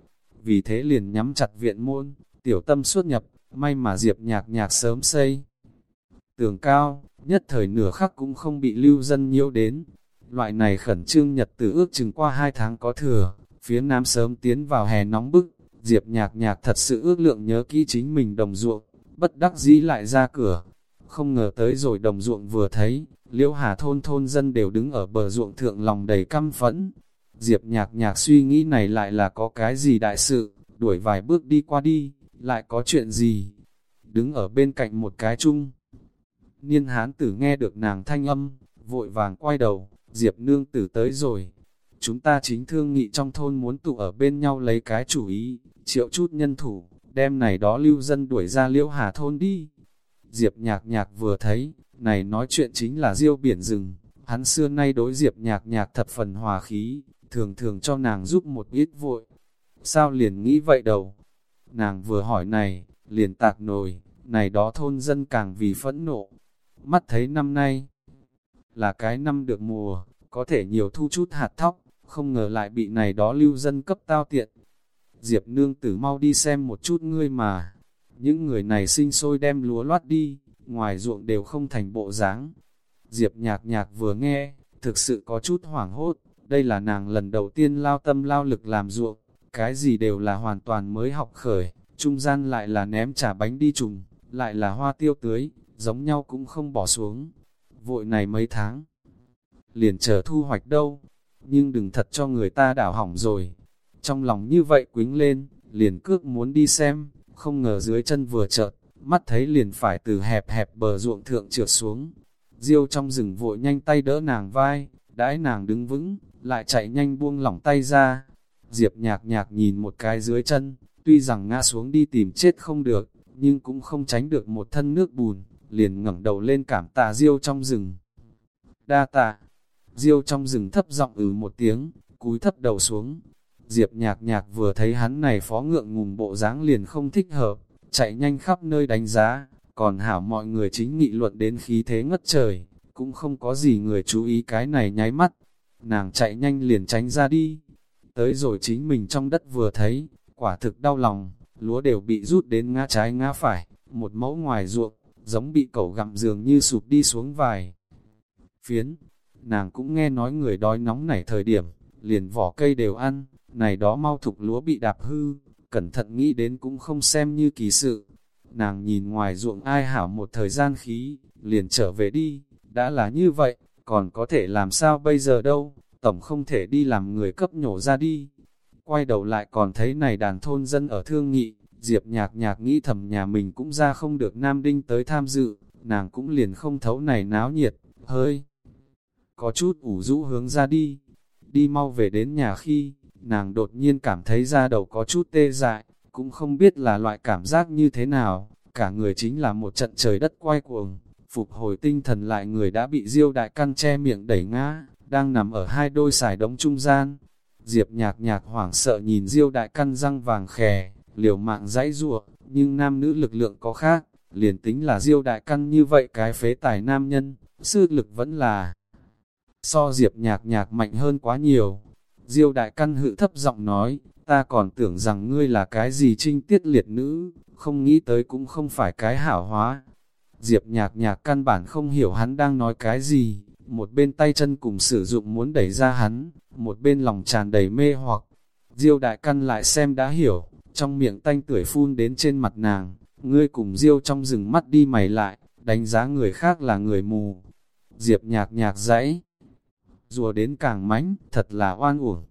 Vì thế liền nhắm chặt viện môn, tiểu tâm xuất nhập, may mà Diệp nhạc nhạc sớm xây. Tường cao, nhất thời nửa khắc cũng không bị lưu dân nhiễu đến. Loại này khẩn trương nhật từ ước chừng qua hai tháng có thừa, phía nam sớm tiến vào hè nóng bức, Diệp nhạc nhạc thật sự ước lượng nhớ kỹ chính mình đồng ruộng, bất đắc dĩ lại ra cửa. Không ngờ tới rồi đồng ruộng vừa thấy, liễu hà thôn thôn dân đều đứng ở bờ ruộng thượng lòng đầy căm phẫn. Diệp nhạc nhạc suy nghĩ này lại là có cái gì đại sự, đuổi vài bước đi qua đi, lại có chuyện gì. Đứng ở bên cạnh một cái chung, Niên hán tử nghe được nàng thanh âm, vội vàng quay đầu, Diệp nương tử tới rồi. Chúng ta chính thương nghị trong thôn muốn tụ ở bên nhau lấy cái chủ ý, triệu chút nhân thủ, đem này đó lưu dân đuổi ra liễu hà thôn đi. Diệp nhạc nhạc vừa thấy, này nói chuyện chính là diêu biển rừng, hắn xưa nay đối diệp nhạc nhạc thập phần hòa khí, thường thường cho nàng giúp một ít vội. Sao liền nghĩ vậy đâu? Nàng vừa hỏi này, liền tạc nồi, này đó thôn dân càng vì phẫn nộ, mắt thấy năm nay là cái năm được mùa, có thể nhiều thu chút hạt thóc, không ngờ lại bị này đó lưu dân cấp tao tiện. Diệp nương tử mau đi xem một chút ngươi mà, những người này sinh sôi đem lúa loát đi, ngoài ruộng đều không thành bộ dáng. Diệp nhạc nhạc vừa nghe, thực sự có chút hoảng hốt, đây là nàng lần đầu tiên lao tâm lao lực làm ruộng, cái gì đều là hoàn toàn mới học khởi, trung gian lại là ném trả bánh đi trùng, lại là hoa tiêu tưới, giống nhau cũng không bỏ xuống. Vội này mấy tháng, liền chờ thu hoạch đâu, nhưng đừng thật cho người ta đảo hỏng rồi. Trong lòng như vậy quính lên, liền cước muốn đi xem, không ngờ dưới chân vừa chợt, mắt thấy liền phải từ hẹp hẹp bờ ruộng thượng trượt xuống. Diêu trong rừng vội nhanh tay đỡ nàng vai, đãi nàng đứng vững, lại chạy nhanh buông lỏng tay ra. Diệp nhạc nhạc nhìn một cái dưới chân, tuy rằng ngã xuống đi tìm chết không được, nhưng cũng không tránh được một thân nước bùn, liền ngẩng đầu lên cảm tạ Diêu trong rừng. Đa tạ, Diêu trong rừng thấp giọng ừ một tiếng, cúi thấp đầu xuống. Diệp nhạc nhạc vừa thấy hắn này phó ngượng ngùng bộ dáng liền không thích hợp, chạy nhanh khắp nơi đánh giá, còn hảo mọi người chính nghị luận đến khí thế ngất trời, cũng không có gì người chú ý cái này nháy mắt. Nàng chạy nhanh liền tránh ra đi, tới rồi chính mình trong đất vừa thấy, quả thực đau lòng, lúa đều bị rút đến ngã trái ngã phải, một mẫu ngoài ruộng, giống bị cẩu gặm dường như sụp đi xuống vài. Phiến, nàng cũng nghe nói người đói nóng nảy thời điểm, liền vỏ cây đều ăn, này đó mau thục lúa bị đạp hư, cẩn thận nghĩ đến cũng không xem như kỳ sự. Nàng nhìn ngoài ruộng ai hảo một thời gian khí, liền trở về đi, đã là như vậy, còn có thể làm sao bây giờ đâu, tổng không thể đi làm người cấp nhổ ra đi. Quay đầu lại còn thấy này đàn thôn dân ở thương nghị, Diệp nhạc nhạc nghĩ thầm nhà mình cũng ra không được Nam Đinh tới tham dự, nàng cũng liền không thấu này náo nhiệt, hơi. Có chút ủ rũ hướng ra đi, đi mau về đến nhà khi, nàng đột nhiên cảm thấy da đầu có chút tê dại, cũng không biết là loại cảm giác như thế nào, cả người chính là một trận trời đất quay cuồng, phục hồi tinh thần lại người đã bị diêu đại căn che miệng đẩy ngã, đang nằm ở hai đôi xài đống trung gian. Diệp nhạc nhạc hoảng sợ nhìn diêu đại căn răng vàng khè, liều mạng dãy rủa nhưng nam nữ lực lượng có khác, liền tính là diêu đại căn như vậy cái phế tài nam nhân, sư lực vẫn là so diệp nhạc nhạc mạnh hơn quá nhiều. Diêu đại căn hự thấp giọng nói, ta còn tưởng rằng ngươi là cái gì trinh tiết liệt nữ, không nghĩ tới cũng không phải cái hảo hóa. Diệp nhạc nhạc căn bản không hiểu hắn đang nói cái gì, một bên tay chân cùng sử dụng muốn đẩy ra hắn, một bên lòng tràn đầy mê hoặc. Diêu đại căn lại xem đã hiểu, trong miệng tanh tuổi phun đến trên mặt nàng, ngươi cùng diêu trong rừng mắt đi mày lại, đánh giá người khác là người mù. Diệp nhạc nhạc dãy, rùa đến càng mánh, thật là oan uổng.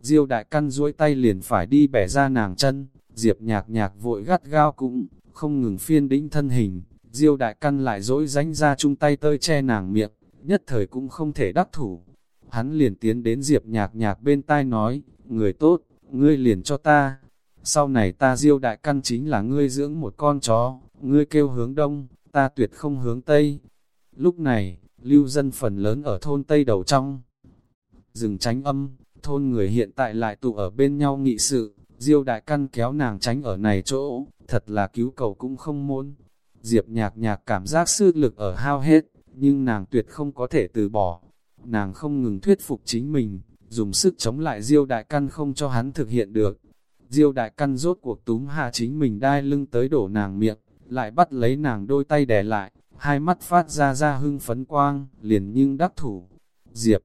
Diêu đại căn duỗi tay liền phải đi bẻ ra nàng chân, Diệp nhạc nhạc vội gắt gao cũng, không ngừng phiên đĩnh thân hình, Diêu đại căn lại dỗi ránh ra chung tay tơi che nàng miệng, nhất thời cũng không thể đắc thủ. Hắn liền tiến đến Diệp nhạc nhạc bên tai nói, người tốt, ngươi liền cho ta. Sau này ta diêu đại căn chính là ngươi dưỡng một con chó, ngươi kêu hướng đông, ta tuyệt không hướng tây. Lúc này, lưu dân phần lớn ở thôn Tây Đầu trong. Rừng tránh âm, thôn người hiện tại lại tụ ở bên nhau nghị sự, diêu đại căn kéo nàng tránh ở này chỗ, thật là cứu cầu cũng không muốn. Diệp nhạc nhạc cảm giác sư lực ở hao hết, nhưng nàng tuyệt không có thể từ bỏ. Nàng không ngừng thuyết phục chính mình, dùng sức chống lại diêu đại căn không cho hắn thực hiện được. Diêu đại căn rốt cuộc túm hạ chính mình đai lưng tới đổ nàng miệng, lại bắt lấy nàng đôi tay đè lại, hai mắt phát ra ra hưng phấn quang, liền nhưng đắc thủ. Diệp,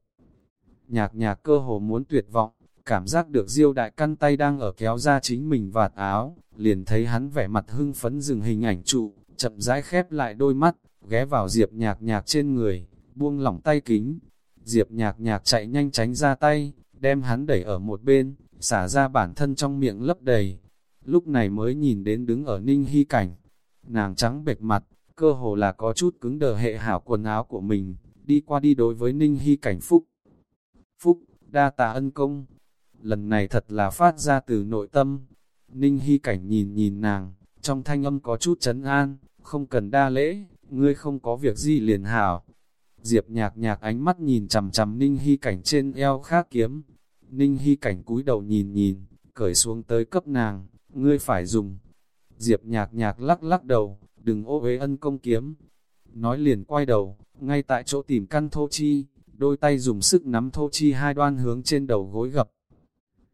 nhạc nhạc cơ hồ muốn tuyệt vọng, cảm giác được diêu đại căn tay đang ở kéo ra chính mình vạt áo, liền thấy hắn vẻ mặt hưng phấn dừng hình ảnh trụ, chậm rãi khép lại đôi mắt, ghé vào diệp nhạc nhạc trên người, buông lỏng tay kính. Diệp nhạc nhạc chạy nhanh tránh ra tay, đem hắn đẩy ở một bên, xả ra bản thân trong miệng lấp đầy. Lúc này mới nhìn đến đứng ở ninh hy cảnh, nàng trắng bệch mặt, cơ hồ là có chút cứng đờ hệ hảo quần áo của mình, đi qua đi đối với ninh hy cảnh phúc. Phúc, đa tạ ân công, lần này thật là phát ra từ nội tâm. Ninh hy cảnh nhìn nhìn nàng, trong thanh âm có chút chấn an, không cần đa lễ, ngươi không có việc gì liền hảo. Diệp nhạc nhạc ánh mắt nhìn chằm chằm Ninh Hy Cảnh trên eo khác kiếm. Ninh Hy Cảnh cúi đầu nhìn nhìn, cởi xuống tới cấp nàng, ngươi phải dùng. Diệp nhạc nhạc lắc lắc đầu, đừng ô uế ân công kiếm. Nói liền quay đầu, ngay tại chỗ tìm căn thô chi, đôi tay dùng sức nắm thô chi hai đoan hướng trên đầu gối gập.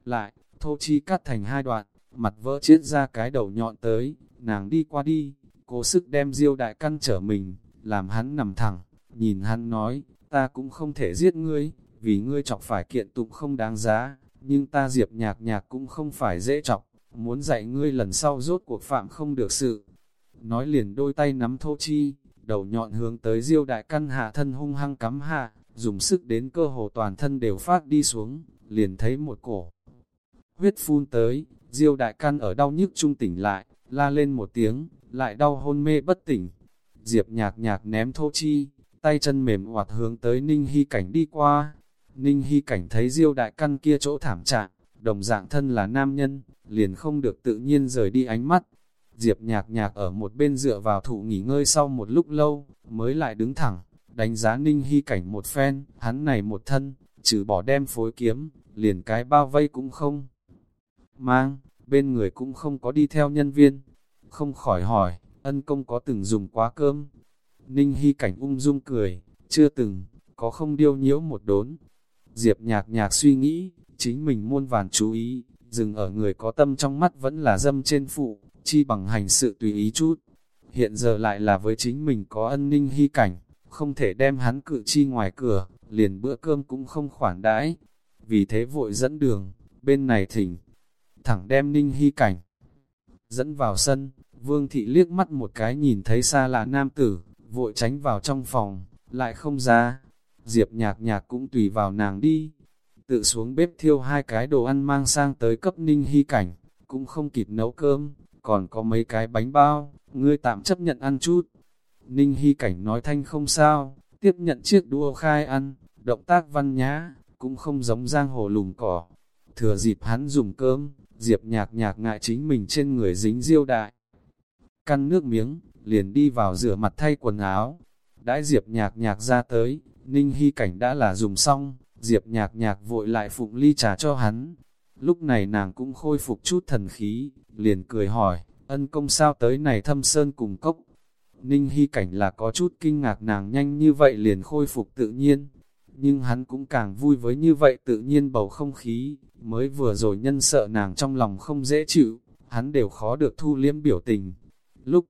Lại, thô chi cắt thành hai đoạn, mặt vỡ chết ra cái đầu nhọn tới, nàng đi qua đi, cố sức đem diêu đại căn trở mình, làm hắn nằm thẳng, nhìn hắn nói, ta cũng không thể giết ngươi, vì ngươi chọc phải kiện tụng không đáng giá, nhưng ta diệp nhạc nhạc cũng không phải dễ chọc, muốn dạy ngươi lần sau rốt cuộc phạm không được sự. Nói liền đôi tay nắm thô chi, đầu nhọn hướng tới diêu đại căn hạ thân hung hăng cắm hạ, dùng sức đến cơ hồ toàn thân đều phát đi xuống, liền thấy một cổ. Huyết phun tới, diêu đại căn ở đau nhức trung tỉnh lại, la lên một tiếng, lại đau hôn mê bất tỉnh. Diệp nhạc nhạc ném thô chi, tay chân mềm hoạt hướng tới Ninh Hy Cảnh đi qua. Ninh Hy Cảnh thấy diêu đại căn kia chỗ thảm trạng, đồng dạng thân là nam nhân, liền không được tự nhiên rời đi ánh mắt. Diệp nhạc nhạc ở một bên dựa vào thụ nghỉ ngơi sau một lúc lâu, mới lại đứng thẳng, đánh giá Ninh Hy Cảnh một phen, hắn này một thân, trừ bỏ đem phối kiếm, liền cái bao vây cũng không. Mang, bên người cũng không có đi theo nhân viên, không khỏi hỏi, ân công có từng dùng quá cơm. Ninh Hy Cảnh ung dung cười, chưa từng, có không điêu nhiễu một đốn. Diệp nhạc nhạc suy nghĩ, chính mình muôn vàn chú ý, dừng ở người có tâm trong mắt vẫn là dâm trên phụ, chi bằng hành sự tùy ý chút. Hiện giờ lại là với chính mình có ân ninh hy cảnh, không thể đem hắn cự chi ngoài cửa, liền bữa cơm cũng không khoản đãi. Vì thế vội dẫn đường, bên này thỉnh, thẳng đem ninh hy cảnh. Dẫn vào sân, vương thị liếc mắt một cái nhìn thấy xa lạ nam tử, vội tránh vào trong phòng, lại không ra. Diệp nhạc nhạc cũng tùy vào nàng đi, tự xuống bếp thiêu hai cái đồ ăn mang sang tới cấp ninh hy cảnh, cũng không kịp nấu cơm, còn có mấy cái bánh bao, ngươi tạm chấp nhận ăn chút. Ninh hy cảnh nói thanh không sao, tiếp nhận chiếc đua khai ăn, động tác văn nhã, cũng không giống giang hồ lùm cỏ. Thừa dịp hắn dùng cơm, diệp nhạc nhạc ngại chính mình trên người dính diêu đại. Căn nước miếng, liền đi vào rửa mặt thay quần áo. Đãi diệp nhạc nhạc ra tới, ninh hy cảnh đã là dùng xong, Diệp nhạc nhạc vội lại phụng ly trà cho hắn. Lúc này nàng cũng khôi phục chút thần khí, liền cười hỏi, ân công sao tới này thâm sơn cùng cốc. Ninh Hy Cảnh là có chút kinh ngạc nàng nhanh như vậy liền khôi phục tự nhiên. Nhưng hắn cũng càng vui với như vậy tự nhiên bầu không khí, mới vừa rồi nhân sợ nàng trong lòng không dễ chịu, hắn đều khó được thu liếm biểu tình. Lúc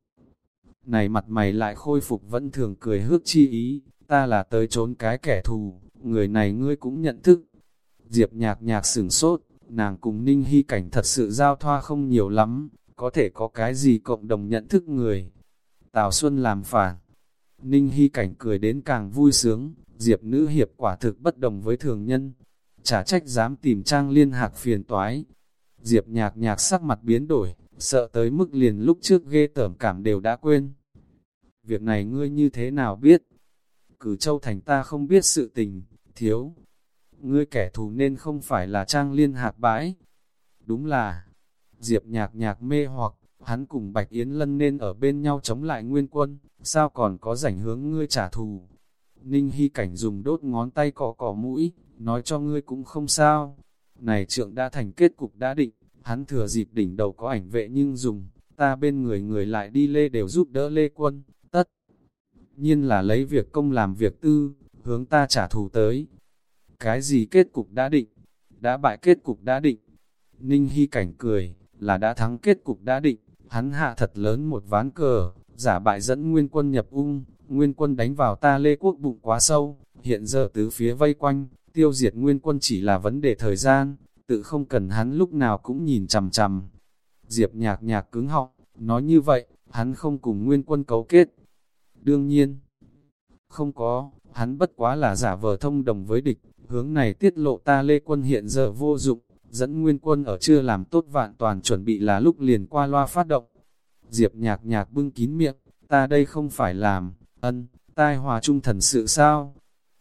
này mặt mày lại khôi phục vẫn thường cười hước chi ý, ta là tới trốn cái kẻ thù, người này ngươi cũng nhận thức. Diệp nhạc nhạc sửng sốt, nàng cùng Ninh Hy Cảnh thật sự giao thoa không nhiều lắm, có thể có cái gì cộng đồng nhận thức người. Tào Xuân làm phản. Ninh Hy Cảnh cười đến càng vui sướng, Diệp nữ hiệp quả thực bất đồng với thường nhân. Chả trách dám tìm trang liên hạc phiền toái. Diệp nhạc nhạc sắc mặt biến đổi, sợ tới mức liền lúc trước ghê tởm cảm đều đã quên. Việc này ngươi như thế nào biết? Cử châu thành ta không biết sự tình, thiếu. Ngươi kẻ thù nên không phải là trang liên hạc bãi. Đúng là, Diệp nhạc nhạc mê hoặc, hắn cùng Bạch Yến Lân nên ở bên nhau chống lại nguyên quân, sao còn có rảnh hướng ngươi trả thù. Ninh Hy Cảnh dùng đốt ngón tay cọ cọ mũi, nói cho ngươi cũng không sao. Này trượng đã thành kết cục đã định, hắn thừa dịp đỉnh đầu có ảnh vệ nhưng dùng, ta bên người người lại đi lê đều giúp đỡ lê quân, tất. Nhiên là lấy việc công làm việc tư, hướng ta trả thù tới. Cái gì kết cục đã định? Đã bại kết cục đã định. Ninh Hy Cảnh cười, là đã thắng kết cục đã định, hắn hạ thật lớn một ván cờ, giả bại dẫn nguyên quân nhập ung, nguyên quân đánh vào ta lê quốc bụng quá sâu, hiện giờ tứ phía vây quanh, tiêu diệt nguyên quân chỉ là vấn đề thời gian, tự không cần hắn lúc nào cũng nhìn chằm chằm. Diệp nhạc nhạc cứng họng, nói như vậy, hắn không cùng nguyên quân cấu kết. Đương nhiên, không có, hắn bất quá là giả vờ thông đồng với địch, hướng này tiết lộ ta lê quân hiện giờ vô dụng, dẫn nguyên quân ở chưa làm tốt vạn toàn chuẩn bị là lúc liền qua loa phát động. Diệp nhạc nhạc bưng kín miệng, ta đây không phải làm, ân, tai hòa trung thần sự sao?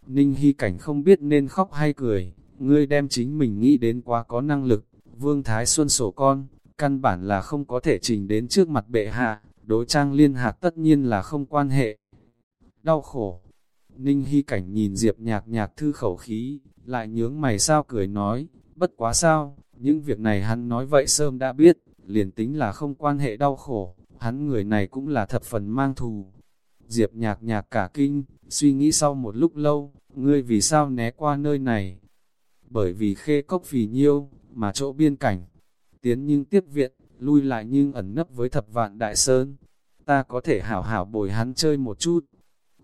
Ninh Hy Cảnh không biết nên khóc hay cười, ngươi đem chính mình nghĩ đến quá có năng lực, Vương Thái Xuân sổ con, căn bản là không có thể trình đến trước mặt bệ hạ, đối trang liên hạc tất nhiên là không quan hệ. Đau khổ, Ninh Hy Cảnh nhìn Diệp nhạc nhạc thư khẩu khí, lại nhướng mày sao cười nói, bất quá sao, những việc này hắn nói vậy sớm đã biết, liền tính là không quan hệ đau khổ, hắn người này cũng là thập phần mang thù. Diệp nhạc nhạc cả kinh, suy nghĩ sau một lúc lâu, ngươi vì sao né qua nơi này? Bởi vì khê cốc phì nhiêu, mà chỗ biên cảnh, tiến nhưng tiếp viện, lui lại nhưng ẩn nấp với thập vạn đại sơn. Ta có thể hảo hảo bồi hắn chơi một chút.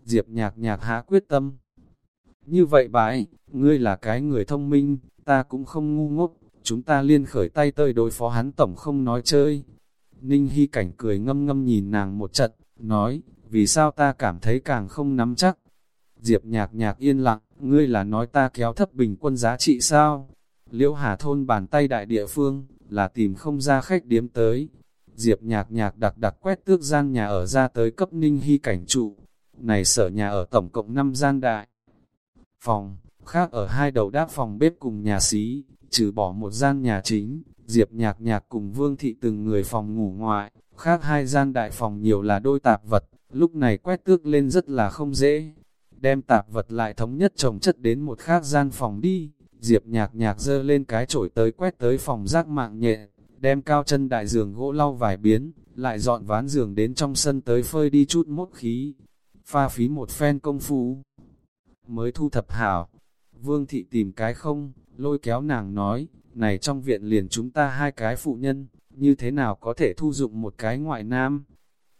Diệp nhạc nhạc há quyết tâm. Như vậy bái, ngươi là cái người thông minh, ta cũng không ngu ngốc, chúng ta liên khởi tay tơi đối phó hắn tổng không nói chơi. Ninh Hy Cảnh cười ngâm ngâm nhìn nàng một trận, nói, vì sao ta cảm thấy càng không nắm chắc. Diệp nhạc nhạc yên lặng, ngươi là nói ta kéo thấp bình quân giá trị sao? Liễu Hà thôn bàn tay đại địa phương, là tìm không ra khách điếm tới. Diệp nhạc nhạc đặc đặc quét tước gian nhà ở ra tới cấp Ninh Hy Cảnh trụ. Này sở nhà ở tổng cộng 5 gian đại. Phòng, khác ở hai đầu đáp phòng bếp cùng nhà xí, trừ bỏ một gian nhà chính, Diệp nhạc nhạc cùng Vương Thị từng người phòng ngủ ngoại, khác hai gian đại phòng nhiều là đôi tạp vật, lúc này quét tước lên rất là không dễ. Đem tạp vật lại thống nhất trồng chất đến một khác gian phòng đi, Diệp nhạc nhạc dơ lên cái chổi tới quét tới phòng rác mạng nhẹ, đem cao chân đại giường gỗ lau vài biến, lại dọn ván giường đến trong sân tới phơi đi chút mốt khí, pha phí một phen công phu. Mới thu thập hảo, Vương thị tìm cái không, lôi kéo nàng nói, này trong viện liền chúng ta hai cái phụ nhân, như thế nào có thể thu dụng một cái ngoại nam.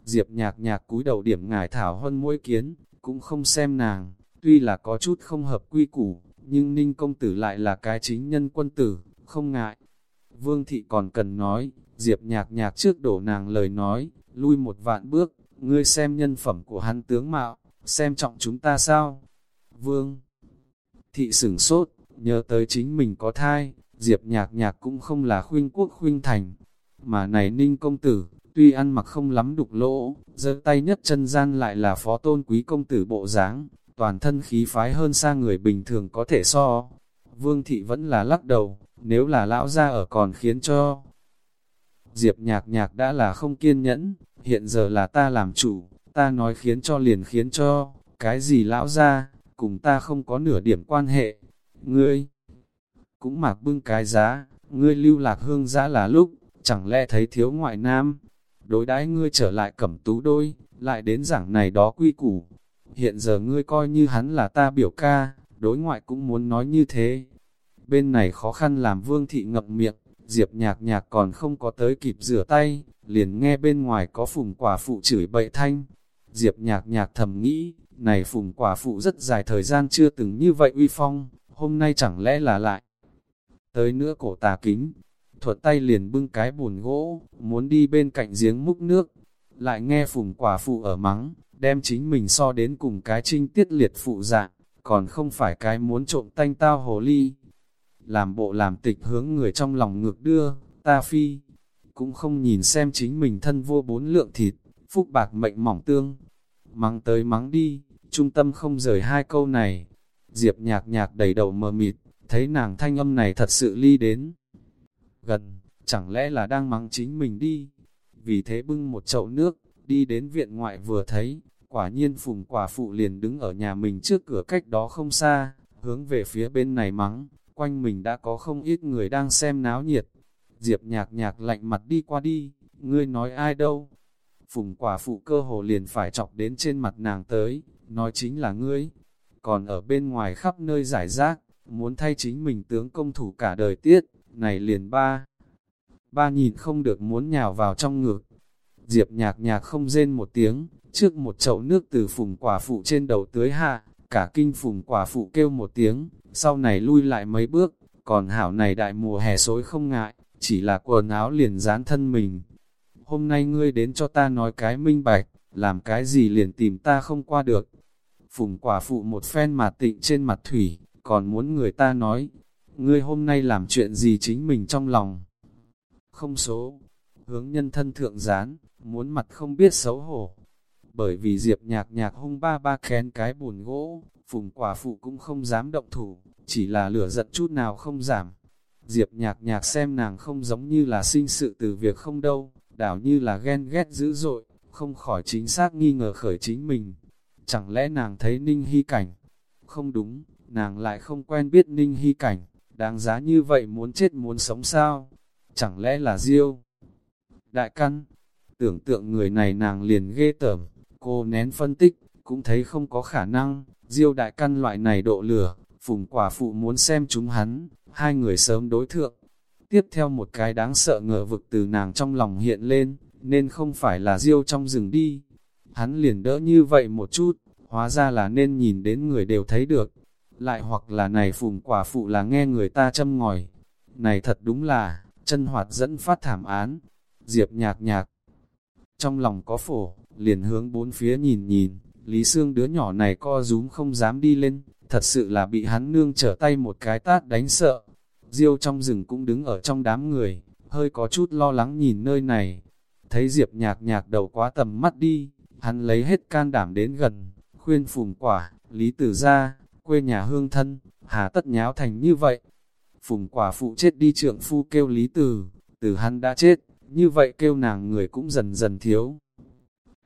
Diệp nhạc nhạc cúi đầu điểm ngải thảo hơn mỗi kiến, cũng không xem nàng, tuy là có chút không hợp quy củ, nhưng ninh công tử lại là cái chính nhân quân tử, không ngại. Vương thị còn cần nói, Diệp nhạc nhạc trước đổ nàng lời nói, lui một vạn bước, ngươi xem nhân phẩm của hắn tướng mạo, xem trọng chúng ta sao? Vương thị sửng sốt, nhớ tới chính mình có thai, Diệp nhạc nhạc cũng không là khuyên quốc khuyên thành. Mà này ninh công tử, tuy ăn mặc không lắm đục lỗ, giơ tay nhất chân gian lại là phó tôn quý công tử bộ dáng, toàn thân khí phái hơn xa người bình thường có thể so. Vương thị vẫn là lắc đầu, nếu là lão gia ở còn khiến cho. Diệp nhạc nhạc đã là không kiên nhẫn, hiện giờ là ta làm chủ, ta nói khiến cho liền khiến cho, cái gì lão ra cùng ta không có nửa điểm quan hệ. Ngươi, cũng mặc bưng cái giá, ngươi lưu lạc hương giã là lúc, chẳng lẽ thấy thiếu ngoại nam, đối đãi ngươi trở lại cẩm tú đôi, lại đến giảng này đó quy củ. Hiện giờ ngươi coi như hắn là ta biểu ca, đối ngoại cũng muốn nói như thế. Bên này khó khăn làm vương thị ngậm miệng, diệp nhạc nhạc còn không có tới kịp rửa tay, liền nghe bên ngoài có phùng quả phụ chửi bậy thanh. Diệp nhạc nhạc thầm nghĩ, này phùng quả phụ rất dài thời gian chưa từng như vậy uy phong, hôm nay chẳng lẽ là lại. Tới nữa cổ tà kính, thuật tay liền bưng cái bùn gỗ, muốn đi bên cạnh giếng múc nước, lại nghe phùng quả phụ ở mắng, đem chính mình so đến cùng cái trinh tiết liệt phụ dạng, còn không phải cái muốn trộm tanh tao hồ ly. Làm bộ làm tịch hướng người trong lòng ngược đưa, ta phi, cũng không nhìn xem chính mình thân vô bốn lượng thịt, phúc bạc mệnh mỏng tương. mắng tới mắng đi, trung tâm không rời hai câu này. Diệp nhạc nhạc đầy đầu mờ mịt, thấy nàng thanh âm này thật sự ly đến. Gần, chẳng lẽ là đang mắng chính mình đi? Vì thế bưng một chậu nước, đi đến viện ngoại vừa thấy, quả nhiên phùng quả phụ liền đứng ở nhà mình trước cửa cách đó không xa, hướng về phía bên này mắng, quanh mình đã có không ít người đang xem náo nhiệt. Diệp nhạc nhạc lạnh mặt đi qua đi, ngươi nói ai đâu? Phùng quả phụ cơ hồ liền phải chọc đến trên mặt nàng tới, nói chính là ngươi. Còn ở bên ngoài khắp nơi giải rác, muốn thay chính mình tướng công thủ cả đời tiết, này liền ba. Ba nhìn không được muốn nhào vào trong ngực. Diệp nhạc nhạc không rên một tiếng, trước một chậu nước từ phùng quả phụ trên đầu tưới hạ, cả kinh phùng quả phụ kêu một tiếng, sau này lui lại mấy bước, còn hảo này đại mùa hè xối không ngại, chỉ là quần áo liền dán thân mình. Hôm nay ngươi đến cho ta nói cái minh bạch, làm cái gì liền tìm ta không qua được. Phùng quả phụ một phen mà tịnh trên mặt thủy, còn muốn người ta nói, ngươi hôm nay làm chuyện gì chính mình trong lòng. Không số, hướng nhân thân thượng dán, muốn mặt không biết xấu hổ. Bởi vì Diệp nhạc nhạc hung ba ba kén cái bùn gỗ, phùng quả phụ cũng không dám động thủ, chỉ là lửa giận chút nào không giảm. Diệp nhạc nhạc xem nàng không giống như là sinh sự từ việc không đâu, đảo như là ghen ghét dữ dội, không khỏi chính xác nghi ngờ khởi chính mình. Chẳng lẽ nàng thấy Ninh Hy Cảnh? Không đúng, nàng lại không quen biết Ninh Hy Cảnh, đáng giá như vậy muốn chết muốn sống sao? Chẳng lẽ là Diêu? Đại căn, tưởng tượng người này nàng liền ghê tởm, cô nén phân tích, cũng thấy không có khả năng, Diêu đại căn loại này độ lửa, phùng quả phụ muốn xem chúng hắn, hai người sớm đối thượng. Tiếp theo một cái đáng sợ ngờ vực từ nàng trong lòng hiện lên, nên không phải là Diêu trong rừng đi. Hắn liền đỡ như vậy một chút, hóa ra là nên nhìn đến người đều thấy được. Lại hoặc là này phùng quả phụ là nghe người ta châm ngòi. Này thật đúng là, chân hoạt dẫn phát thảm án. Diệp nhạc nhạc. Trong lòng có phổ, liền hướng bốn phía nhìn nhìn, Lý Sương đứa nhỏ này co rúm không dám đi lên, thật sự là bị hắn nương trở tay một cái tát đánh sợ. Diêu trong rừng cũng đứng ở trong đám người, hơi có chút lo lắng nhìn nơi này. Thấy Diệp nhạc nhạc đầu quá tầm mắt đi, hắn lấy hết can đảm đến gần, khuyên phùng quả, Lý Tử ra, quê nhà hương thân, hà tất nháo thành như vậy. Phùng quả phụ chết đi trượng phu kêu Lý Tử, Tử hắn đã chết, như vậy kêu nàng người cũng dần dần thiếu.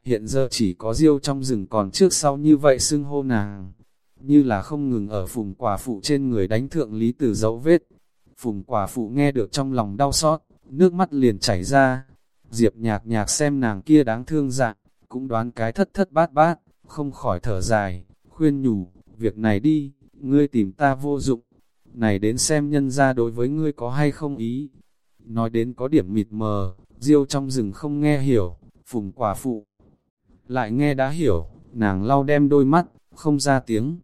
Hiện giờ chỉ có diêu trong rừng còn trước sau như vậy xưng hô nàng, như là không ngừng ở phùng quả phụ trên người đánh thượng Lý Tử dấu vết. Phùng quả phụ nghe được trong lòng đau xót, nước mắt liền chảy ra. Diệp nhạc nhạc xem nàng kia đáng thương dạng, cũng đoán cái thất thất bát bát, không khỏi thở dài, khuyên nhủ, việc này đi, ngươi tìm ta vô dụng, này đến xem nhân ra đối với ngươi có hay không ý. Nói đến có điểm mịt mờ, diêu trong rừng không nghe hiểu, phùng quả phụ. Lại nghe đã hiểu, nàng lau đem đôi mắt, không ra tiếng.